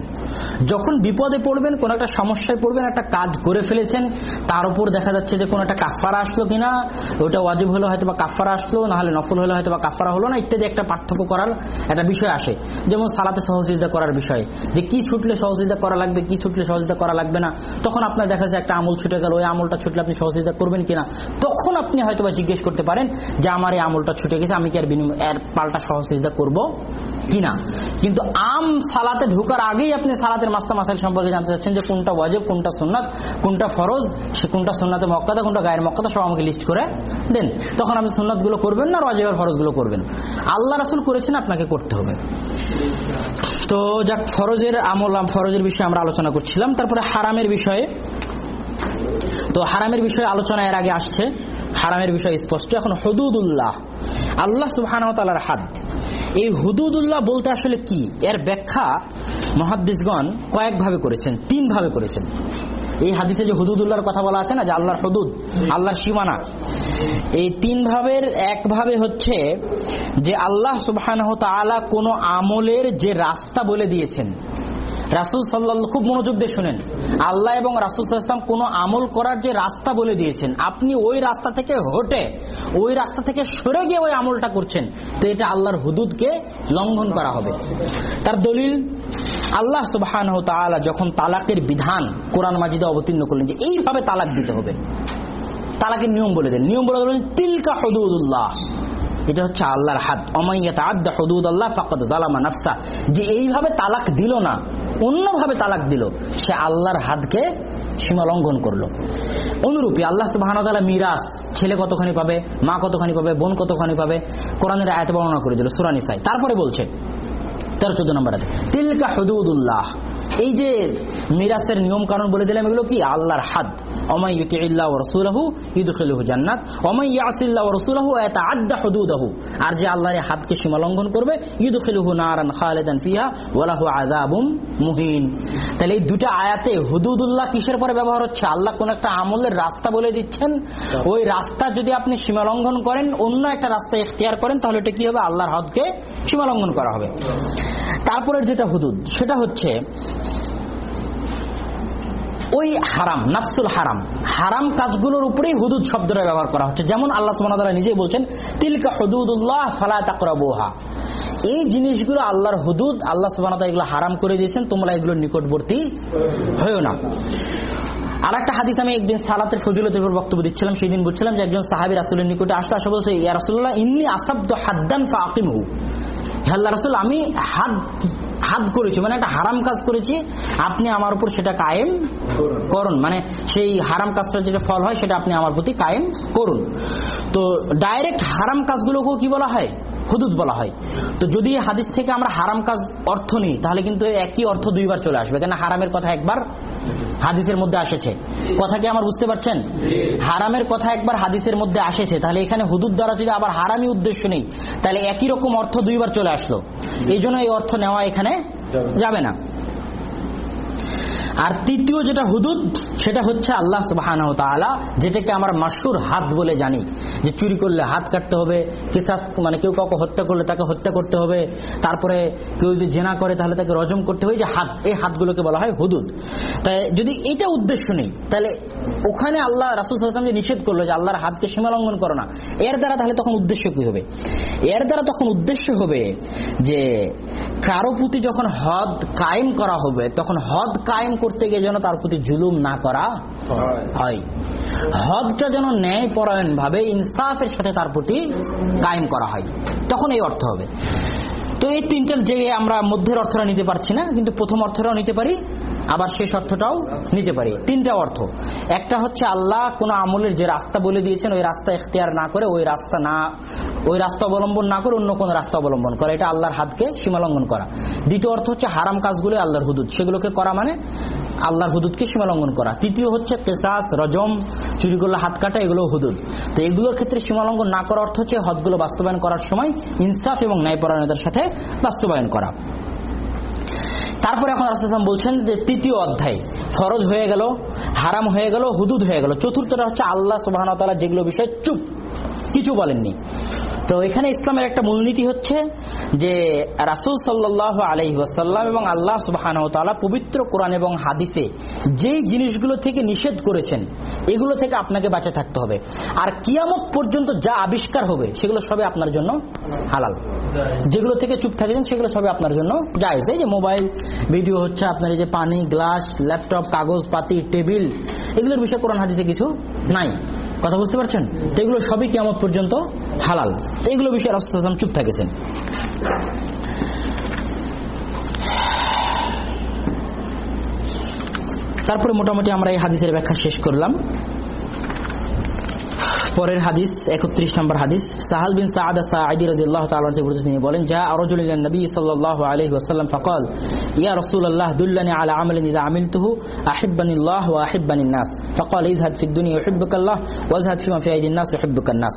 Speaker 1: যখন বিপদে পড়বেন, কোন একটা সমস্যায় পড়বেন, একটা কাজ করে ফেলেছেন, তার উপর দেখা যাচ্ছে যে কোন একটা কাফারা আসলো কিনা ওটা ওয়াজিব হলো হয়তো বা কাফারা আসলো, নাহলে নফল হলে হয়তো বা কাফারা হলো না, ইত্যাদি একটা পার্থক্য করার একটা বিষয় আসে। যেমন সালাতে সহযোগিতা করার বিষয়, যে কি ছুটলে সহযোগিতা করা লাগবে, কি ছুটলে সহযোগিতা করা লাগবে না, তখন আপনার দেখা যায় একটা আমল ছুটে গেল, ওই আমলটা ছুটলে আপনি সহযোগিতা করবেন কিনা, তখন আপনি হয়তো বা জিজ্ঞেস করতে পারেন যে, আমার এই আমলটা ছুটে গেছে, আমি কি আর বিনিময়, এর পাল্টা সহযোগিতা করব? কিনা? কিন্তু আম সালাতে ঢুকার আগেই আপনি সালাতের মাস্তা মাসাইল সম্পর্কে জানতে চাচ্ছেন যে কোনটা ওয়াজিব, কোনটা সুন্নাত, কোনটা ফরজ, সে কোনটা সুন্নাতে মক্কাতে কোনটা গায়ের মক্কাদা, সব আমাকে লিস্ট করে দেন। তখন আপনি সুন্নাতগুলো করবেন না ওয়াজিবের ফরজগুলো করবেন? আল্লাহ রাসুল করেছেন, আপনাকে করতে হবে। তো যাক, ফরজের আমল, ফরজের বিষয়ে আমরা আলোচনা করছিলাম। তারপরে হারামের বিষয়ে। তো হারামের বিষয়ে আলোচনা এর আগে আসছে। হারামের বিষয় স্পষ্ট। এখন হদুদুল্লাহ আল্লাহ সুবাহানতালার হাদ এই হুদুদুল্লাহ বলতে আসলে কি? এর ব্যাখ্যা মহাদ্দিসগণ কয়েকভাবে করেছেন তিন ভাবে করেছেন। এই হাদিসে যে হুদুদুল্লাহর কথা বলা আছে না যে আল্লাহর হুদুদ আল্লাহর সীমানা এই তিন ভাবের এক ভাবে হচ্ছে যে আল্লাহ সুবাহ কোন আমলের যে রাস্তা বলে দিয়েছেন। রাসুল সাল্লাহ খুব মনোযোগ দিয়ে শুনেন। আল্লাহ এবং রাসুল সাল্লাম কোন আমল করার যে রাস্তা বলে দিয়েছেন, আপনি ওই রাস্তা থেকে হটে, ওই রাস্তা থেকে সরে গিয়ে ওই আমলটা করছেন, তো এটা আল্লাহর হুদুদকে লঙ্ঘন করা হবে। তার দলিল, আল্লাহ সুবাহান যখন তালাকের বিধান কোরআন মাজিদে অবতীর্ণ করলেন যে এইভাবে তালাক দিতে হবে। তালাকের নিয়ম বলে দেন নিয়ম বলে দেবেন তিলকা হদুদুল্লাহ। এটা হচ্ছে আল্লাহর হাত। অমাইয়াত আদা হদুদ আল্লাহ ফাকদ জালামা নাফসা। যে এইভাবে তালাক দিল না, অন্যভাবে তালাক দিল, সে আল্লাহর হাতকে সীমা লঙ্ঘন করল। অনুরূপী আল্লাহ সুবাহ মিরাস ছেলে কতখানি পাবে, মা কতখানি পাবে, বোন কতখানি পাবে, কোরআনের আয়ত বর্ণনা করে দিল সুরানি সাই তারপরে বলছে, তেরো, চোদ্দ নম্বর আছে তিলকা হদুদুল্লাহ। এই যে মিরাসের নিয়ম কানুন বলে দিলাম, এগুলো কি? আল্লাহর হাদ। অমাই জান্নাত। এত আড্ডা আর যে হাতকে মুহিন। তাহলে এই আয়াতে হুদুদুল্লাহ কিসের পরে ব্যবহার হচ্ছে? আল্লাহ কোন একটা আমলের রাস্তা বলে দিচ্ছেন। ওই রাস্তা যদি আপনি সীমা লঙ্ঘন করেন, অন্য একটা রাস্তা ইখতিয়ার করেন, তাহলে এটা কি হবে? আল্লাহর হদকে সীমা লঙ্ঘন করা হবে। তারপরের যেটা হুদুদ, সেটা হচ্ছে ওই হারাম, নাফসুল হারাম। হারাম কাজগুলোর উপরেই হুদুদ শব্দটা ব্যবহার করা হচ্ছে। যেমন আল্লাহ সুবাহ নিজেই বলছেন, তিলকা হুদুদুল্লাহ ফালা তাকরাবুহা। এই জিনিসগুলো আল্লাহর হুদুদ, আল্লাহ সুবাহ এগুলো হারাম করে দিয়েছেন, তোমরা এগুলোর নিকটবর্তী হয়েও না। আর একটা হাদিস আমি একদিন সালাতের ফজিলতের উপর বক্তব্য দিচ্ছিলাম সেই দিন বলছিলাম যে একজন সাহাবি রাসুলের নিকটে আসলে, আসা বলছে, ইয়া রাসুল্লাহ ইন্নি আসাব্দ হাদ্দান ফা আকিমহু আল্লাহ রাসুল আমি হাত হাত করেছি মানে একটা হারাম কাজ করেছি আপনি আমার উপর সেটা কায়েম করুন। মানে সেই হারাম কাজটা যেটা ফল হয় সেটা আপনি আমার প্রতি কায়েম করুন। তো ডাইরেক্ট হারাম কাজগুলোকেও কি বলা হয়? হুদুদ বলা হয়। তো যদি হাদিস থেকে আমরা হারাম কাজ অর্থ নিই, তাহলে কিন্তু একই অর্থ দুইবার চলে আসবে। কেন? হারামের কথা একবার হাদিসের মধ্যে আসেছে। কথা কি আমার বুঝতে পারছেন? হারামের কথা একবার হাদিসের মধ্যে আসেছে, তাহলে এখানে হুদুদ দ্বারা যদি আবার হারামি উদ্দেশ্য নেই, তাহলে একই রকম অর্থ দুইবার চলে আসলো। এই জন্য এই অর্থ নেওয়া এখানে যাবে না। আর তৃতীয় যেটা হুদুদ সেটা হচ্ছে আল্লাহ সুবাহ যেটাকে আমরা মাসুর হাত বলে জানি। যে চুরি করলে হাত কাটতে হবে, কেসাস মানে কেউ কাউকে হত্যা করলে তাকে হত্যা করতে হবে, তারপরে কেউ যদি জেনা করে তাহলে তাকে রজম করতে হবে। যে হাত, এই হাতগুলোকে বলা হয় হুদুদ। তাই যদি এটা উদ্দেশ্য নেই, তাহলে ওখানে আল্লাহ রাসুল সাল্লাম যে নিষেধ করল যে আল্লাহর হাতকে সীমালঙ্ঘন করো না, এর দ্বারা তাহলে তখন উদ্দেশ্য কি হবে? এর দ্বারা তখন উদ্দেশ্য হবে যে কারও প্রতি যখন হদ কায়েম করা হবে, তখন হদ কায়েম করতে গিয়ে যেন তার প্রতি জুলুম না করা হয়। হকটা যেন ন্যায় পরায়ণ ভাবে ইনসাফের সাথে তার প্রতি কায়েম করা হয়। তখন এই অর্থ হবে। তো এই তিনটার যে আমরা মধ্যের অর্থটা নিতে পারছি না, কিন্তু প্রথম অর্থটাও নিতে পারি। আবার শেষ অর্থটাও নিতে পারি। তিনটা অর্থ। একটা হচ্ছে আল্লাহ কোন আমলের যে রাস্তা বলে দিয়েছেন, ওই রাস্তা এখতিয়ার না করে ওই রাস্তা না, ওই রাস্তা অবলম্বন না করে অন্য কোন রাস্তা অবলম্বন করা। এটা আল্লাহর হাতকে সীমালঙ্ঘন করা। দ্বিতীয় অর্থ হচ্ছে হারাম কাজগুলো আল্লাহর হুদুদ। সেগুলোকে করা মানে আল্লাহর হুদুদকে সীমালঙ্ঘন করা। তৃতীয় হচ্ছে কেসাস, রজম চুরি করলে হাত কাটা, এগুলো হুদুদ। তো এগুলোর ক্ষেত্রে সীমালঙ্ঘন না করার অর্থ হচ্ছে হদগুলো বাস্তবায়ন করার সময় ইনসাফ এবং ন্যায়পরায়ণতার সাথে বাস্তবায়ন করা। তারপরে এখন রাসুলাম বলছেন যে তৃতীয় অধ্যায়, ফরজ হয়ে গেল, হারাম হয়ে গেল, হুদুদ হয়ে গেল। চতুর্থটা হচ্ছে আল্লাহ সুবাহ যেগুলো বিষয় চুপ। কিছু বলেননি। তো এখানে ইসলামের একটা মূলনীতি হচ্ছে যে রাসুল সাল্লাহ আলহি এবং আল্লাহ সুবাহ পবিত্র কোরআন এবং হাদিসে যেই জিনিসগুলো থেকে নিষেধ করেছেন, এগুলো থেকে আপনাকে বাঁচে থাকতে হবে। আর কিয়ামত পর্যন্ত যা আবিষ্কার হবে, সেগুলো সবে আপনার জন্য হালাল। যেগুলো থেকে চুপ থাকেছেন সেগুলো সবে আপনার জন্য এই যে মোবাইল, ভিডিও হচ্ছে আপনার এই যে পানি, গ্লাস, ল্যাপটপ, কাগজ, পাতি, টেবিল, এগুলোর বিষয়ে কোরআন, হাদিসে কিছু নাই। কথা বুঝতে পারছেন? তো এগুলো সবই কি আমার পর্যন্ত হালাল। এগুলো বিষয়ে রাসুলাম চুপ থাকেছেন। তারপরে মোটামুটি আমরা এই হাদিসের ব্যাখ্যা শেষ করলাম। পরের হাদিস, একত্রিশ নম্বর হাদিস। সাহাল বিন সাহাদা সাঈদি রাজিল্লাহ তাআলার বিরুদ্ধে তিনি বলেন যা আরজুল নবী সাল্লাল্লাহু আলাইহি ওয়াসাল্লাম ফাকাল, ইয়া রাসূলুল্লাহ, দুল্লানি আলা আমালিন ইযা আমিলতুহু, আহিব্বানিল্লাহ ওয়া আহিব্বানিন নাস ফাকাল ইযহাদ ফিদ দুনিয়া ইউহিব্বুকাল্লাহ ওয়া ইযহাদ ফিমা ফি আইদিন নাস ইউহিব্বুকান নাস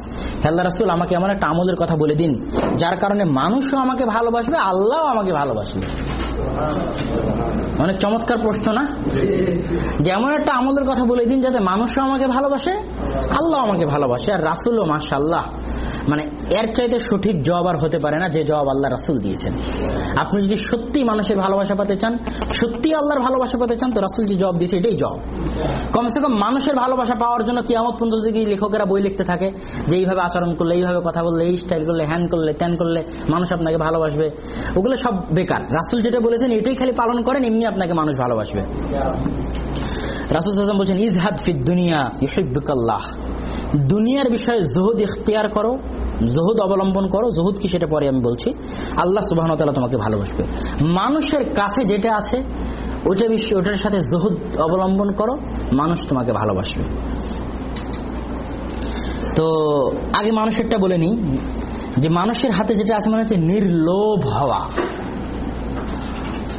Speaker 1: আল্লাহর রাসূল, আমাকে এমন একটা আমলের কথা বলে দিন, যার কারণে মানুষও আমাকে ভালোবাসবে, আল্লাহও আমাকে ভালোবাসবে। অনেক চমৎকার প্রশ্ন না? যেমন একটা আমলের কথা বলে দিন, যাতে মানুষও আমাকে ভালোবাসে আল্লাহ আমাকে ভালোবাসে। আর রাসুলও মাশাল্লাহ মানে এর চাইতে সঠিক জবাব আর হতে পারে না যে জবাব আল্লাহ রাসুল দিয়েছেন। আপনি যদি সত্যি মানুষের ভালোবাসা পেতে চান সত্যি আল্লাহর ভালোবাসা পেতে চান, তো রাসুল যে জবাব দিয়েছে এটাই জবাব। কমসে কম মানুষের ভালোবাসা পাওয়ার জন্য কিয়ামত পর্যন্ত যদি লেখকেরা বই লিখতে থাকে, যে এইভাবে আচরণ করলে, এইভাবে কথা বললে, এই স্টাইল করলে হ্যান করলে ত্যান করলে, মানুষ আপনাকে ভালোবাসবে, ওগুলো সব বেকার। রাসুল যেটা বলেছেন, এটাই খালি পালন করেন, এমনি আপনাকে মানুষ ভালোবাসবে। রাসুল হাসান বলছেন ইজহাদ ফিদ দুনিয়া ইহিব্বুকাল্লাহ দুনিয়ার বিষয়ে জহুদ ইখতিয়ার করো, জহুদ অবলম্বন করো, জহুদ কি সেটা পরে আমি বলছি। আল্লাহ সুবাহ তোমাকে ভালোবাসবে। মানুষের কাছে যেটা আছে ওইটা বিষয়, ওটার সাথে জহুদ অবলম্বন করো, মানুষ তোমাকে ভালোবাসবে। তো আগে মানুষেরটা বলে নি যে মানুষের হাতে যেটা আছে মনে হচ্ছে নির্লোভ হওয়া।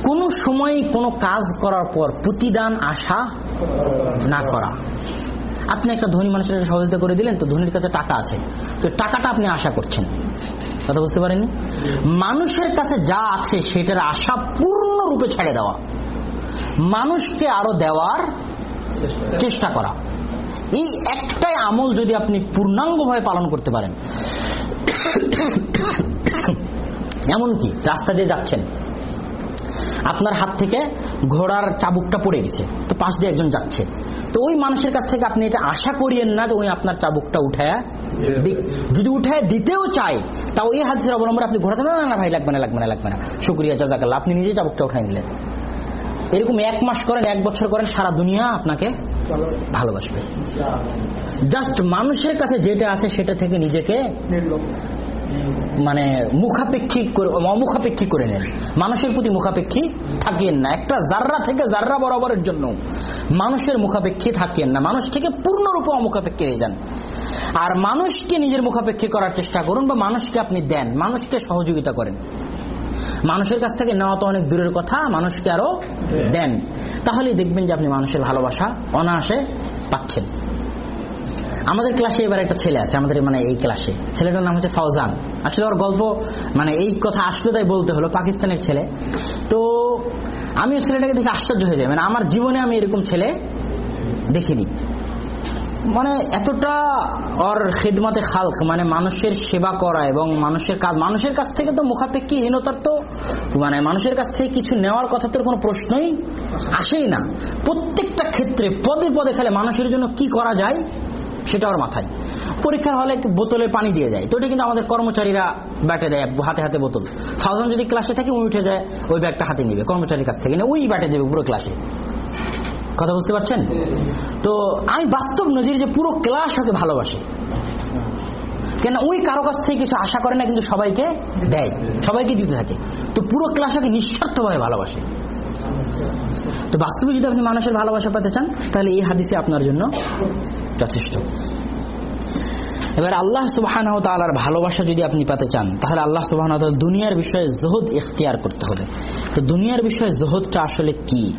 Speaker 1: কোনো সময় কোনো কাজ করার পর প্রতিদান আশা না করা। আপনি একটা ধনী মানুষের সহযোগিতা করে দিলেন, তো ধনীর কাছে টাকা আছে। তো টাকাটা আপনি আশা করছেন? কথা বুঝতে পারেননি? মানুষের কাছে যা আছে সেটার আশা পূর্ণরূপে ছেড়ে দেওয়া। মানুষকে আরও দেওয়ার চেষ্টা করা। এই একটাই আমল যদি আপনি পূর্ণাঙ্গভাবে পালন করতে পারেন। এমনকি রাস্তা দিয়ে যাচ্ছেন। আপনার হাত থেকে ঘোড়ার চাবুকটা পড়ে গেছে। তো পাশ দিয়ে একজন যাচ্ছে। তো ওই মানুষের কাছ থেকে আপনি এটা আশা করিয়েন না যে ওই আপনার চাবুকটা উঠায় যদি উঠায় দিতেও চায়, তা ওই হাদিসের অবলম্বনে আপনি ঘোরাতে না না ভাই, লাগবে না লাগবে না লাগবে না। শুক্রিয়া, জাজাকাল্লাহ। আপনি নিজেই চাবুকটা উঠাই দিলেন এরকম এক মাস করেন, এক বছর করেন, সারা দুনিয়া আপনাকে ভালোবাসবে। জাস্ট মানুষের কাছে যেটা আছে সেটা থেকে নিজেকে মানে মুখাপেক্ষী করে অমুখাপেক্ষী করে নেন। মানুষের প্রতি মুখাপেক্ষী থাকিয়েন না। একটা জাররা থেকে জাররা বরাবরের জন্য মানুষের মুখাপেক্ষী থাকেন না। মানুষ থেকে পূর্ণরূপে অমুখাপেক্ষী হয়ে যান। আর মানুষকে নিজের মুখাপেক্ষী করার চেষ্টা করুন বা মানুষকে আপনি দেন। মানুষকে সহযোগিতা করেন। মানুষের কাছ থেকে নেওয়া তো অনেক দূরের কথা। মানুষকে আরও দেন। তাহলেই দেখবেন যে আপনি মানুষের ভালোবাসা অনায়াসে পাচ্ছেন। আমাদের ক্লাসে এবার একটা ছেলে আছে, আমাদের মানে এই ক্লাসে। ছেলেটার নাম হচ্ছে ফাউজান আসলে ওর গল্প মানে এই কথা আসলে তাই বলতে হলো, পাকিস্তানের ছেলে। তো আমি ওই ছেলেটাকে দেখে আশ্চর্য হয়ে যাই। মানে আমার জীবনে আমি এরকম ছেলে দেখিনি। মানে এতটা ওর খেদমতে খালক মানে মানুষের সেবা করা এবং মানুষের কাজ, মানুষের কাছ থেকে তো মুখাপেক্ষীহীনতার তো মানে মানুষের কাছ থেকে কিছু নেওয়ার কথা তো কোনো প্রশ্নই আসেই না। প্রত্যেকটা ক্ষেত্রে, পদে পদে খেলে মানুষের জন্য কি করা যায় সেটা ওর মাথায়। পরীক্ষার হলে বোতলে পানি দিয়ে যায়। তো এটা কিন্তু আমাদের কর্মচারীরা ব্যাটে দেয়, হাতে হাতে বোতল। ফাউজন যদি ক্লাসে থাকে, উনি উঠে যায়, ওই ব্যাগটা হাতে নিবে, কর্মচারীর কাছ থেকে। ওই ব্যাটে দেবে পুরো ক্লাসে। কথা বুঝতে পারছেন? তো আমি বাস্তব নজির যে পুরো ক্লাস ওকে ভালোবাসে। কেন ওই কারও কাছ থেকে কিছু আশা করে না, কিন্তু সবাইকে দেয়, সবাইকে দিতে থাকে। তো পুরো ক্লাস ওকে নিঃস্বার্থভাবে ভালোবাসে। তো বাস্তবে যদি আপনি মানুষের ভালোবাসা পেতে চান, তাহলে এই হাদিসে আপনার জন্য যথেষ্ট। এবার আল্লাহ সুবাহান তালার ভালোবাসা যদি আপনি পেতে চান, তাহলে আল্লাহ সুবাহান দুনিয়ার বিষয়ে জহুদ ইখতিয়ার করতে হবে। তো দুনিয়ার বিষয়ে জহুদটা আসলে কি?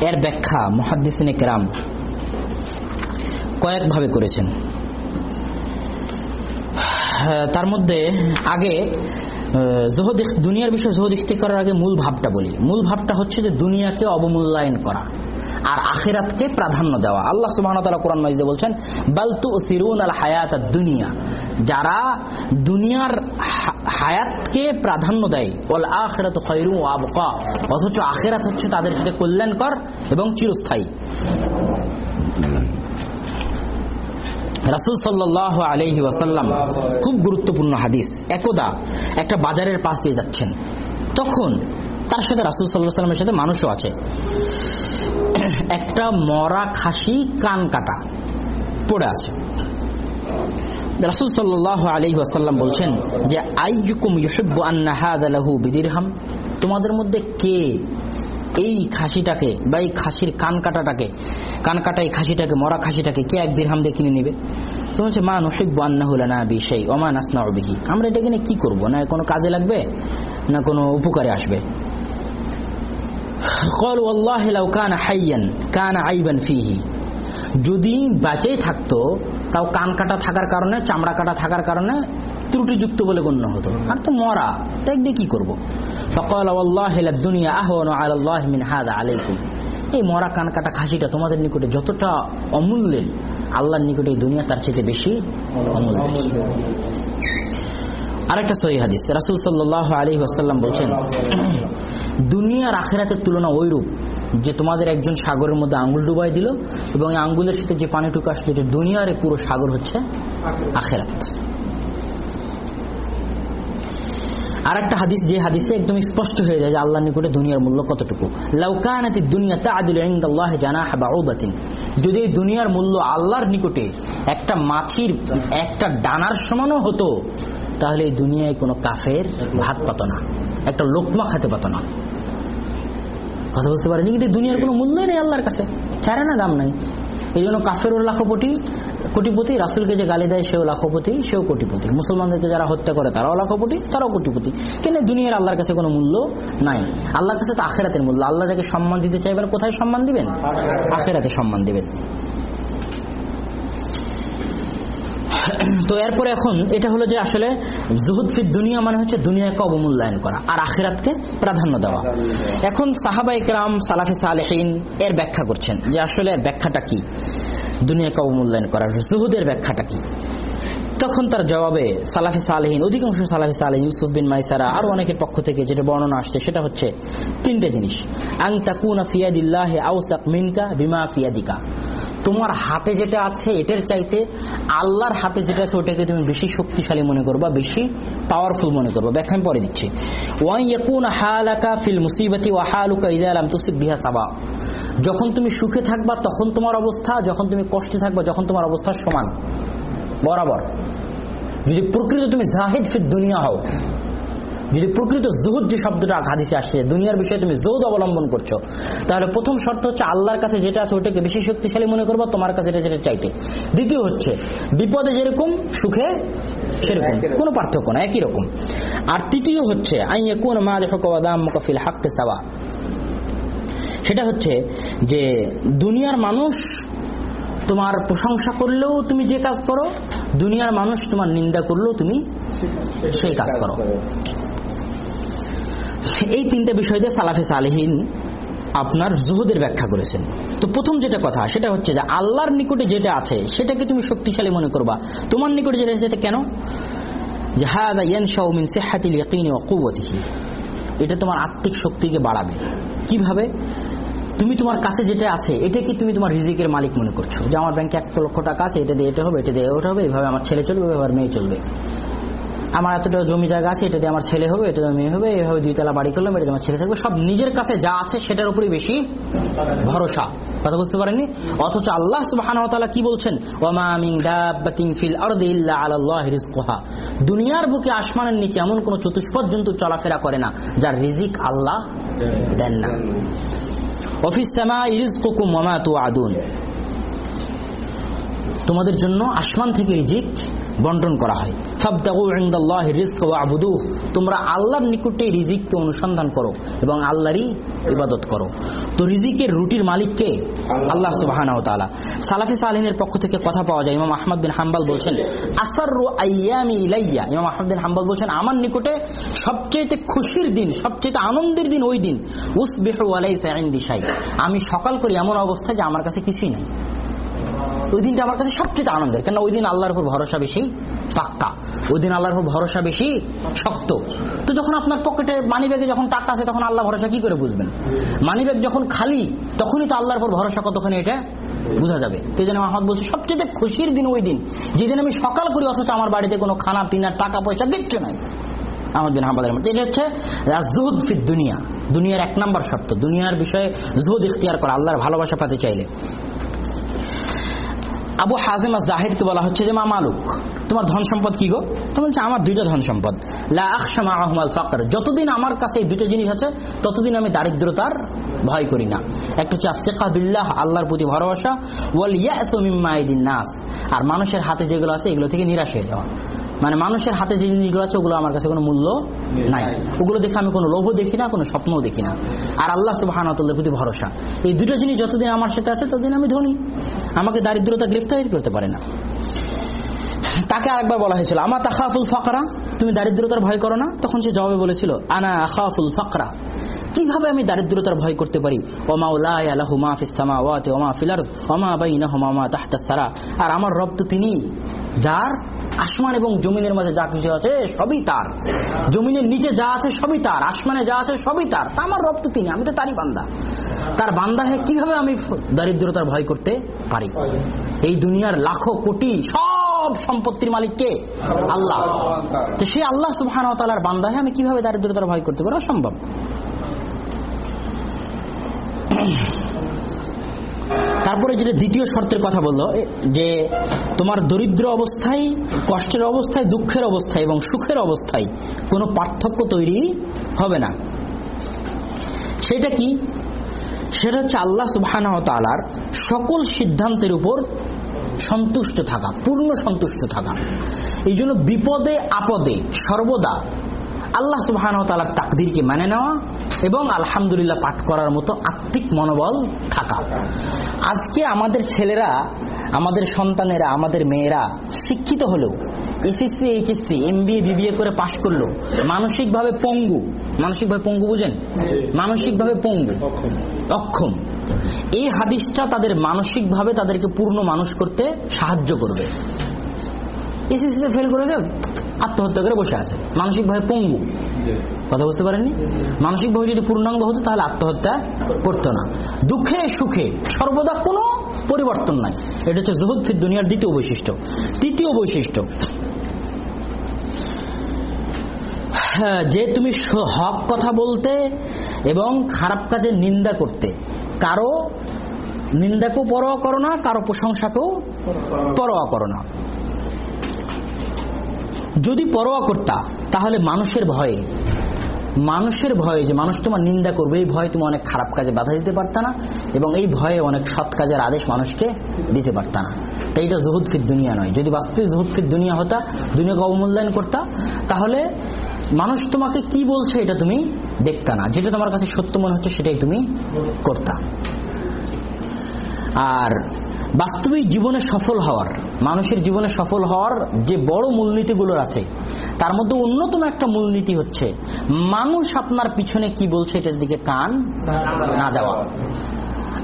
Speaker 1: এর ব্যাখ্যা মহাদ্দিসিনে কেরাম কয়েকভাবে করেছেন। তার মধ্যে আগে জহদ দুনিয়ার বিষয়ে জহদ ইখতে করার আগে মূল ভাবটা বলি। মূল ভাবটা হচ্ছে যে দুনিয়াকে অবমূল্যায়ন করা আর আখেরাতকে প্রাধান্য দেওয়া। আল্লাহ সুবাহ কোরআন মাজিদে বলছেন বালতু সিরুন আল হায়াত দুনিয়া যারা দুনিয়ার হায়াতকে প্রাধান্য দেয় ওল আখেরাত অথচ আখেরাত হচ্ছে তাদের সাথে কল্যাণকর এবং চিরস্থায়ী। রাসুল সাল্লাহ আলহি ওয়াসাল্লাম খুব গুরুত্বপূর্ণ হাদিস। একদা একটা বাজারের পাশ দিয়ে যাচ্ছেন। তখন তার সাথে রাসুল সাল্লাহ সাল্লামের সাথে মানুষও আছে। একটা মরা খাসি কান কাটা পড়ে আছে। রাসুল সাল্লাহ আলী ওয়াসাল্লাম বলছেন যে, আইয়ুকুম ইউহিব্বু আন্না হাযা লাহু বিদিরহাম? তোমাদের মধ্যে কে এই খাসিটাকে বা এই খাসির কান কাটাটাকে কান কাটা এই খাসিটাকে, মরা খাসিটাকে কে এক দীর্হাম দিয়ে কিনে নেবে? তো হচ্ছে মা নহিব্বু আন্না বিশাই অমা নাসনা অবিহি আমরা এটা কিনে কী করব? না কোনো কাজে লাগবে? না কোনো উপকারে আসবে? লাউ কান কান যদি বাঁচেই থাকতো, তাও কান কাটা থাকার কারণে, চামড়া কাটা থাকার কারণে ত্রুটিযুক্ত বলে গণ্য হতো। আর তো মরা তাই দিয়ে কি করব? আলাইকুম। এই মরা কান কাটা খাসিটা তোমাদের নিকটে যতটা অমূল্যের, আল্লাহর নিকটে দুনিয়া তার চেয়ে বেশি অমূল্য। আরেকটা সহি হাদিস, রাসুল সাল্লাহ আলী আসাল্লাম বলছেন, দুনিয়ার আখেরাতের তুলনা ওইরূপ যে তোমাদের একজন সাগরের মধ্যে আঙ্গুল ডুবাই দিল এবং এই আঙ্গুলের সাথে যে পানিটুকু আসলো, যে দুনিয়ার পুরো সাগর হচ্ছে আখেরাত। আর একটা হাদিস, যে হাদিসে একদম স্পষ্ট হয়ে যায় যে আল্লাহর নিকটে দুনিয়ার মূল্য কতটুকু। লাউকানাতি দুনিয়া তাআদিলু ইনদাল্লাহ জানাহ বাউদাতিন। যদি এই দুনিয়ার মূল্য আল্লাহর নিকটে একটা মাছির, একটা ডানার সমানও হতো, তাহলে এই দুনিয়ায় কোনো কাফের ভাত পাত না, একটা লোকমা খেতে পাত না। কথা বুঝতে পারেনি, কিন্তু দুনিয়ার কোনো মূল্যই নেই আল্লাহর কাছে। ছাড়ে না, দাম নাই। এই জন্য কাফেরও লাখপতি কোটিপতি, রাসুলকে যে গালি দেয় সেও লাখপতি, সেও কোটিপতি। মুসলমানদেরকে যারা হত্যা করে তারাও লাখপতি, তারাও কোটিপতি। কিন্তু দুনিয়ার আল্লাহর কাছে কোনো মূল্য নাই। আল্লাহর কাছে তো আখেরাতের মূল্য। আল্লাহ যাকে সম্মান দিতে চাইবেন কোথায় সম্মান দিবেন? আখেরাতে সম্মান দিবেন। তো এরপরে এখন এটা হলো যে আসলে জুহুদ ফির দুনিয়া মানে হচ্ছে দুনিয়াকে অবমূল্যায়ন করা আর আখেরাতকে প্রাধান্য দেওয়া। এখন সাহাবা ইকরাম সালাফি সালেহীন এর ব্যাখ্যা করছেন যে আসলে এর ব্যাখ্যাটা কি? দুনিয়াকে অবমূল্যায়ন করার জুহুদের ব্যাখ্যাটা কি? তখন তার জবাবে সালাফি সালেহীন, অধিকাংশ সালাফি সালেহীন, ইউসুফ বিন মাইসারা, আরও অনেকের পক্ষ থেকে যেটা বর্ণনা আসছে সেটা হচ্ছে তিনটে জিনিস। আং তাকুনা ফিয়াদিল্লাহ আউসাক মিনকা বিমা ফিয়াদিকা তোমার হাতে যেটা আছে, এটার চাইতে আল্লাহর হাতে যেটা আছে, ওটাকে তুমি বেশি শক্তিশালী মনে করবা, বেশি পাওয়ারফুল মনে করবা। ব্যাখ্যা আমি পরে দিচ্ছি। ফিল মুসিবাতি বিহা সাবা। যখন তুমি সুখে থাকবা, তখন তোমার অবস্থা, যখন তুমি কষ্টে থাকবা, যখন তোমার অবস্থা সমান। বরাবর। যদি প্রকৃত তুমি জাহিদ ফির দুনিয়া হও যদি প্রকৃত জুহুদ যে শব্দটা হাদিসে আসছে দুনিয়ার বিষয়ে তুমি জোদ অবলম্বন করছ তাহলে প্রথম শর্ত হচ্ছে আল্লাহর কাছে যেটা আছে ওটাকে বেশি শক্তিশালী মনে করবা তোমার কাছে এটা যেটা চাইতে। দ্বিতীয় হচ্ছে বিপদে যেরকম সুখে সেরকম কোনো পার্থক্য না একই রকম। আর তৃতীয় হচ্ছে আইয়ে কোন মা দেখো দাম মকাফিল হাকতে চাওয়া সেটা হচ্ছে যে দুনিয়ার মানুষ তোমার প্রশংসা করলেও তুমি যে কাজ করো দুনিয়ার মানুষ তোমার নিন্দা করলেও তুমি সেই কাজ করো। এই তিনটা বিষয় দিয়ে সালাফে সালেহীন আপনার জুহুদের ব্যাখ্যা করেছেন। তো প্রথম যেটা কথা, সেটা হচ্ছে যে আল্লাহর নিকটে যেটা আছে, সেটাকে তুমি শক্তিশালী মনে করবা। তোমার নিকটে যেটা আছে কেন? যে হাদা ইয়ানশাউ মিন সিহহাতিল ইয়াকিনি ওয়া কুওয়াতিহি। এটা তোমার আত্মিক শক্তিকে বাড়াবে। কীভাবে? তুমি তোমার কাছে যেটা আছে এটা কি তুমি তোমার রিজিকের মালিক মনে করছ। যে আমার ব্যাংকে এক লক্ষ টাকা আছে, এটা দিয়ে এটা হবে, এটা দিয়ে ওটা হবে এইভাবে আমার ছেলে চলবে, এভাবে মেয়ে চলবে। আমার এতটা জমি জায়গা আছে, এটা দিয়ে আমার ছেলে হবে, এটা মেয়ে হবে, এইভাবে দুইতলা বাড়ি করলাম, এটা আমার ছেলে থাকবে। সব নিজের কাছে যা আছে সেটার উপরই বেশি ভরসা। কথা বুঝতে পারেননি? অথচ আল্লাহ সুবহানাহু কি বলছেন? দুনিয়ার বুকে আসমানের নিচে এমন কোন চতুষ্পদ জন্তু চলাফেরা করে না, যার রিজিক আল্লাহ দেন না। অফিস তোমাদের জন্য আসমান থেকে রিজিক বন্টন করা হয়। রিজক তোমরা আল্লাহর নিকটে রিজিককে অনুসন্ধান করো এবং আল্লাহরই ইবাদত করো। তো রিজিকের রুটির মালিক কে আল্লাহ ওয়া সালাফি সালিহিনের পক্ষ থেকে কথা পাওয়া যায়। ইমাম আহমদ বিন হাম্বল বলছেন আইয়ামি ইলাইয়া। ইমাম আহমদ বিন হাম্বল বলছেন, আমার নিকটে সবচেয়ে খুশির দিন সবচেয়ে আনন্দের দিন ওই দিন। উসবিহু আলাইসা ইনদি শাই। আমি সকাল করি এমন অবস্থা যে আমার কাছে কিছুই নাই। ওই দিনটা আমার কাছে সবচেয়ে আনন্দের। কেন ওই দিন আল্লাহর উপর ভরসা বেশি পাক্কা। ওই দিন আল্লাহর উপর ভরসা বেশি শক্ত। তো যখন আপনার পকেটে মানি ব্যাগে যখন টাকা আছে, তখন আল্লাহ ভরসা কি করে বুঝবেন? মানি ব্যাগ যখন খালি, তখনই তো আল্লাহর উপর ভরসা কতখানি এটা বোঝা যাবে। তো এই জন্য বলছে, সবচেয়ে খুশির দিন ওই দিন, যেদিন আমি সকাল করি, অথচ আমার বাড়িতে কোনো খানা, পিনা, টাকা, পয়সা কিচ্ছু নাই। আমার বিন হাম্বাদের মধ্যে। এটা হচ্ছে জুহুদ ফির দুনিয়া। দুনিয়ার এক নম্বর শর্ত। দুনিয়ার বিষয়ে জুহুদ ইখতিয়ার করা, আল্লাহর ভালোবাসা পাতে চাইলে। আবু হাজিম জাহিদকে বলা হচ্ছে যে, মা মালুক, তোমার ধন সম্পদ কি গো? তো বলছে, আমার দুইটা ধন সম্পদ। ফাকর যতদিন আমার কাছে এই দুটো জিনিস আছে, ততদিন আমি দারিদ্রতার ভয় করি না। একটা হচ্ছে আফিকা বিল্লাহ, আল্লাহর প্রতি ভরসা। ওয়াল ইয়াসমিম্মাইদিন নাস আর মানুষের হাতে যেগুলো আছে, এগুলো থেকে নিরাশ হয়ে যাওয়া। মানে মানুষের হাতে যে জিনিসগুলো আছে ওগুলো আমার কাছে কোনো মূল্য নাই। ওগুলো দেখে আমি কোনো লোভও দেখি না কোনো স্বপ্নও দেখি না। আর আল্লাহ সুবাহানতুল্লার প্রতি ভরসা। এই দুটো জিনিস যতদিন আমার সাথে আছে ততদিন আমি ধনী। আমাকে দারিদ্রতা গ্রেফতার করতে পারে না। তাকে আরেকবার বলা হয়েছিল আমা তাখাফুল ফাকরা? তুমি দারিদ্রতার ভয় করো না। তখন সে জবাবে বলেছিল আনা আখাফুল ফাকরা। কীভাবে আমি দারিদ্রতার ভয় করতে পারি? ওমা উলাই আলাহু ওমা ওমা আর আমার রব তো তিনি যার আসমান এবং জমিনের মাঝে যা কিছু আছে সবই তার। জমিনের নিচে যা আছে সবই তার, আসমানে যা আছে সবই তার। আমার রব তো তিনি, আমি তো তারই বান্দা। তার বান্দা হয়ে কীভাবে আমি দারিদ্রতার ভয় করতে পারি? এই দুনিয়ার লাখো কোটি সব সম্পত্তির মালিক কে? আল্লাহ। তো সেই আল্লাহ তালার বান্দা হয়ে আমি কীভাবে দারিদ্রতার ভয় করতে পারি? অসম্ভব। তারপরে যেটা দ্বিতীয় শর্তের কথা বলল যে তোমার দরিদ্র অবস্থায়, কষ্টের অবস্থায়, দুঃখের অবস্থায় এবং সুখের অবস্থায় কোনো পার্থক্য তৈরি হবে না। সেটা কি? সেটা হচ্ছে আল্লাহ সুবহানাহ তালার সকল সিদ্ধান্তের উপর সন্তুষ্ট থাকা, পূর্ণ সন্তুষ্ট থাকা। এই জন্য বিপদে, আপদে সর্বদা আল্লাহ সুবহান তালার তাকদিরকে মানে নেওয়া এবং আলহামদুলিল্লাহ পাঠ করার মতো আত্মিক মনোবল থাকা। আজকে আমাদের ছেলেরা, আমাদের সন্তানেরা, আমাদের মেয়েরা শিক্ষিত হলেও, SSC, HSC M BA BBA করে পাশ করল মানসিকভাবে পঙ্গু। মানসিকভাবে পঙ্গু বুঝেন? মানসিকভাবে পঙ্গু। অক্ষম। এই হাদিসটা তাদের মানসিকভাবে তাদেরকে পূর্ণ মানুষ করতে সাহায্য করবে। এসএসসিতে ফেল করে দেব আত্মহত্যা করে বসে আছে। মানসিকভাবে পঙ্গু। কথা বুঝতে পারেননি? মানসিকভাবে যদি পূর্ণাঙ্গ হতো, তাহলে আত্মহত্যা করতো না। দুঃখে, সুখে সর্বদা কোনো পরিবর্তন নাই। এটা হচ্ছে জহুদ ফির দুনিয়ার দ্বিতীয় বৈশিষ্ট্য। তৃতীয় বৈশিষ্ট্য। যে তুমি হক কথা বলতে এবং খারাপ কাজের নিন্দা করতে, কারও নিন্দাকেও পরোয়া করো না, কারও প্রশংসাকেও পরোয়া করো না। যদি পরোয়া করতা, তাহলে মানুষের ভয়ে। মানুষের ভয়ে যে মানুষ তোমার নিন্দা করবে, এই ভয়ে তুমি অনেক খারাপ কাজে বাধা দিতে পারত না, এবং এই ভয়ে অনেক সৎ কাজের আদেশ মানুষকে দিতে পারত না। তাই এটা জহুদফির দুনিয়া নয়। যদি বাস্তবিক জহুদফির দুনিয়া হতা, দুনিয়াকে অবমূল্যায়ন করতা, তাহলে মানুষ তোমাকে কি বলছে এটা তুমি দেখতা না। যেটা তোমার কাছে সত্য মনে হচ্ছে সেটাই তুমি করতা। আর বাস্তবিক জীবনে সফল হওয়ার, মানুষের জীবনে সফল হওয়ার যে বড় মূলনীতিগুলো আছে, তার মধ্যে অন্যতম একটা মূলনীতি হচ্ছে, মানুষ আপনার পিছনে কি বলছে এটার দিকে কান না দেওয়া।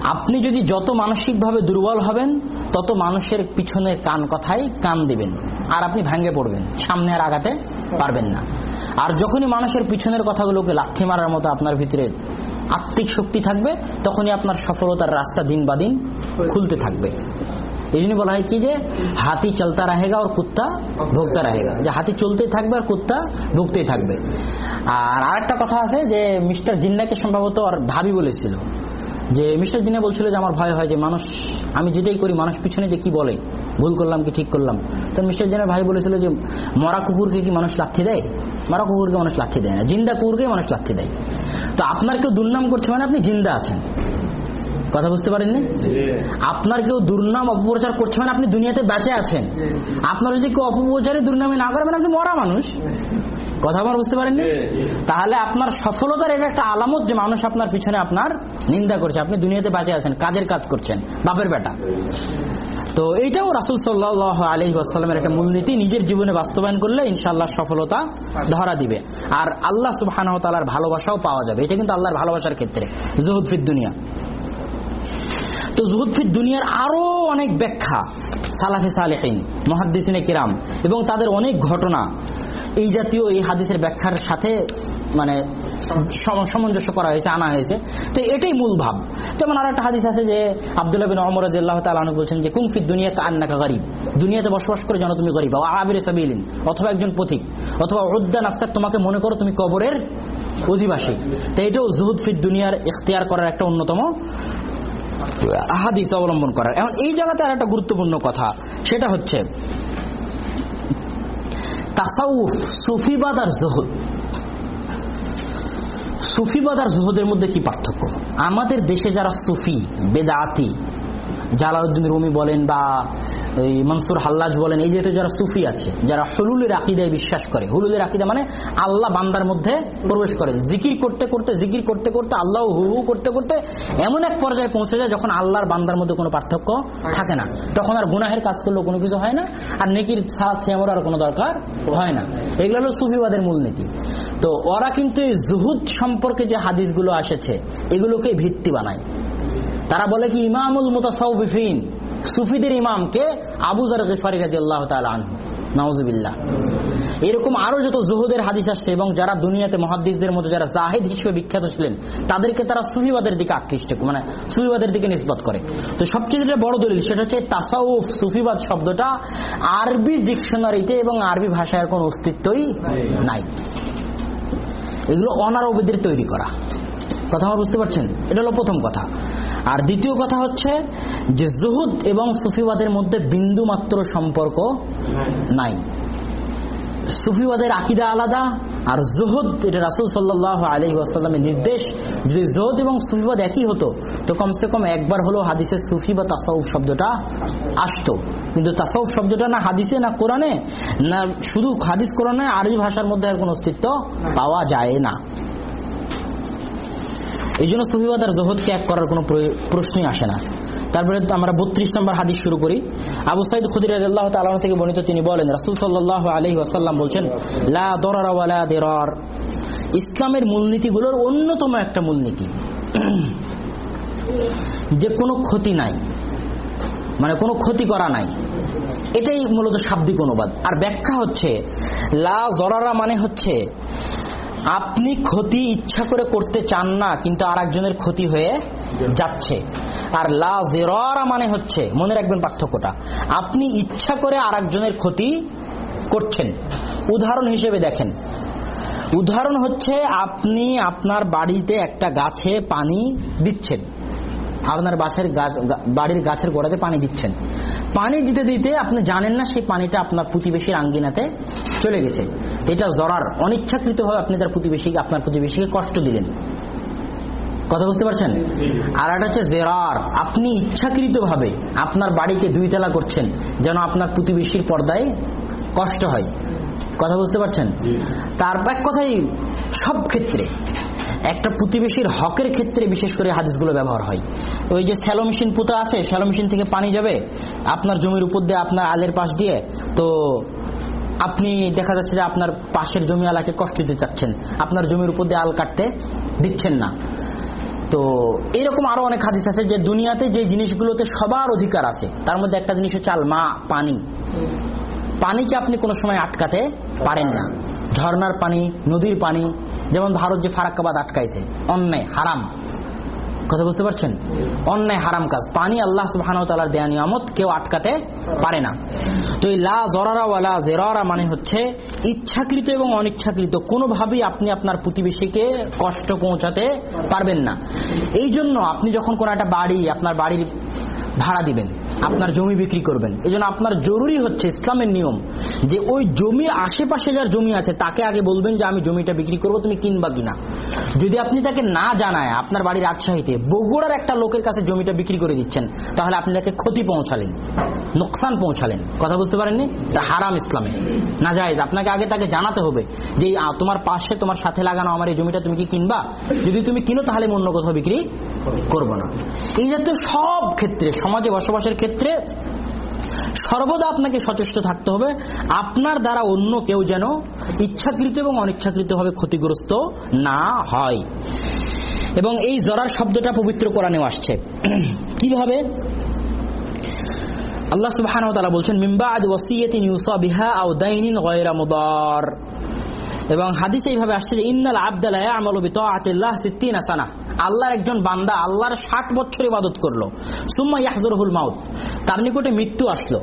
Speaker 1: আপনি যদি যত মানসিকভাবে দুর্বল হবেন, তত মানুষের পিছনের কান কথায় কান দিবেন, আর আপনি ভেঙে পড়বেন, সামনে আর আগাতে পারবেন না। আর যখনই মানুষের পিছনের কথাগুলোকে লাথি মারার মতো আপনার ভিতরে আত্মিক শক্তি থাকবে, তখনই আপনার সফলতার রাস্তা দিন বা দিন খুলতে থাকবে। এই জন্য বলা হয় কি যে, হাতি চলতা রাহেগা আর কুত্তা ভোগতা রাহেগা। যে হাতি চলতেই থাকবে আর কুত্তা ভুগতেই থাকবে। আর আরেকটা কথা আছে যে, মিস্টার জিন্নাকে সম্ভবত আর ভাবি বলেছিল। যে মিস্টার জিনা বলছিল যে আমার ভয় হয় যে মানুষ, আমি যেটাই করি মানুষ পিছনে যে কি বলে, ভুল করলাম কি ঠিক করলাম। তো মিস্টার জিনার ভাই বলেছিল যে মরা কুকুরকে কি মানুষ লাথি দেয়? মরা কুকুরকে মানুষ লাথি দেয় না, জিন্দা কুকুরকে মানুষ লাথি দেয়। তো আপনার কেউ দুর্নাম করছে মানে আপনি জিন্দা আছেন। কথা বুঝতে পারেননি? আপনার কেউ দুর্নাম, অপপ্রচার করছে মানে আপনি দুনিয়াতে বেঁচে আছেন। আপনার যদি কেউ অপপ্রচারে দুর্নামে না করে মানে আপনি মরা মানুষ। কথা আমার বুঝতে পারেননি? তাহলে আপনার সফলতার এটা একটা আলামত যে মানুষ আপনার পিছনে আপনার নিন্দা করছে। আপনি দুনিয়াতে বেঁচে আছেন কাজের কাজ করছেন বাপের বেটা। তো এইটাও রাসুল সাল্লাহ আলহি আসসালামের একটা মূলনীতি নিজের জীবনে বাস্তবায়ন করলে ইনশাল্লাহ সফলতা ধরা দিবে। আর আল্লাহ সুবাহ তালার ভালোবাসাও পাওয়া যাবে। এটা কিন্তু আল্লাহর ভালোবাসার ক্ষেত্রে। জহুদ ফির দুনিয়া। তো জহুদ ফির দুনিয়ার আরও অনেক ব্যাখ্যা সালাফে সালেহিন মহাদ্দিসিনে কিরাম এবং তাদের অনেক ঘটনা। এই জাতীয় এই হাদিসের ব্যাখ্যার সাথে মানে সামঞ্জস্য করা হয়েছে, আনা হয়েছে। তো এটাই মূল ভাব। যেমন আর একটা হাদিস আছে যে আব্দুল্লাহ বিন অমর রাদিয়াল্লাহু তাআলা বলছেন যে কুংফি দুনিয়া কান্নাকা গরিব। দুনিয়াতে বসবাস করে যেন তুমি গরিব আবির সাবিলিন, অথবা একজন পথিক, অথবা উদ্দা নাফসাক তোমাকে মনে করো তুমি কবরের অধিবাসী। তো এটাও জুহুদ ফির দুনিয়ার ইখতিয়ার করার একটা অন্যতম হাদিস অবলম্বন করার। এখন এই জায়গাতে আর একটা গুরুত্বপূর্ণ কথা, সেটা হচ্ছে তাসাউফ সুফিবাদ আর জহুদ? সুফিবাদ আর জহুদের মধ্যে কি পার্থক্য? আমাদের দেশে যারা সুফি, বেদাতি জালাউদ্দিন রুমি বলেন বা এই মনসুর হাল্লাজ বলেন, এই যেহেতু যারা সুফি আছে, যারা হলুলের আকিদায় বিশ্বাস করে, হলুলের আকিদা মানে আল্লাহ বান্দার মধ্যে প্রবেশ করে। জিকির করতে করতে, জিকির করতে করতে, আল্লাহ হু হু করতে করতে এমন এক পর্যায়ে পৌঁছে যায় যখন আল্লাহর বান্দার মধ্যে কোনো পার্থক্য থাকে না। তখন আর গুনাহের কাজ করলেও কোনো কিছু হয় না, আর নেকির সালাদ সিয়ামর আর কোনো দরকার হয় না। এগুলো হলো সুফিবাদের মূলনীতি। তো ওরা কিন্তু এই জুহুদ সম্পর্কে যে হাদিসগুলো এসেছে, এগুলোকে ভিত্তি বানায়। তারা বলে কি ইমামুল মুতাসাউবিফিন সুফিদের ইমামকে আবু জার গিফারি তাআলা আনহু। নাউজুবিল্লাহ। এরকম আরও যত জুহুদের হাদিস আসছে এবং যারা দুনিয়াতে মহাদ্দিসদের মধ্যে যারা জাহিদ হিসেবে বিখ্যাত ছিলেন তাদেরকে তারা সুফিবাদের দিকে আকৃষ্ট মানে সুফিবাদের দিকে নিষ্পত করে। তো সবচেয়ে যেটা বড় দলিল সেটা হচ্ছে তাসাউফ সুফিবাদ শব্দটা আরবি ডিকশনারিতে এবং আরবি ভাষায় কোনো অস্তিত্বই নাই। এগুলো অনারবিদের তৈরি করা। কথা আমার বুঝতে পারছেন? এটা হলো প্রথম কথা। আর দ্বিতীয় কথা হচ্ছে যে জহুদ এবং সুফিবাদের মধ্যে বিন্দু মাত্র সম্পর্ক নাই। সুফিবাদের আকিদা আলাদা, আর জহুদ, এটা রাসুল সাল্লাহ আলহি আসাল্লামের নির্দেশ, যদি জহুদ এবং সুফিবাদ একই হতো, তো কমসে কম একবার হলো হাদিসে সুফি বা তাসাউফ শব্দটা আসতো। কিন্তু তাসাউফ শব্দটা না হাদিসে, না কোরআনে, না শুধু হাদিস কোরআনে, আরবি ভাষার মধ্যে আর কোনো অস্তিত্ব পাওয়া যায় না। এই জন্য সুফিবাদ আর জহদকে এক করার কোনো প্রশ্নই আসে না। তারপরে আমরা বত্রিশ নম্বর হাদিস শুরু করি। আবু সাইদ খুদির আল্লাহ থেকে বর্ণিত তিনি বলেন, রাসুল সাল্লাহ আলহি আসাল্লাম বলছেন, লা দরার দেরার। ইসলামের মূলনীতিগুলোর অন্যতম একটা মূলনীতি। যে কোনো ক্ষতি নাই। মানে কোনো ক্ষতি করা নাই। এটাই মূলত শাব্দিক অনুবাদ। আর ব্যাখ্যা হচ্ছে, লা জরারা মানে হচ্ছে আপনি ক্ষতি ইচ্ছা করে করতে চান না, কিন্তু আর একজনের ক্ষতি হয়ে যাচ্ছে। আর লা জেররা মানে হচ্ছে, মনে রাখবেন পার্থক্যটা, আপনি ইচ্ছা করে আর একজনের ক্ষতি করছেন। উদাহরণ হিসেবে দেখেন। উদাহরণ হচ্ছে আপনি আপনার বাড়িতে একটা গাছে পানি দিচ্ছেন। আপনার বাসের গাছ বাড়ির গাছের গোড়াতে পানি দিচ্ছেন। পানি দিতে দিতে আপনি জানেন না সেই পানিটা আপনার প্রতিবেশীর আঙ্গিনাতে চলে গেছে। এটা জরার অনিচ্ছাকৃত ভাবে আপনি তার প্রতিবেশীকে আপনার প্রতিবেশীকে কষ্ট দিলেন। কথা বুঝতে পারছেন? আর একটা হচ্ছে জেরার আপনি ইচ্ছাকৃত ভাবে আপনার বাড়িকে দুই তালা করছেন যেন আপনার প্রতিবেশীর পর্দায় কষ্ট হয়। কথা বুঝতে পারছেন? তার এক কথাই সব ক্ষেত্রে একটা প্রতিবেশীর হকের ক্ষেত্রে বিশেষ করে হাদিসগুলো ব্যবহার হয়। ওই যে স্যালো মেশিন পুঁতা আছে স্যালো মেশিন থেকে পানি যাবে আপনার জমির উপর দিয়ে আপনার আলের পাশ দিয়ে তো আপনি দেখা যাচ্ছে যে আপনার পাশের জমি আলাকে কষ্ট দিতে চাচ্ছেন আপনার জমির উপর দিয়ে আল কাটতে দিচ্ছেন না। তো এরকম আরও অনেক হাদিস আছে যে দুনিয়াতে যে জিনিসগুলোতে সবার অধিকার আছে তার মধ্যে একটা জিনিস হচ্ছে আল মা পানি। পানিকে আপনি কোনো সময় আটকাতে পারেন না। ঝর্ণার পানি, নদীর পানি, যেমন ভারত যে ফারাক্কাবাদ আটকাইছে, অন্যায়, হারাম। কথা বুঝতে পারছেন? অন্যায়, হারাম কাজ। পানি আল্লাহ সুবহান তালার দেয়া নিয়ামত, কেউ আটকাতে পারে না। তো এই লা জরারা ওয়ালা জেরারা মানে হচ্ছে ইচ্ছাকৃত এবং অনিচ্ছাকৃত। কোনোভাবেই আপনি আপনার প্রতিবেশীকে কষ্ট পৌঁছাতে পারবেন না। এই জন্য আপনি যখন কোনো একটা বাড়ি, আপনার বাড়ির ভাড়া দিবেন আপনার জমি বিক্রি করবেন। এই আপনার জরুরি হচ্ছে ইসলামের নিয়ম যে ওই জমির আশেপাশে যার জমি আছে, তাকে আগে বলবেন যে, আমি জমিটা বিক্রি করব, তুমি কিনবা কিনা? যদি আপনি তাকে না জানায়, আপনার বাড়ির রাজশাহীতে বগুড়ার একটা লোকের কাছে জমিটা বিক্রি করে দিচ্ছেন, তাহলে আপনি তাকে ক্ষতি পৌঁছালেন, নোকসান পৌঁছালেন। কথা বুঝতে পারেননি? তা হারাম ইসলামে। না যায় আপনাকে আগে তাকে জানাতে হবে যে তোমার পাশে, তোমার সাথে লাগানো আমার এই জমিটা তুমি কি কিনবা? যদি তুমি কিনো, তাহলে অন্য কোথাও বিক্রি করব না। এই জাতীয় সব ক্ষেত্রে, সমাজে বসবাসের ক্ষেত্রে সর্বদা আপনাকে সচেষ্ট থাকতে হবে। আপনার দ্বারা অন্য কেউ যেন ইচ্ছাকৃত এবং অনিচ্ছাকৃতভাবে ক্ষতিগ্রস্ত না হয়। এবং এই জরার শব্দটা পবিত্র কোরআনেও আসছে। কীভাবে? আল্লাহ তাআলা বলছেন, মিন বা'দ ওয়াসিয়াতিন ইউসা বিহা আও দাইনিন গায়রা মুদার। এবং হাদিস এইভাবে আসছে যে, ইন্নাল আবদালা ইয়ামালু বিতাআতিল্লাহ 60 সানা। আল্লাহর একজন বান্দা আল্লাহর 60 বছর ইবাদত করল। সুম্মা ইয়াহজুরুহুল মাউত। তার নিকটে মৃত্যু আসলো।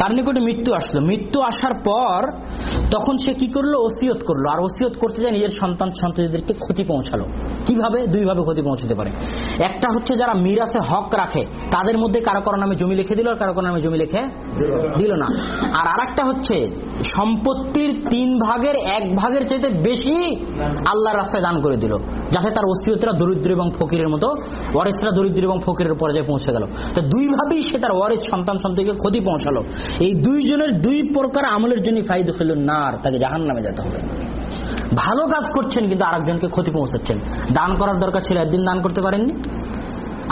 Speaker 1: তার নিকটে মৃত্যু আসলো। মৃত্যু আসার পর তখন সে কি করল? ওসিয়ত করল। আর ওসিয়ত করতে যায় নিজের সন্তান সন্ততিদেরকে ক্ষতি পৌঁছালো। কীভাবে? দুইভাবে ক্ষতি পৌঁছাতে পারে। একটা হচ্ছে যারা মিরাসে হক রাখে, তাদের মধ্যে কারও কারও নামে জমি লিখে দিল আর কারও কারও নামে জমি লিখে দিল না। আর আরেকটা হচ্ছে, সম্পত্তির তিন ভাগের এক ভাগের চাইতে বেশি আল্লাহর রাস্তায় দান করে দিল, যাতে তার ওসিয়তরা দরিদ্র এবং ফকিরের মতো, ওয়ারিসরা দরিদ্র এবং ফকিরের পর্যায়ে পৌঁছে গেল। তো দুইভাবেই সে তার ওয়ারিস সন্তান সন্ততিকে ক্ষতি পৌঁছালো। এই দুইজনের দুই প্রকার আমলের জন্য ফাইদু ফেল নার, তাকে জাহান নামে যেতে হবে। ভালো কাজ করছেন কিন্তু আরেকজনকে ক্ষতি পৌঁছাচ্ছেন। দান করার দরকার ছিল, একদিন দান করতে পারেননি?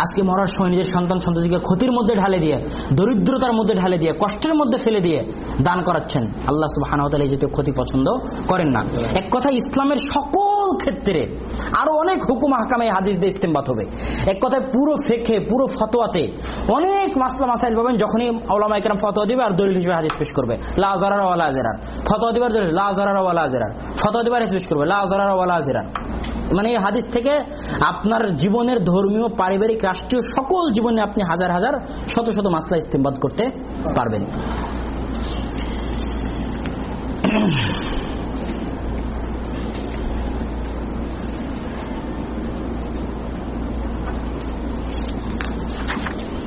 Speaker 1: আজকে মরার সময় নিজের সন্তান সন্ততিকে ক্ষতির মধ্যে ঢালে দিয়ে, দরিদ্রতার মধ্যে ঢালে দিয়ে, কষ্টের মধ্যে ফেলে দিয়ে দান করাচ্ছেন। আল্লাহ সুবাহান এই জাতীয় ক্ষতি পছন্দ করেন না। এক কথা ইসলামের সকল ক্ষেত্রে আরও অনেক হুকুম হাকামে হাদিস দিয়ে ইস্তেমবাত হবে। এক কথায় পুরো ফেকে পুরো ফতোয়াতে অনেক মাসলা মাসাইল পাবেন যখনই আউলামা একরাম ফতোয়া দিবে আর দলিল হিসেবে হাদিস পেশ করবে। লা জারার ওয়ালা জেরার ফতোয়া দিবার দলিল, লা জারার ওয়ালা জেরার ফতোয়া দিবার হাদিস পেশ করবে, লা জারার ওয়ালা জেরার মানে এই হাদিস থেকে আপনার জীবনের ধর্মীয়, পারিবারিক রাষ্ট্রীয় সকল জীবনে আপনি হাজার হাজার, শত শত মাসলা ইস্তেমবাদ করতে পারবেন।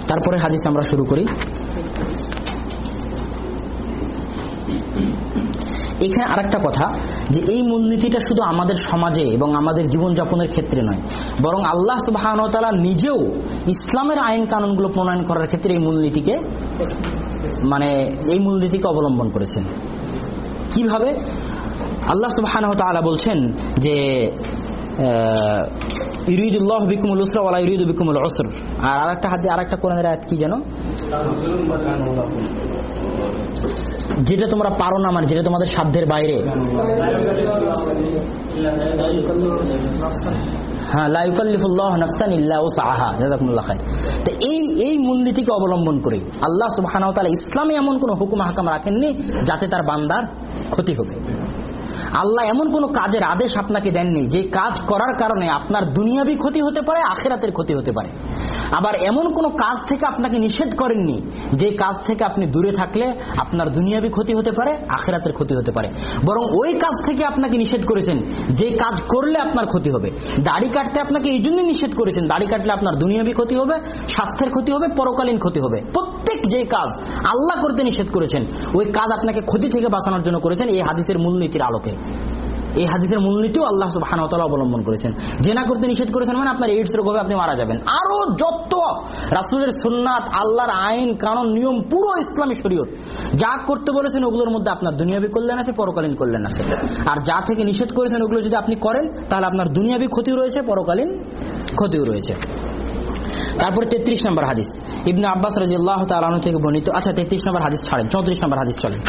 Speaker 1: তারপরে হাদিস আমরা শুরু করি। এখানে আরেকটা কথা, যে এই মূলনীতিটা শুধু আমাদের সমাজে এবং আমাদের জীবনযাপনের ক্ষেত্রে নয়, বরং আল্লাহ সুবাহানতালা নিজেও ইসলামের আইন কানুনগুলো প্রণয়ন করার ক্ষেত্রে এই মূলনীতিকে মানে এই মূলনীতিকে অবলম্বন করেছেন। কীভাবে? আল্লাহ সুবাহান বলছেন যে ইরিদুল্লাহ বিকুমুল উসর আর আরেকটা হাতে আরেকটা কোরআনের আয়াত কি যেন? যেটা তোমরা পারো না মানে যেটা তোমাদের সাধ্যের বাইরে। হ্যাঁ তো এই এই অবলম্বন করে আল্লাহ সুবাহ ইসলামে এমন কোনো হুকুম হাকাম রাখেননি যাতে তার বান্দার ক্ষতি হবে। আল্লাহ এমন কোন কাজের আদেশ আপনাকে দেননি যে কাজ করার কারণে আপনার দুনিয়াবি ক্ষতি হতে পারে, আখেরাতের ক্ষতি হতে পারে। আবার এমন কোন কাজ থেকে আপনাকে নিষেধ করেননি যে কাজ থেকে আপনি দূরে থাকলে আপনার দুনিয়াবি ক্ষতি হতে পারে, আখেরাতের ক্ষতি হতে পারে। বরং ওই কাজ থেকে আপনাকে নিষেধ করেছেন যে কাজ করলে আপনার ক্ষতি হবে। দাড়ি কাটতে আপনাকে এই জন্যই নিষেধ করেছেন, দাড়ি কাটলে আপনার দুনিয়াবি ক্ষতি হবে, স্বাস্থ্যের ক্ষতি হবে, পরকালীন ক্ষতি হবে। যে কাজ আল্লাহ করতে নিষেধ করেছেন, ওই কাজ আপনাকে ক্ষতি থেকে বাঁচানোর জন্য করেছেন এই হাদিসের মূলনীতির আলোকে। এই হাদিসের মূলনীতিও আল্লাহ সুবহানাহু অবলম্বন করেছেন। জেনা করতে নিষেধ করেছেন মানে আপনার এইডস রোগ হবে, আপনি মারা যাবেন। আরও যত রাসূলের সুন্নাত, আল্লাহর আইন, কানুন, নিয়ম, পুরো ইসলামী শরীয়ত, যা করতে বলেছেন ওগুলোর মধ্যে আপনার দুনিয়াবি কল্যাণ আছে, পরকালীন কল্যাণ আছে। আর যা থেকে নিষেধ করেছেন ওগুলো যদি আপনি করেন, তাহলে আপনার দুনিয়াবি ক্ষতিও রয়েছে, পরকালীন ক্ষতিও রয়েছে। তারপরে তেত্রিশ নম্বর হাদিস। ইবনে আব্বাস রাজি আল্লাহ তালু থেকে বর্ণিত। আচ্ছা তেত্রিশ নম্বর হাদিস ছাড়েন, চৌত্রিশ নম্বর হাদিস চলেন।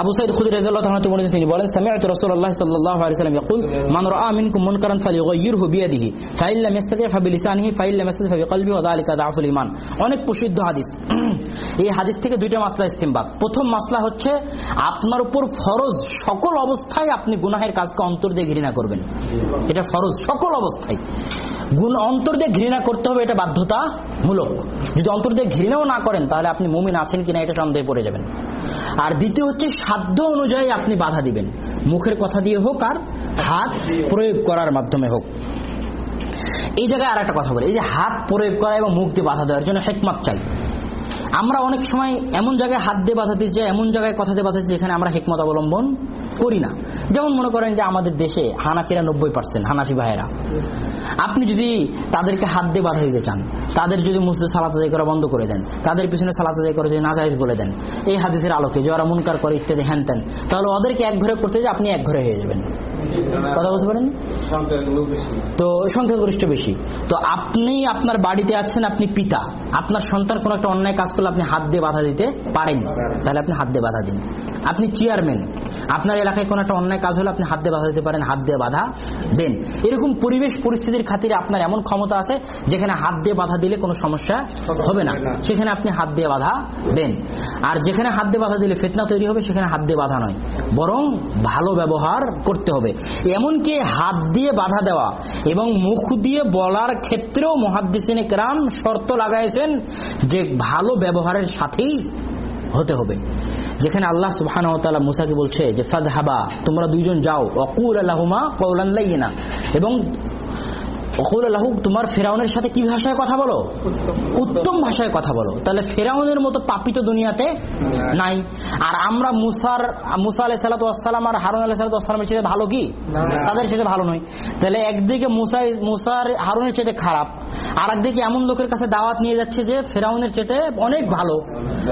Speaker 1: আবু সাইদ খুদি রাদিয়াল্লাহু তাআলা থেকে তিনি বলেন সামি'তু রাসূলুল্লাহ সাল্লাল্লাহু আলাইহি ওয়াসাল্লাম ইয়াকুল, মান ফাইন লাম ইস্তাতি' ফাবিলিসানিহি ফাইন লাম ইস্তাতি' ফাবিকলবিহি ওয়া অনেক প্রসিদ্ধ হাদিস। এই হাদিস থেকে দুইটা মাসলা ইস্তেমবাদ। প্রথম মাসলা হচ্ছে, আপনার উপর ফরজ সকল অবস্থায় আপনি গুনাহের কাজকে অন্তর দিয়ে ঘৃণা করবেন। এটা ফরজ সকল অবস্থায়। গুণ অন্তর দিয়ে ঘৃণা করতে হবে, এটা বাধ্যতামূলক। যদি অন্তর দিয়ে ঘৃণাও না করেন, তাহলে আপনি মুমিন আছেন কিনা এটা সন্দেহে পড়ে যাবেন। আর দ্বিতীয় হচ্ছে, সাধ্য অনুযায়ী আপনি বাধা দিবেন। মুখের কথা দিয়ে হোক আর হাত প্রয়োগ করার মাধ্যমে হোক। এই জায়গায় আর একটা কথা বলি। এই যে হাত প্রয়োগ করা এবং মুখ দিয়ে বাধা দেওয়ার জন্য হেকমাত চাই। আমরা অনেক সময় এমন জায়গায় হাত দিয়ে বাধা দিচ্ছি, এমন জায়গায় কথা দিয়ে বাধা যেখানে আমরা হেকমত অবলম্বন করি না। যেমন মনে করেন যে আমাদের দেশে হানাফিরা নব্বই পার্সেন্ট হানাফি ভাইয়েরা। আপনি যদি তাদেরকে হাত দিয়ে বাধা দিতে চান, তাদের যদি মসজিদ সালাত আদায় করা বন্ধ করে দেন, তাদের পিছনে সালাত আদায় করে যদি নাজাইজ বলে দেন, এই হাদিসের আলোকে যারা মুনকার করে ইত্যাদি, হ্যান ত্যান, তাহলে ওদেরকে এক ঘরে করতে যে আপনি এক ঘরে হয়ে যাবেন। কথা বলতে পারেন তো সংখ্যাগরিষ্ঠ বেশি। তো আপনি আপনার বাড়িতে আছেন, আপনি পিতা। আপনার সন্তান কোন একটা অন্যায় কাজ করলে আপনি হাত দিয়ে বাধা দিতে পারেন তাহলে আপনি হাত দিয়ে বাধা দিন। আপনি চেয়ারম্যান আপনার এলাকায় কোন একটা অন্যায় কাজ হলে আপনি হাত দিয়ে বাধা দিতে পারেন, হাত দিয়ে বাধা দেন। এরকম পরিবেশ পরিস্থিতির খাতিরে আপনার এমন ক্ষমতা আছে যেখানে হাত দিয়ে বাধা দিলে কোনো সমস্যা হবে না। সেখানে আপনি হাত দিয়ে বাধা দেন। আর যেখানে হাত দিয়ে বাধা দিলে ফেতনা তৈরি হবে, সেখানে হাত দিয়ে বাধা নয়। বরং ভালো ব্যবহার করতে হবে। এমনকি হাত দিয়ে বাধা দেওয়া এবং মুখ দিয়ে বলার ক্ষেত্রেও মহাদ্দিসিন কেরাম শর্ত লাগাইছেন যে ভালো ব্যবহারের সাথেই হতে হবে। যেখানে আল্লাহ সুবহান মুসাকে বলছে যে ফাদ হাবা তোমরা দুইজন যাও। অকুল আল্লাহমা কৌলান লাইনা। এবং অকুল তোমার ফেরাউনের সাথে কি ভাষায় কথা বলো? উত্তম। ভাষায় কথা বলো। তাহলে ফেরাউনের মতো পাপিত দুনিয়াতে নাই। আর আমরা মুসার মুসা আলাই সালাতাম আর হারুন আলাই সালাতামের চেয়ে ভালো কি? তাদের সাথে ভালো নয়। তাহলে একদিকে মুসাই মুসার হারুনের চেয়ে খারাপ আর একদিকে এমন লোকের কাছে দাওয়াত নিয়ে যাচ্ছে যে ফেরাউনের চেতে অনেক ভালো।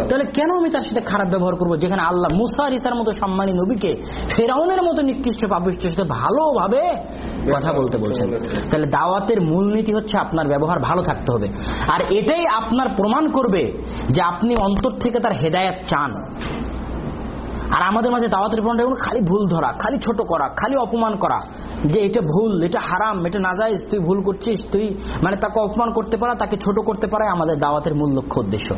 Speaker 1: তাহলে কেন আমি তার সাথে খারাপ ব্যবহার করব? যেখানে আল্লাহ মুসা ইসার মতো সম্মানী নবীকে ফেরাউনের মতো নিকৃষ্ট পাপিষ্টের সাথে ভালোভাবে কথা বলতে বলছেন। তাহলে দাওয়াতের মূলনীতি হচ্ছে আপনার ব্যবহার ভালো থাকতে হবে। আর এটাই আপনার প্রমাণ করবে যে আপনি অন্তর থেকে তার হেদায়াত চান। আর আমাদের মাঝে দাওয়াতের প্রমাণটা খালি ভুল ধরা, খালি ছোট করা, খালি অপমান করা। যে এটা ভুল, এটা হারাম, এটা না যায় তুই ভুল করছিস, তুই মানে তাকে অপমান করতে পারা, তাকে ছোট করতে পারে, আমাদের দাওয়াতের মূল লক্ষ্য উদ্দেশ্য।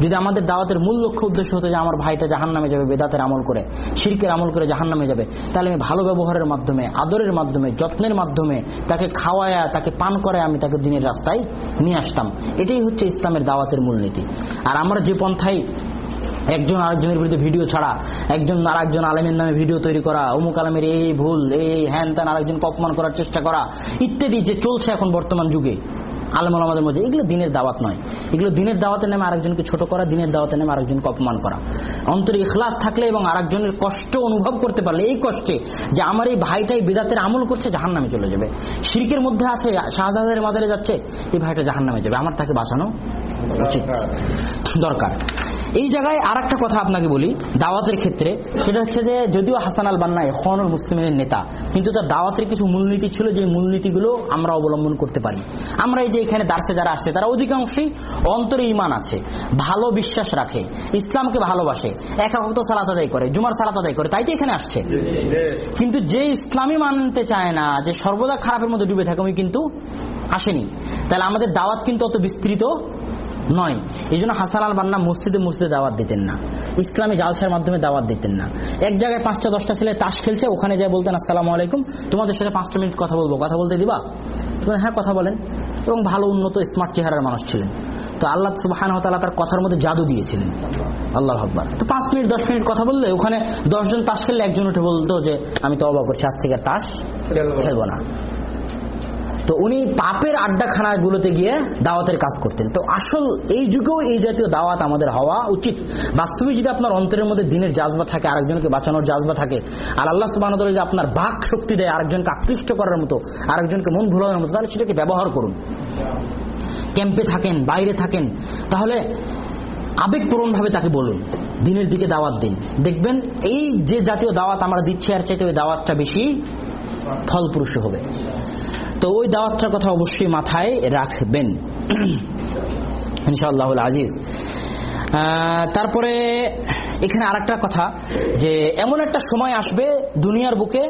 Speaker 1: যদি আমাদের দাওয়াতের মূল লক্ষ্য উদ্দেশ্য হতো যে আমার ভাইটা জাহান নামে যাবে, বেদাতের আমল করে, শিরকের আমল করে জাহান নামে যাবে, তাহলে আমি ভালো ব্যবহারের মাধ্যমে, আদরের মাধ্যমে, যত্নের মাধ্যমে তাকে খাওয়ায়া, তাকে পান করে আমি তাকে দিনের রাস্তায় নিয়ে আসতাম। এটাই হচ্ছে ইসলামের দাওয়াতের মূলনীতি। আর আমরা যে পন্থায় একজন আরেকজনের বিরুদ্ধে ভিডিও ছাড়া, একজন আর একজন আলেমের নামে ভিডিও তৈরি করা, অমুক আলমের এই ভুল, এই হ্যান ত্যান আরেকজনকে অপমান করার চেষ্টা করা, ইত্যাদি যে চলছে এখন বর্তমান যুগে। আলম আমাদের মধ্যে, এগুলো দিনের দাওয়াত নয়। এগুলো দিনের দাওয়াতের নামে আরেকজনকে ছোট করা, দিনের দাওয়াতের নামে আরেকজনকে অপমান করা। অন্তরে ইখলাস থাকলে এবং আরেকজনের কষ্ট অনুভব করতে পারলে, এই কষ্টে যে আমার এই ভাইটাই বিদাতের আমল করছে জাহান নামে চলে যাবে। শিরকের মধ্যে আছে, শাহজাহাদের মাজারে যাচ্ছে, এই ভাইটা জাহান নামে যাবে। আমার তাকে বাঁচানো উচিত। দরকার। এই জায়গায় আর একটা কথা আপনাকে বলি, দাওয়াতের ক্ষেত্রে। সেটা হচ্ছে যে, যদিও হাসান আল বান্না এখনও মুসলিমের নেতা, কিন্তু তার দাওয়াতের কিছু মূলনীতি ছিল যে মূলনীতিগুলো আমরা অবলম্বন করতে পারি। আমরা এই যে এখানে দার্সে যারা আসছে তারা অধিকাংশই অন্তরে ইমান আছে ভালো বিশ্বাস রাখে ইসলামকে ভালোবাসে একান্ত সালাত আদায় করে জুমার সালাত আদায় করে তাই তো এখানে আসছে। কিন্তু যে ইসলামই মানতে চায় না যে সর্বদা খারাপের মধ্যে ডুবে থাকে ওই কিন্তু আসেনি। তাহলে আমাদের দাওয়াত কিন্তু অত বিস্তৃত নয়। এই জন্য হাসান আল বান্না মসজিদে মসজিদে দাওয়াত দিতেন না। ইসলামী জালসার মাধ্যমে দাওয়াত দিতেন না। এক জায়গায় পাঁচটা দশটা ছেলে তাস খেলছে ওখানে যায় বলতেন আসসালাম আলাইকুম তোমাদের সাথে পাঁচটা মিনিট কথা বলব। কথা বলতে দিবা? হ্যাঁ কথা বলেন। এবং ভালো উন্নত স্মার্ট চেহারার মানুষ ছিলেন। তো আল্লাহ সুবাহান তার কথার মধ্যে জাদু দিয়েছিলেন। আল্লাহ আকবর। তো পাঁচ মিনিট দশ মিনিট কথা বললে ওখানে দশজন তাস খেললে একজন উঠে বলতো যে আমি তো অবাক করছি আজ থেকে তাস খেলব না। তো উনি পাপের আড্ডাখানাগুলোতে গিয়ে দাওয়াতের কাজ করতেন। তো আসল এই যুগেও এই জাতীয় দাওয়াত আমাদের হওয়া উচিত। বাস্তবে যদি আপনার অন্তরের মধ্যে দিনের জাজবা থাকে, আরেকজনকে বাঁচানোর জাজবা থাকে, আর আল্লাহ সুবাহ যদি আপনার বাক শক্তি দেয়, আরেকজনকে আকৃষ্ট করার মতো, আরেকজনকে মন ভুলানোর মতো, তাহলে সেটাকে ব্যবহার করুন। ক্যাম্পে থাকেন, বাইরে থাকেন, তাহলে আবেগপূরণভাবে তাকে বলুন, দিনের দিকে দাওয়াত দিন। দেখবেন এই যে জাতীয় দাওয়াত আমরা দিচ্ছি আর চাইতে ওই দাওয়াতটা বেশি ফলপ্রসূ হবে। তো ওই দাওয়াতটার কথা অবশ্যই মাথায় রাখবেন। ইনশাআল্লাহ আজিজ। তারপরে এখানে আরেকটা কথা, যে এমন একটা সময় আসবে দুনিয়ার বুকে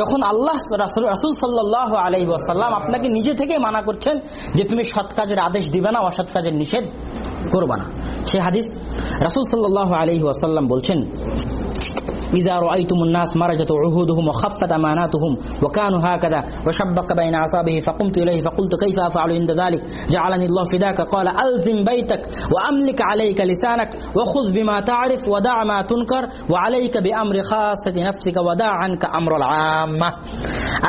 Speaker 1: যখন আল্লাহ রাসুল সাল্লাহ আলহি আসাল্লাম আপনাকে নিজে থেকে মানা করছেন যে তুমি সৎ কাজের আদেশ দিবে না, অসৎ কাজের নিষেধ করবা না। সে হাদিস রাসুল সাল্লাহ আলহি আসাল্লাম বলছেন। إذا رأيتم الناس مرجت عهودهم وخفت أماناتهم وكانوا هكذا وشبك بين أعصابه فقمت إليه فقلت كيف أفعل عند ذلك؟ جعلني الله فداك. قال ألزم بيتك وأملك عليك لسانك وخذ بما تعرف ودع ما تنكر وعليك بأمر خاصة نفسك ودع عنك أمر العامة.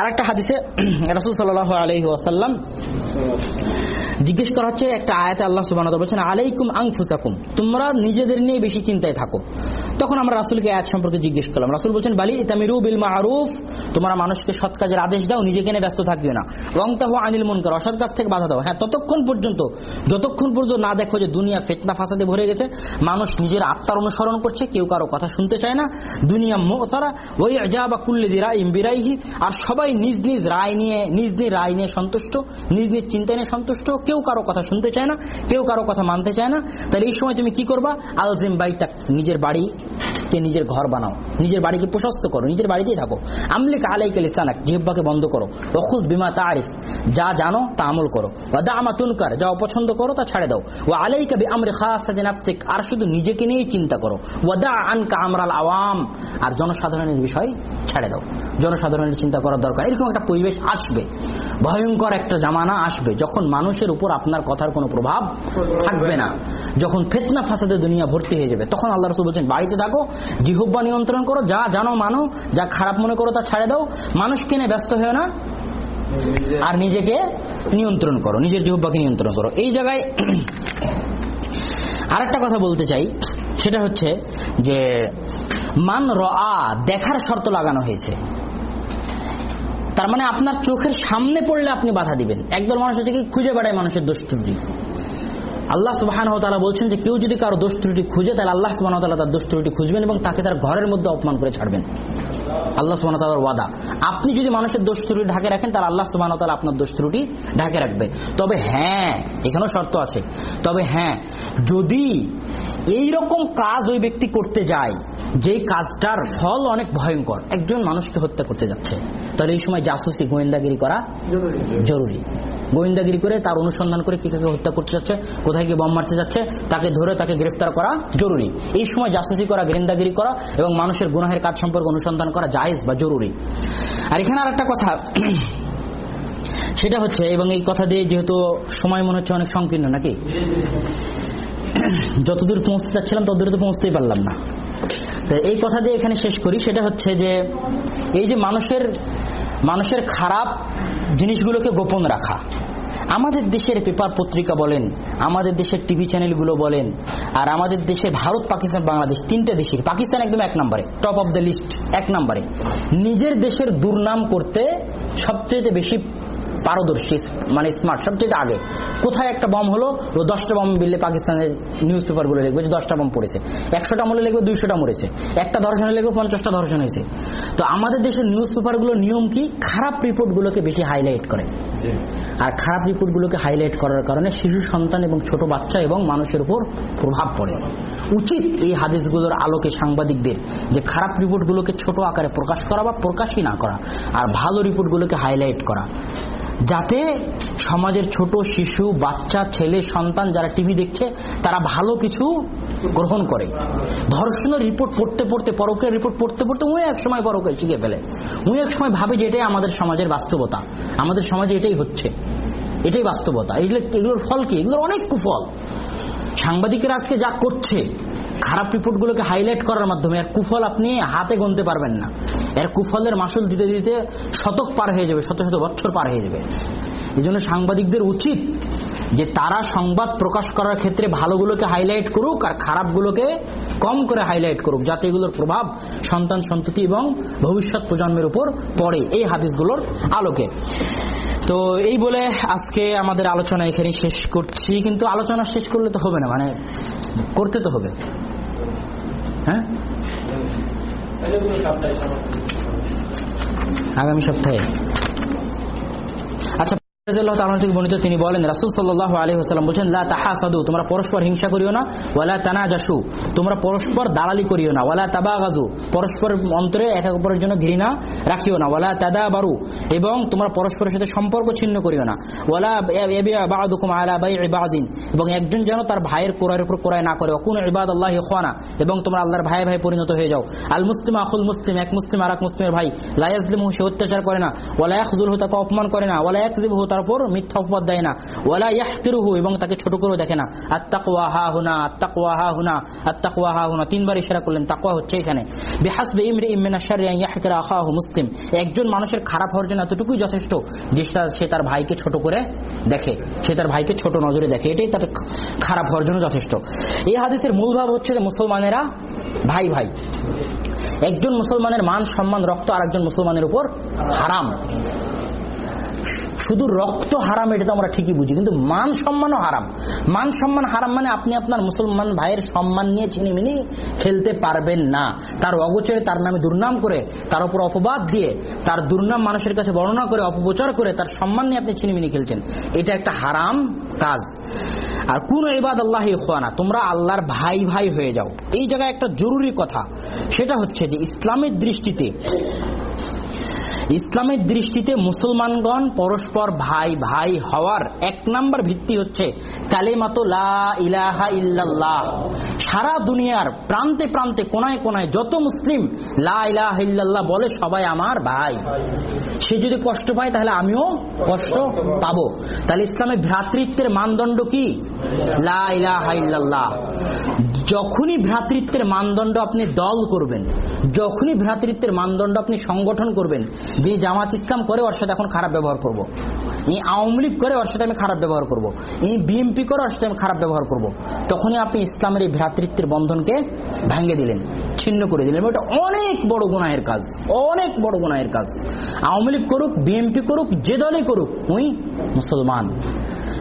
Speaker 1: أردت حديث رسول صلى الله عليه وسلم. জিজ্ঞেস করা হচ্ছে, একটা আয়াতে আল্লাহ তাআলা বলেছেন, আলাইকুম আনফুসাকুম, তোমরা নিজেদের নিয়ে বেশি চিন্তায় থাকো। তখন আমরা রাসূলকে আয়াত সম্পর্কে জিজ্ঞেস করলাম। রাসূল বলেছেন, বালি তামিরু বিল মারুফ, তোমরা মানুষকে সৎ কাজের আদেশ দাও, নিজেকে নিয়ে ব্যস্ত থাকিও না। রং তাহু আনিল মুনকার, অসৎ কাজ থেকে বাধা দাও। হ্যাঁ ততক্ষণ পর্যন্ত, যতক্ষণ পর্যন্ত না দেখো যে দুনিয়া ফেতনা ফাসাদে ভরে গেছে, মানুষ নিজের আত্মার অনুসরণ করছে, কেউ কারও কথা শুনতে চায় না। দুনিয়া মো তারা ওই আজাবা কুল্লি দিরা ইমবিরাইহি আর সবাই নিজ নিজ রায় নিয়ে, নিজ নিজ রায় নিয়ে সন্তুষ্ট নিজ নিজ চিন্তা নিয়ে সন্তুষ্ট, কেউ কারও কথা শুনতে চায় না, কেউ কারও কথা মানতে চায় না। তাহলে এই সময় তুমি কি করবা? আলজিম বাইটা নিজের বাড়ি কে নিজের ঘর বানাও। নিজের বাড়িকে প্রশস্ত করো, নিজের বাড়িতেই থাকো। আমলিক আলাইকে লিসানাক, জিহ্বাকে বন্ধ করো। রখুজ বিমা তারিফ যা জানো তা আমল করো। ওয়াদা আমা তুনকার, যা অপছন্দ করো তা ছাড়ে দাও। ও আলাইকা বি আমরে নাফসিক, আর শুধু নিজেকে নিয়েই চিন্তা করো। ওয়াদা আনকা আমরাল আওয়াম, আর জনসাধারণের বিষয় ছাড়ে দাও। জনসাধারণের চিন্তা করার দরকার। এরকম একটা পরিবেশ আসবে। ভয়ঙ্কর একটা জামানা আসবে, যখন মানুষের উপর আপনার কথার কোনো প্রভাব থাকবে না, যখন ফেতনা ফাসাদে দুনিয়া ভর্তি হয়ে যাবে, তখন আল্লাহ রসুল বলছেন, বাড়িতে থাকো জিহুব্বা নিয়ন্ত্রণ করো, যা জানো মানো, যা খারাপ মনে করো তা ছেড়ে দাও মানুষকে নিয়ে ব্যস্ত হয়েও না? আর নিজেকে নিয়ন্ত্রণ করো, নিজের জিহুব্বাকে নিয়ন্ত্রণ করো। এই জায়গায় আরেকটা কথা বলতে চাই, সেটা হচ্ছে যে, মান র দেখার শর্ত লাগানো হয়েছে। তার মানে আপনার চোখের সামনে পড়লে আপনি বাধা দিবেন। একদল মানুষ হচ্ছে কি? খুঁজে বেড়ায় মানুষের দোষ ত্রুটি। আল্লাহ সুবাহান তালা বলছেন যে, কেউ যদি কারও দোষ ত্রুটি খুঁজে, তাহলে আল্লাহ সুবাহ তার দোষ ত্রুটি খুঁজবেন এবং তাকে তার ঘরের মধ্যে অপমান করে ছাড়বেন। আল্লাহ সুবাহ তালার ওয়াদা। আপনি যদি মানুষের দোষ ত্রুটি ঢাকে রাখেন, তাহলে আল্লাহ সুবাহ তালা আপনার দোষ ত্রুটি ঢাকে রাখবে। তবে হ্যাঁ এখানেও শর্ত আছে। তবে হ্যাঁ যদি এই রকম কাজ ওই ব্যক্তি করতে যায় যে কাজটার ফল অনেক ভয়ঙ্কর একজন মানুষকে হত্যা করতে যাচ্ছে। তাহলে এই সময় জাসুসি গোয়েন্দাগিরি করা জরুরি। গোয়েন্দাগিরি করে তার অনুসন্ধান করে কি কাকে হত্যা করতে যাচ্ছে কোথায় গিয়ে বম মারতে যাচ্ছে তাকে ধরে তাকে গ্রেফতার করা জরুরি। এই সময় জাসুসি করা গোয়েন্দাগিরি করা এবং মানুষের গুনাহের কাজ সম্পর্কে অনুসন্ধান করা জায়েজ বা জরুরি। আর এখানে আর একটা কথা সেটা হচ্ছে এবং এই কথা দিয়ে যেহেতু সময় মনে হচ্ছে অনেক সংকীর্ণ নাকি? যতদূর পৌঁছতে চাচ্ছিলাম ততদূর তো পৌঁছতেই পারলাম না। তো এই কথা দিয়ে এখানে শেষ করি। সেটা হচ্ছে যে, এই যে মানুষের মানুষের খারাপ জিনিসগুলোকে গোপন রাখা। আমাদের দেশের পেপার পত্রিকা বলেন, আমাদের দেশের টিভি চ্যানেলগুলো বলেন, আর আমাদের দেশে ভারত, পাকিস্তান, বাংলাদেশ তিনটা দেশের, পাকিস্তান একদম এক নম্বরে টপ অফ দ্য লিস্ট এক নম্বরে। নিজের দেশের দুর্নাম করতে সবচেয়ে বেশি পারদর্শী মানে স্মার্ট সবচেয়ে আগে। কোথায় একটা বম হলো? ও দশটা বম বিললে পাকিস্তানের নিউজ পেপারগুলো লিখবে যে দশটা বম পড়েছে। একশোটা মলে লিখবে দুইশোটা মরেছে। একটা ধর্ষণে লিখবে পঞ্চাশটা ধর্ষণ হয়েছে। তো আমাদের দেশের নিউজ পেপারগুলো নিয়ম কি? খারাপ রিপোর্টগুলোকে বেশি হাইলাইট করে। আর খারাপ রিপোর্টগুলোকে হাইলাইট করার কারণে শিশু সন্তান এবং ছোট বাচ্চা এবং মানুষের উপর প্রভাব পড়ে। উচিত এই হাদিসগুলোর আলোকে সাংবাদিকদের যে খারাপ রিপোর্টগুলোকে ছোট আকারে প্রকাশ করা বা প্রকাশই না করা আর ভালো রিপোর্টগুলোকে হাইলাইট করা। যাতে সমাজের ছোট শিশু, বাচ্চা, ছেলে, সন্তান যারা টিভি দেখছে, তারা ভালো কিছু গ্রহণ করে। ধর্ষণের রিপোর্ট পড়তে পড়তে পরকের রিপোর্ট পড়তে পড়তে উনি এক সময় পরকে শিখে ফেলে। উনি এক সময় ভাবে যে এটাই আমাদের সমাজের বাস্তবতা। আমাদের সমাজে এটাই হচ্ছে। এটাই বাস্তবতা। এগুলো এগুলোর ফল কি? এগুলোর অনেক কুফল। সাংবাদিকেরা আজকে যা করছে খারাপ রিপোর্টগুলোকে হাইলাইট করার মাধ্যমে এর কুফল আপনি হাতে গুনতে পারবেন না। এর কুফলের মাসুল দিতে দিতে শতক পার হয়ে যাবে, শত শত বছর পার হয়ে যাবে। এই জন্য সাংবাদিকদের উচিত যে তারা সংবাদ প্রকাশ করার ক্ষেত্রে ভালোগুলোকে হাইলাইট করুক আর খারাপগুলোকে কম করে হাইলাইট করুক, যাতে এগুলোর প্রভাব সন্তান, সন্ততি এবং ভবিষ্যৎ প্রজন্মের উপর পড়ে এই হাদিসগুলোর আলোকে। তো এই বলে আজকে আমাদের আলোচনা এখানে শেষ করছি, কিন্তু আলোচনা শেষ করলে তো হবে না মানে করতে তো হবে। হ্যাঁ? আগামী সপ্তাহে। আচ্ছা রাদিয়াল্লাহু তাআলা তিনি বলেন, রাসূল লা তাহাসাদু, তোমরা পরস্পর হিংসা করিও না, ওয়ালা তোমরা পরস্পর দালালি করিও না, ওয়ালা পরস্পর অন্তরে এক এক অপরের জন্য ঘৃণা রাখিও না, ওয়ালা তাদাবারু, এবং তোমরা পরস্পরের সাথে সম্পর্ক ছিন্ন করিও না এবং একজন যেন তার ভাইয়ের কোরআনের উপর কোরআন না করে, ওয়াকুনু ইবাদাল্লাহি ইখওয়ানা, এবং তোমরা আল্লাহর ভাই ভাই পরিণত হয়ে যাও, আল মুসলিম আখুল মুসলিম, এক মুসলিম আর এক মুসলিমের ভাই, লা ইয়াজলিমু সে অত্যাচার করে না, ওয়ালা ইয়াখজুলহু, তাকে অপমান করে না, ওয়ালা ইয়াকযিবহু তার উপর মিথ্যা অপবাদ দেয় না। ওয়ালা ইয়াহকিরুহু, এবং তাকে ছোট করেও দেখে না। আত্তাকওয়া হা হুনা, আত্তাকওয়া হা হুনা, আত্তাকওয়া হা হুনা। তিনবার ইশারা করলেন, তাকওয়া হচ্ছে এখানে। বিহাসবি ইমরিইম মিনাশ শাররি আন ইয়াহকিরা মুসলিম। একজন মানুষের খারাপ হওয়ার জন্য এতটুকুই যথেষ্ট যে সে তার ভাইকে ছোট করে দেখে। সে তার ভাইকে ছোট নজরে দেখে। এটাই তার খারাপ হওয়ার জন্য যথেষ্ট। এই হাদিসের মূল ভাব হচ্ছে যে মুসলমানেরা ভাই ভাই। একজন মুসলমানের মান সম্মান, রক্ত আর একজন মুসলমানের উপর হারাম। শুধু রক্ত হারাম, এটা তো আমরা ঠিকই বুঝি, কিন্তু মান সম্মানও হারাম। মান সম্মান হারাম মানে আপনি আপনার মুসলমান ভাইয়ের সম্মান নিয়ে ছিনিমিনি খেলতে পারবেন না। তার অগোচরে তার নামে দুর্নাম করে, তার উপর অপবাদ দিয়ে, তার দুর্নাম মানুষের কাছে বর্ণনা করে, অপপ্রচার করে, তার সম্মান নিয়ে আপনি ছিনিমিনি খেলছেন। এটা একটা হারাম কাজ। আর কোন ইবাদ আল্লাহ না তোমরা আল্লাহর ভাই ভাই হয়ে যাও। এই জায়গায় একটা জরুরি কথা, সেটা হচ্ছে যে ইসলামের দৃষ্টিতে ইসলামের দৃষ্টিতে মুসলমানগণ পরস্পর ভাই ভাই হওয়ার এক নাম্বার ভিত্তি হচ্ছে ইলাহা সারা দুনিয়ার প্রান্তে প্রান্তে কোনায় কোনায় যত মুসলিম লা ইল্লাল্লাহ বলে সবাই আমার ভাই। সে যদি কষ্ট পায় তাহলে আমিও কষ্ট পাবো। তাহলে ইসলামের ভ্রাতৃত্বের মানদণ্ড কি? যখনই ভ্রাতৃত্বের মানদণ্ড আপনি দল করবেন, যখনই ভ্রাতৃত্বের মানদণ্ড আপনি সংগঠন করবেন, যে জামাত ইসলাম করে ওর সাথে এখন খারাপ ব্যবহার করব। এই আওয়ামী লীগ করে ওর সাথে আমি খারাপ ব্যবহার করব। এই বিএনপি করে ওর সাথে আমি খারাপ ব্যবহার করব। তখনই আপনি ইসলামের এই ভ্রাতৃত্বের বন্ধনকে ভেঙে দিলেন, ছিন্ন করে দিলেন এটা অনেক বড় গুনাহের কাজ, অনেক বড় গুনাহের কাজ আওয়ামী লীগ করুক, বিএনপি করুক, যে দলই করুক উই মুসলমান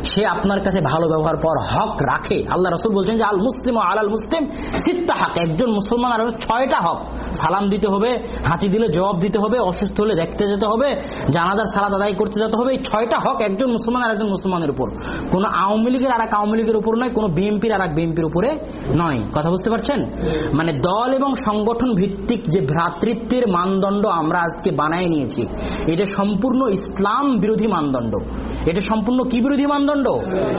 Speaker 1: সে আপনার কাছে ভালো ব্যবহার পর হক রাখে। আল্লাহ রসুল বলছেন যে, আল মুসলিম ও আলাল মুসলিম সিত্তা হক। একজন মুসলমান আর ছয়টা হক। সালাম দিতে হবে, হাঁচি দিলে জবাব দিতে হবে, অসুস্থ হলে দেখতে যেতে হবে, জানাজার সালাদ আদায় করতে যেতে হবে। এই ছয়টা হক একজন মুসলমান আর একজন মুসলমানের উপর। কোন আওয়ামী লীগের আর এক আওয়ামী লীগের উপর নয়, কোনো বিএনপির আর এক বিএনপির উপরে নয়। কথা বুঝতে পারছেন? মানে দল এবং সংগঠন ভিত্তিক যে ভ্রাতৃত্বের মানদণ্ড আমরা আজকে বানায় নিয়েছি, এটা সম্পূর্ণ ইসলাম বিরোধী মানদণ্ড। এটা সম্পূর্ণ কি বিরোধী মানদণ্ড?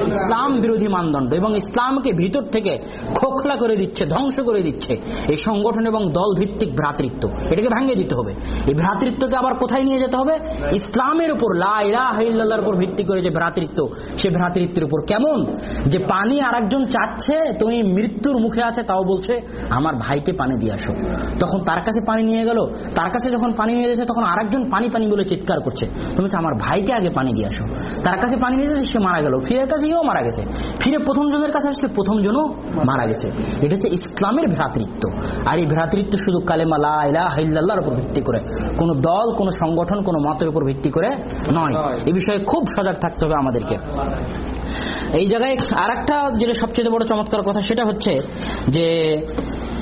Speaker 1: ইসলাম বিরোধী মানদণ্ড এবং ইসলামকে ভিতর থেকে খোখলা করে দিচ্ছে, ধ্বংস করে দিচ্ছে। এই সংগঠন এবং দল ভিত্তিক ভ্রাতৃত্ব, এটাকে ভাঙিয়ে দিতে হবে। এই ভ্রাতৃত্বকে আবার কোথায় নিয়ে যেতে হবে? ইসলামের উপর লাইলাহিল্লাহর উপর ভিত্তি করে যে ভ্রাতৃত্ব, সে ভ্রাতৃত্বের উপর কেমন? যে পানি আরেকজন চাচ্ছে, তুমি মৃত্যুর মুখে আছে, তাও বলছে, আমার ভাইকে পানি দিয়ে আসো। তখন তার কাছে পানি নিয়ে গেল। তার কাছে যখন পানি নিয়ে গেছে তখন আরেকজন পানি পানি বলে চিৎকার করছে। তুমি আমার ভাইকে আগে পানি দিয়ে আসো। তার কাছে পানি নিয়ে সে মারা গেল ফিরে কাছে এও মারা গেছে। ফিরে প্রথম জনের কাছে আসলে প্রথম জনও মারা গেছে। এটা হচ্ছে ইসলামের ভ্রাতৃত্ব। আর এই ভ্রাতৃত্ব শুধু কালেমা লা ইলাহা উপর ভিত্তি করে, কোন দল, কোন সংগঠন, কোন মতের উপর ভিত্তি করে নয়। এ বিষয়ে খুব সজাগ থাকতে হবে আমাদেরকে। এই জায়গায় আর একটা যেটা সবচেয়ে বড় চমৎকার কথা, সেটা হচ্ছে যে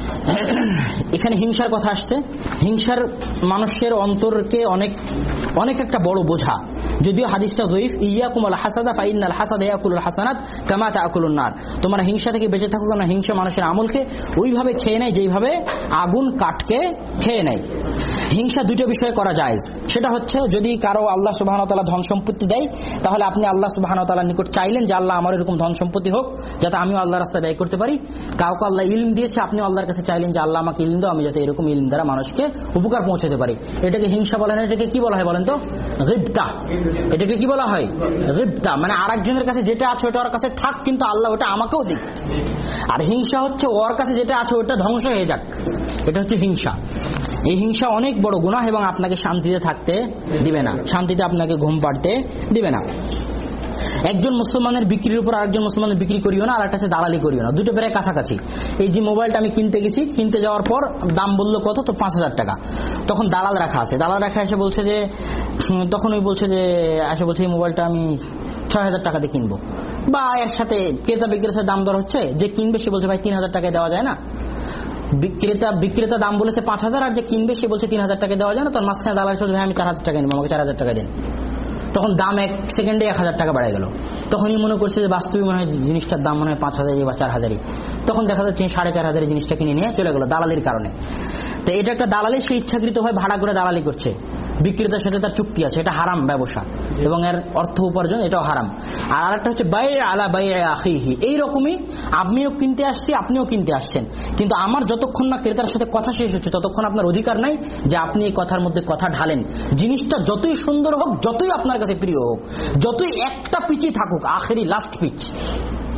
Speaker 1: এখানে হিংসার কথা আসছে। হিংসার মানুষের অন্তরকে অনেক অনেক একটা বড় বোঝা। যদিও হাদিসটা জয়ীফ, ইয়াকুম আল হাসাদা ফাইনাল হাসাদ ইয়াকুল হাসানাত কামা তাকুলুন নার। তোমার হিংসা থেকে বেঁচে থাকো কেন হিংসা মানুষের আমলকে ওইভাবে খেয়ে নেয় যেইভাবে আগুন কাঠকে খেয়ে নেয় হিংসা দুটো বিষয়ে করা যায়। সেটা হচ্ছে, যদি কারও আল্লাহ সুবাহ ধন সম্পত্তি দেয়, তাহলে আপনি আল্লাহ সুবাহ নিকট চাইলেন যে আল্লাহ আমার এরকম ধন সম্পত্তি হোক, যাতে আমিও আল্লাহ রাস্তায় ব্যয় করতে পারি। কাউকে আল্লাহ ইলম দিয়েছে আপনি আল্লাহর কাছে চাইলেন যে আল্লাহ আমাকে ইলম দাও, আমি যাতে এরকম ইলম দ্বারা মানুষকে উপকার পৌঁছাতে পারি। এটাকে হিংসা বলে না, এটাকে কি বলা হয় বলেন তো? রিপ্তা এটাকে কি বলা হয়? রিপ্তা মানে আরেকজনের কাছে যেটা আছে ওটা ওর কাছে থাক, কিন্তু আল্লাহ ওটা আমাকেও দিক। আর হিংসা হচ্ছে, ওর কাছে যেটা আছে ওটা ধ্বংস হয়ে যাক। এটা হচ্ছে হিংসা। এই হিংসা অনেক বড় গুণা এবং আপনাকে শান্তিতে থাকতে দিবে না। শান্তিতে আপনাকে ঘুম পাড়তে দিবে না। একজন মুসলমানের বিক্রির উপর আরেকজন মুসলমানের বিক্রি করিও না আর একটা হচ্ছে দালালি করিও না। দুটো প্রায় কাছাকাছি। এই যে মোবাইলটা আমি কিনতে গেছি, কিনতে যাওয়ার পর দাম বলল কত? তো পাঁচ হাজার টাকা। তখন দালাল রাখা আছে। দালাল রাখা এসে বলছে যে তখন ওই বলছে যে, এসে বলছে, এই মোবাইলটা আমি ছয় হাজার টাকাতে কিনবো। বা এর সাথে ক্রেতা বিক্রেতার দাম দর হচ্ছে। যে কিনবে সে বলছে, ভাই, তিন হাজার টাকায় দেওয়া যায় না। বিক্রেতা বিক্রেতা দাম বলেছে পাঁচ হাজার, আর যে কিনবে সে বলছে তিন হাজার টাকা দেওয়া যায় না। তোর মাঝখানে দালাল ভাই, আমি চার হাজার টাকা নিবো, আমাকে চার হাজার টাকা দিন। তখন দাম এক সেকেন্ডে এক হাজার টাকা বেড়ে গেল। তখনই মনে করছে যে বাস্তবে মনে হয় জিনিসটার দাম মনে হয় পাঁচ হাজারই বা চার হাজারই। তখন দেখা যাচ্ছে সাড়ে চার হাজারের জিনিসটা কিনে নিয়ে চলে গেলো, দালালির কারণে। তো এটা একটা দালালি, সে ইচ্ছাকৃত হয় ভাড়া করে দালালি করছে। বিক্রেতার সাথে তার চুক্তি আছে এটা হারাম ব্যবসা। এবং এর অর্থ উপার্জন এটাও হারাম। আর আরেকটা হচ্ছে বাই আলা বাই আখিহি। এইরকমই আমিও কিনতে আসছি আপনিও কিনতে আসছেন। কিন্তু আমার যতক্ষণ না ক্রেতার সাথে কথা শেষ হচ্ছে ততক্ষণ আপনার অধিকার নাই যে আপনি এই কথার মধ্যে কথা ঢালেন। জিনিসটা যতই সুন্দর হোক যতই আপনার কাছে প্রিয় হোক যতই একটা পিচই থাকুক আখেরি লাস্ট পিচ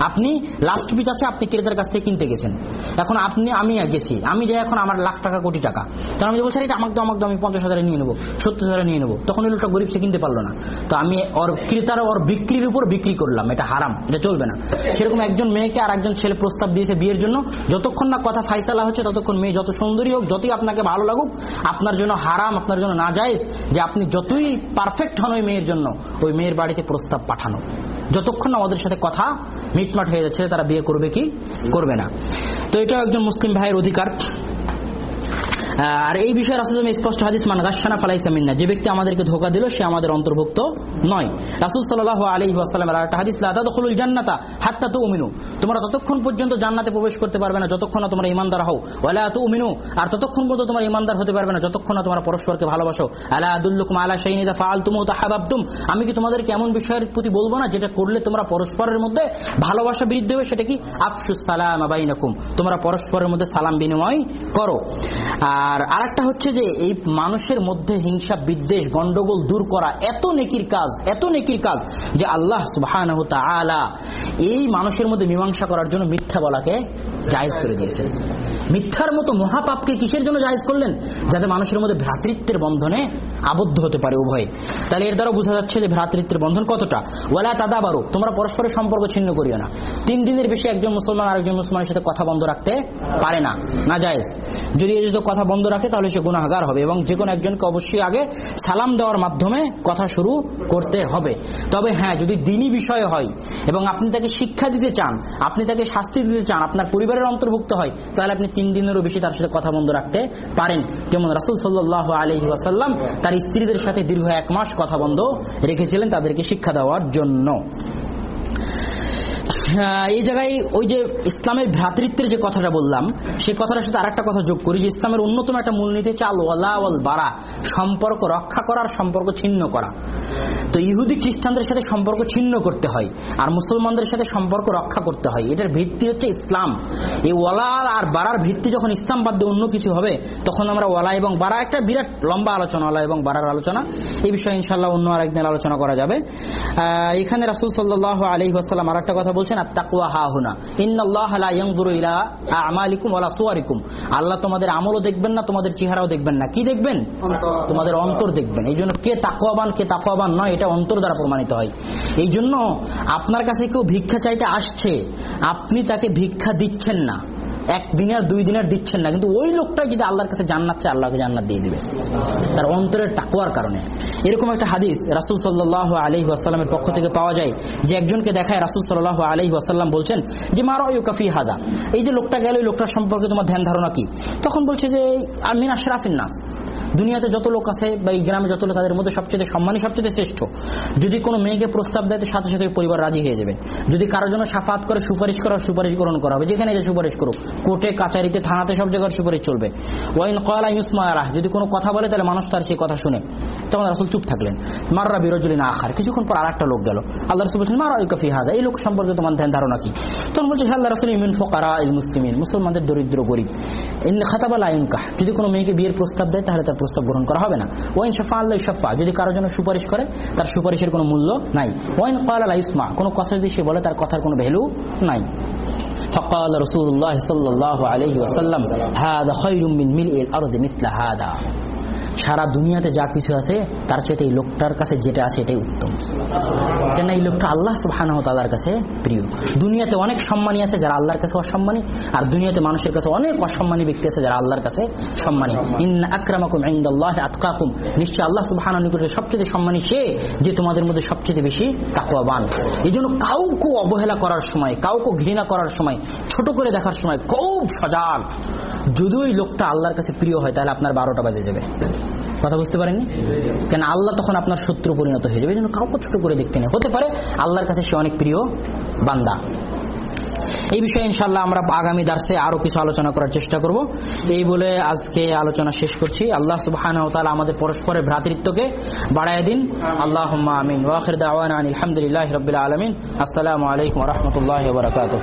Speaker 1: আপনি লাস্ট পিচ আছে, আপনি ক্রেতার কাছ থেকে কিনতে গেছেন। এখন আপনি, আমি গেছি। আমি যাই এখন আমার লাখ টাকা, কোটি টাকা। তখন আমি বলছি এটা আমাকে দাও, আমাকে আমি পঞ্চাশ হাজারে নিয়ে নেব, সত্তর হাজারে নিয়ে নেব। তখন ওই লোকটা গরিব, সে কিনতে পারল না। তো আমি ওর ক্রেতার ওর বিক্রির উপর বিক্রি করলাম। এটা হারাম, এটা চলবে না। সেরকম একজন মেয়েকে আর একজন ছেলে প্রস্তাব দিয়েছে বিয়ের জন্য। যতক্ষণ না কথা ফাইসালা হচ্ছে, ততক্ষণ মেয়ে যত সুন্দরী হোক, যতই আপনাকে ভালো লাগুক, আপনার জন্য হারাম, আপনার জন্য না যায় যে আপনি যতই পারফেক্ট হন ওই মেয়ের জন্য, ওই মেয়ের বাড়িতে প্রস্তাব পাঠানো। যতক্ষণ না ওদের সাথে কথা মিটমাট হয়ে যাচ্ছে, তারা বিয়ে করবে কি? করবে না। তো এটাও একজন মুসলিম ভাইয়ের অধিকার। আর এই বিষয়ে রাসুল স্পষ্ট হাদিস মান গাছানা ফালাইসা মিন্না। যে ব্যক্তি আমাদেরকে ধোকা দিল, সে আমাদের অন্তর্ভুক্ত নয়। রাসুল সাল্লাহ আলী আসালাম একটা হাদিস লাদুল জান্নাতা হাত্তা তো উমিনু তোমরা ততক্ষণ পর্যন্ত জান্নাতে প্রবেশ করতে পারবে না, যতক্ষণ না তোমরা ইমানদার হও। ওয়ালা তো উমিনু আর ততক্ষণ পর্যন্ত তোমরা ইমানদার হতে পারবে না, যতক্ষণ না তোমরা পরস্পরকে ভালোবাসো। আলা আদুল্লুকুম আলা শাইনিদা ফাল তুমু তাহাবাবতুম। আমি কি তোমাদেরকে এমন বিষয়ের প্রতি বলব না, যেটা করলে তোমরা পরস্পরের মধ্যে ভালোবাসা বৃদ্ধি হবে সেটা কি? আফসুস সালাম আবাইনাকুম তোমরা পরস্পরের মধ্যে সালাম বিনিময় করো। আর আরেকটা হচ্ছে যে এই মানুষের মধ্যে হিংসা, বিদ্বেষ, গন্ডগোল দূর করা এত নেকির কাজ, এত নেকির কাজ যে আল্লাহ সুবাহ এই মানুষের মধ্যে মীমাংসা করার জন্য মিথ্যা বলাকে জায়জ করে দিয়েছেন। মিথ্যার মতো মহাপাপকে কিসের জন্য জায়জ করলেন? যাতে মানুষের মধ্যে ভ্রাতৃত্বের বন্ধনে আবদ্ধ হতে পারে উভয়ে। তাহলে এর দ্বারা বোঝা যাচ্ছে যে ভ্রাতৃত্বের বন্ধন কতটা। ওয়ালা তাদা বারো তোমরা পরস্পরের সম্পর্ক ছিন্ন করিও না। তিন দিনের বেশি একজন মুসলমান আরেকজন মুসলমানের সাথে কথা বন্ধ রাখতে পারে না না জায়েজ। যদি এই যদি কথা বন্ধ রাখে, তাহলে সে গুণাগার হবে এবং যে কোনো একজনকে অবশ্যই আগে সালাম দেওয়ার মাধ্যমে কথা শুরু করতে হবে। তবে হ্যাঁ যদি দিনই বিষয় হয় এবং আপনি তাকে শিক্ষা দিতে চান, আপনি তাকে শাস্তি দিতে চান, আপনার পরিবারের অন্তর্ভুক্ত হয়, তাহলে আপনি তিন দিনেরও বেশি তার সাথে কথা বন্ধ রাখতে পারেন। যেমন রাসুল সাল্লাহ আলহি তার স্ত্রীদের সাথে দীর্ঘ এক মাস কথা বন্ধ রেখেছিলেন তাদেরকে শিক্ষা দেওয়ার জন্য। এই জায়গায় ওই যে ইসলামের ভ্রাতৃত্বের যে কথাটা বললাম, সেই কথাটার সাথে আরেকটা কথা যোগ করি যে ইসলামের অন্যতম একটা মূলনীতি আল ওয়ালা বাড়া সম্পর্ক রক্ষা করার সম্পর্ক ছিন্ন করা। তো ইহুদি খ্রিস্টানদের সাথে সম্পর্ক ছিন্ন করতে হয় আর মুসলমানদের সাথে সম্পর্ক রক্ষা করতে হয়। এটার ভিত্তি হচ্ছে ইসলাম। এই ওয়ালা আর বাড়ার ভিত্তি যখন ইসলাম বাদ দিয়ে অন্য কিছু হবে, তখন আমরা ওয়ালা এবং বাড়া একটা বিরাট লম্বা আলোচনা, ওয়ালা এবং বাড়ার আলোচনা, এই বিষয়ে ইনশাল্লাহ অন্য আরেকদিন আলোচনা করা যাবে। এখানে রাসুল সাল্লাহ আলী আসসালাম আর একটা কথা বলছেন আল্লাহ তোমাদের আমলও দেখবেন না তোমাদের চেহারাও দেখবেন না। কি দেখবেন? তোমাদের অন্তর দেখবেন। এই জন্য কে তাকুয়াবান কে তাকুয়াবান নয় এটা অন্তর দ্বারা প্রমাণিত হয়। এই জন্য আপনার কাছে কেউ ভিক্ষা চাইতে আসছে আপনি তাকে ভিক্ষা দিচ্ছেন না। এক দিনের, দুই দিনের দিচ্ছেন না। কিন্তু ওই লোকটা যদি আল্লাহর কাছে জান্নাত চায়, আল্লাহকে জান্নাত দিয়ে দিবে। তার অন্তরের টাকুয়ার কারণে। এরকম একটা হাদিস রাসুল সাল্লাহ আলহি আসাল্লামের পক্ষ থেকে পাওয়া যায়, যে একজনকে দেখায় রাসুল সাল্লাহ আলহি আসাল্লাম বলছেন, যে মারা কাফি হাজা এই যে লোকটা গেল ওই লোকটার সম্পর্কে তোমার ধ্যান ধারণা কি? তখন বলছে যে, আমিন আশরাফিন নাস। দুনিয়াতে যত লোক আছে বা এই গ্রামে যত লোক, তাদের মধ্যে সবচেয়ে সম্মানী, সবচেয়ে শ্রেষ্ঠ। যদি কোনো মেয়েকে প্রস্তাব দেয়, তো সাথে সাথে পরিবার রাজি হয়ে যাবে। যদি কারোর জন্য সাফাত করে, সুপারিশ করার সুপারিশ গ্রহণ করা হবে। যেখানে যে সুপারিশ করুক, কোর্টে, কাচারিতে, থানাতে সব জায়গার সুপারিশ চলবে। ওয়াইন কয়লা ইউসমায়ারা যদি কোনো কথা বলে, তাহলে মানুষ তার সেই কথা শুনে। তখন রাসুল চুপ থাকলেন। মাররা বিরজুলিন আখার। কিছুক্ষণ পর আর একটা লোক গেল। আল্লাহ রসুল বলছেন মারা কফি হাজা এই লোক সম্পর্কে তোমার ধ্যান, ধারণা কি? তখন বলছে আল্লাহ রসুল, ইমিন ফোকারা ইল মুসলিমিন। মুসলমানদের দরিদ্র গরিব। খাতাবাল আইনকাহ যদি কোনো মেয়েকে বিয়ের প্রস্তাব দেয়, তাহলে তার প্রস্তাব গ্রহণ করা হবে না ওয়াইন শাফা আল্লাহ শাফা যদি কারোর জন্য সুপারিশ করে তার সুপারিশের কোনো মূল্য নাই ওয়াইন কাল আল্লাহ ইসমা কোনো কথা যদি সে বলে তার কথার কোনো ভ্যালু নাই فقال رسول الله صلى الله عليه وسلم هذا خير من ملء الأرض مثل هذا সারা দুনিয়াতে যা কিছু আছে, তার চেয়ে এই লোকটার কাছে যেটা আছে এটাই উত্তম। কেন এই লোকটা আল্লাহ সুবহান তালার কাছে প্রিয়। দুনিয়াতে অনেক সম্মানী আছে যারা আল্লাহর কাছে অসম্মানী, আর দুনিয়াতে মানুষের কাছে অনেক অসম্মানী ব্যক্তি আছে যারা আল্লাহর কাছে সম্মানী। ইন্না আকরামাকুম ইন্দাল্লাহ আতকাকুম। নিশ্চয় আল্লাহ সুবহান সবচেয়ে সম্মানী সে যে তোমাদের মধ্যে সবচেয়ে বেশি তাকুয়াবান এই জন্য কাউকে অবহেলা করার সময়, কাউকে ঘৃণা করার সময়, ছোট করে দেখার সময় খুব সজাগ। যদি ওই লোকটা আল্লাহর কাছে প্রিয় হয়, তাহলে আপনার বারোটা বাজে যাবে। কথা বুঝতে পারেননি? কেন আল্লাহ তখন আপনার শত্রু পরিণত হয়ে যাবে, এই কাউকে ছোট করে দেখতে নেই। হতে পারে আল্লাহর কাছে সে অনেক প্রিয় বান্দা। এই বিষয়ে ইনশাল্লাহ আমরা আগামী দার্সে আরও কিছু আলোচনা করার চেষ্টা করব। এই বলে আজকে আলোচনা শেষ করছি। আল্লাহ ওয়া আমাদের পরস্পরের ভ্রাতৃত্বকে বাড়ায় দিন। আল্লাহ আমিন। দাওয়ানা আলামিন। আসসালামু আলাইকুম রাহমাতুল্লাহি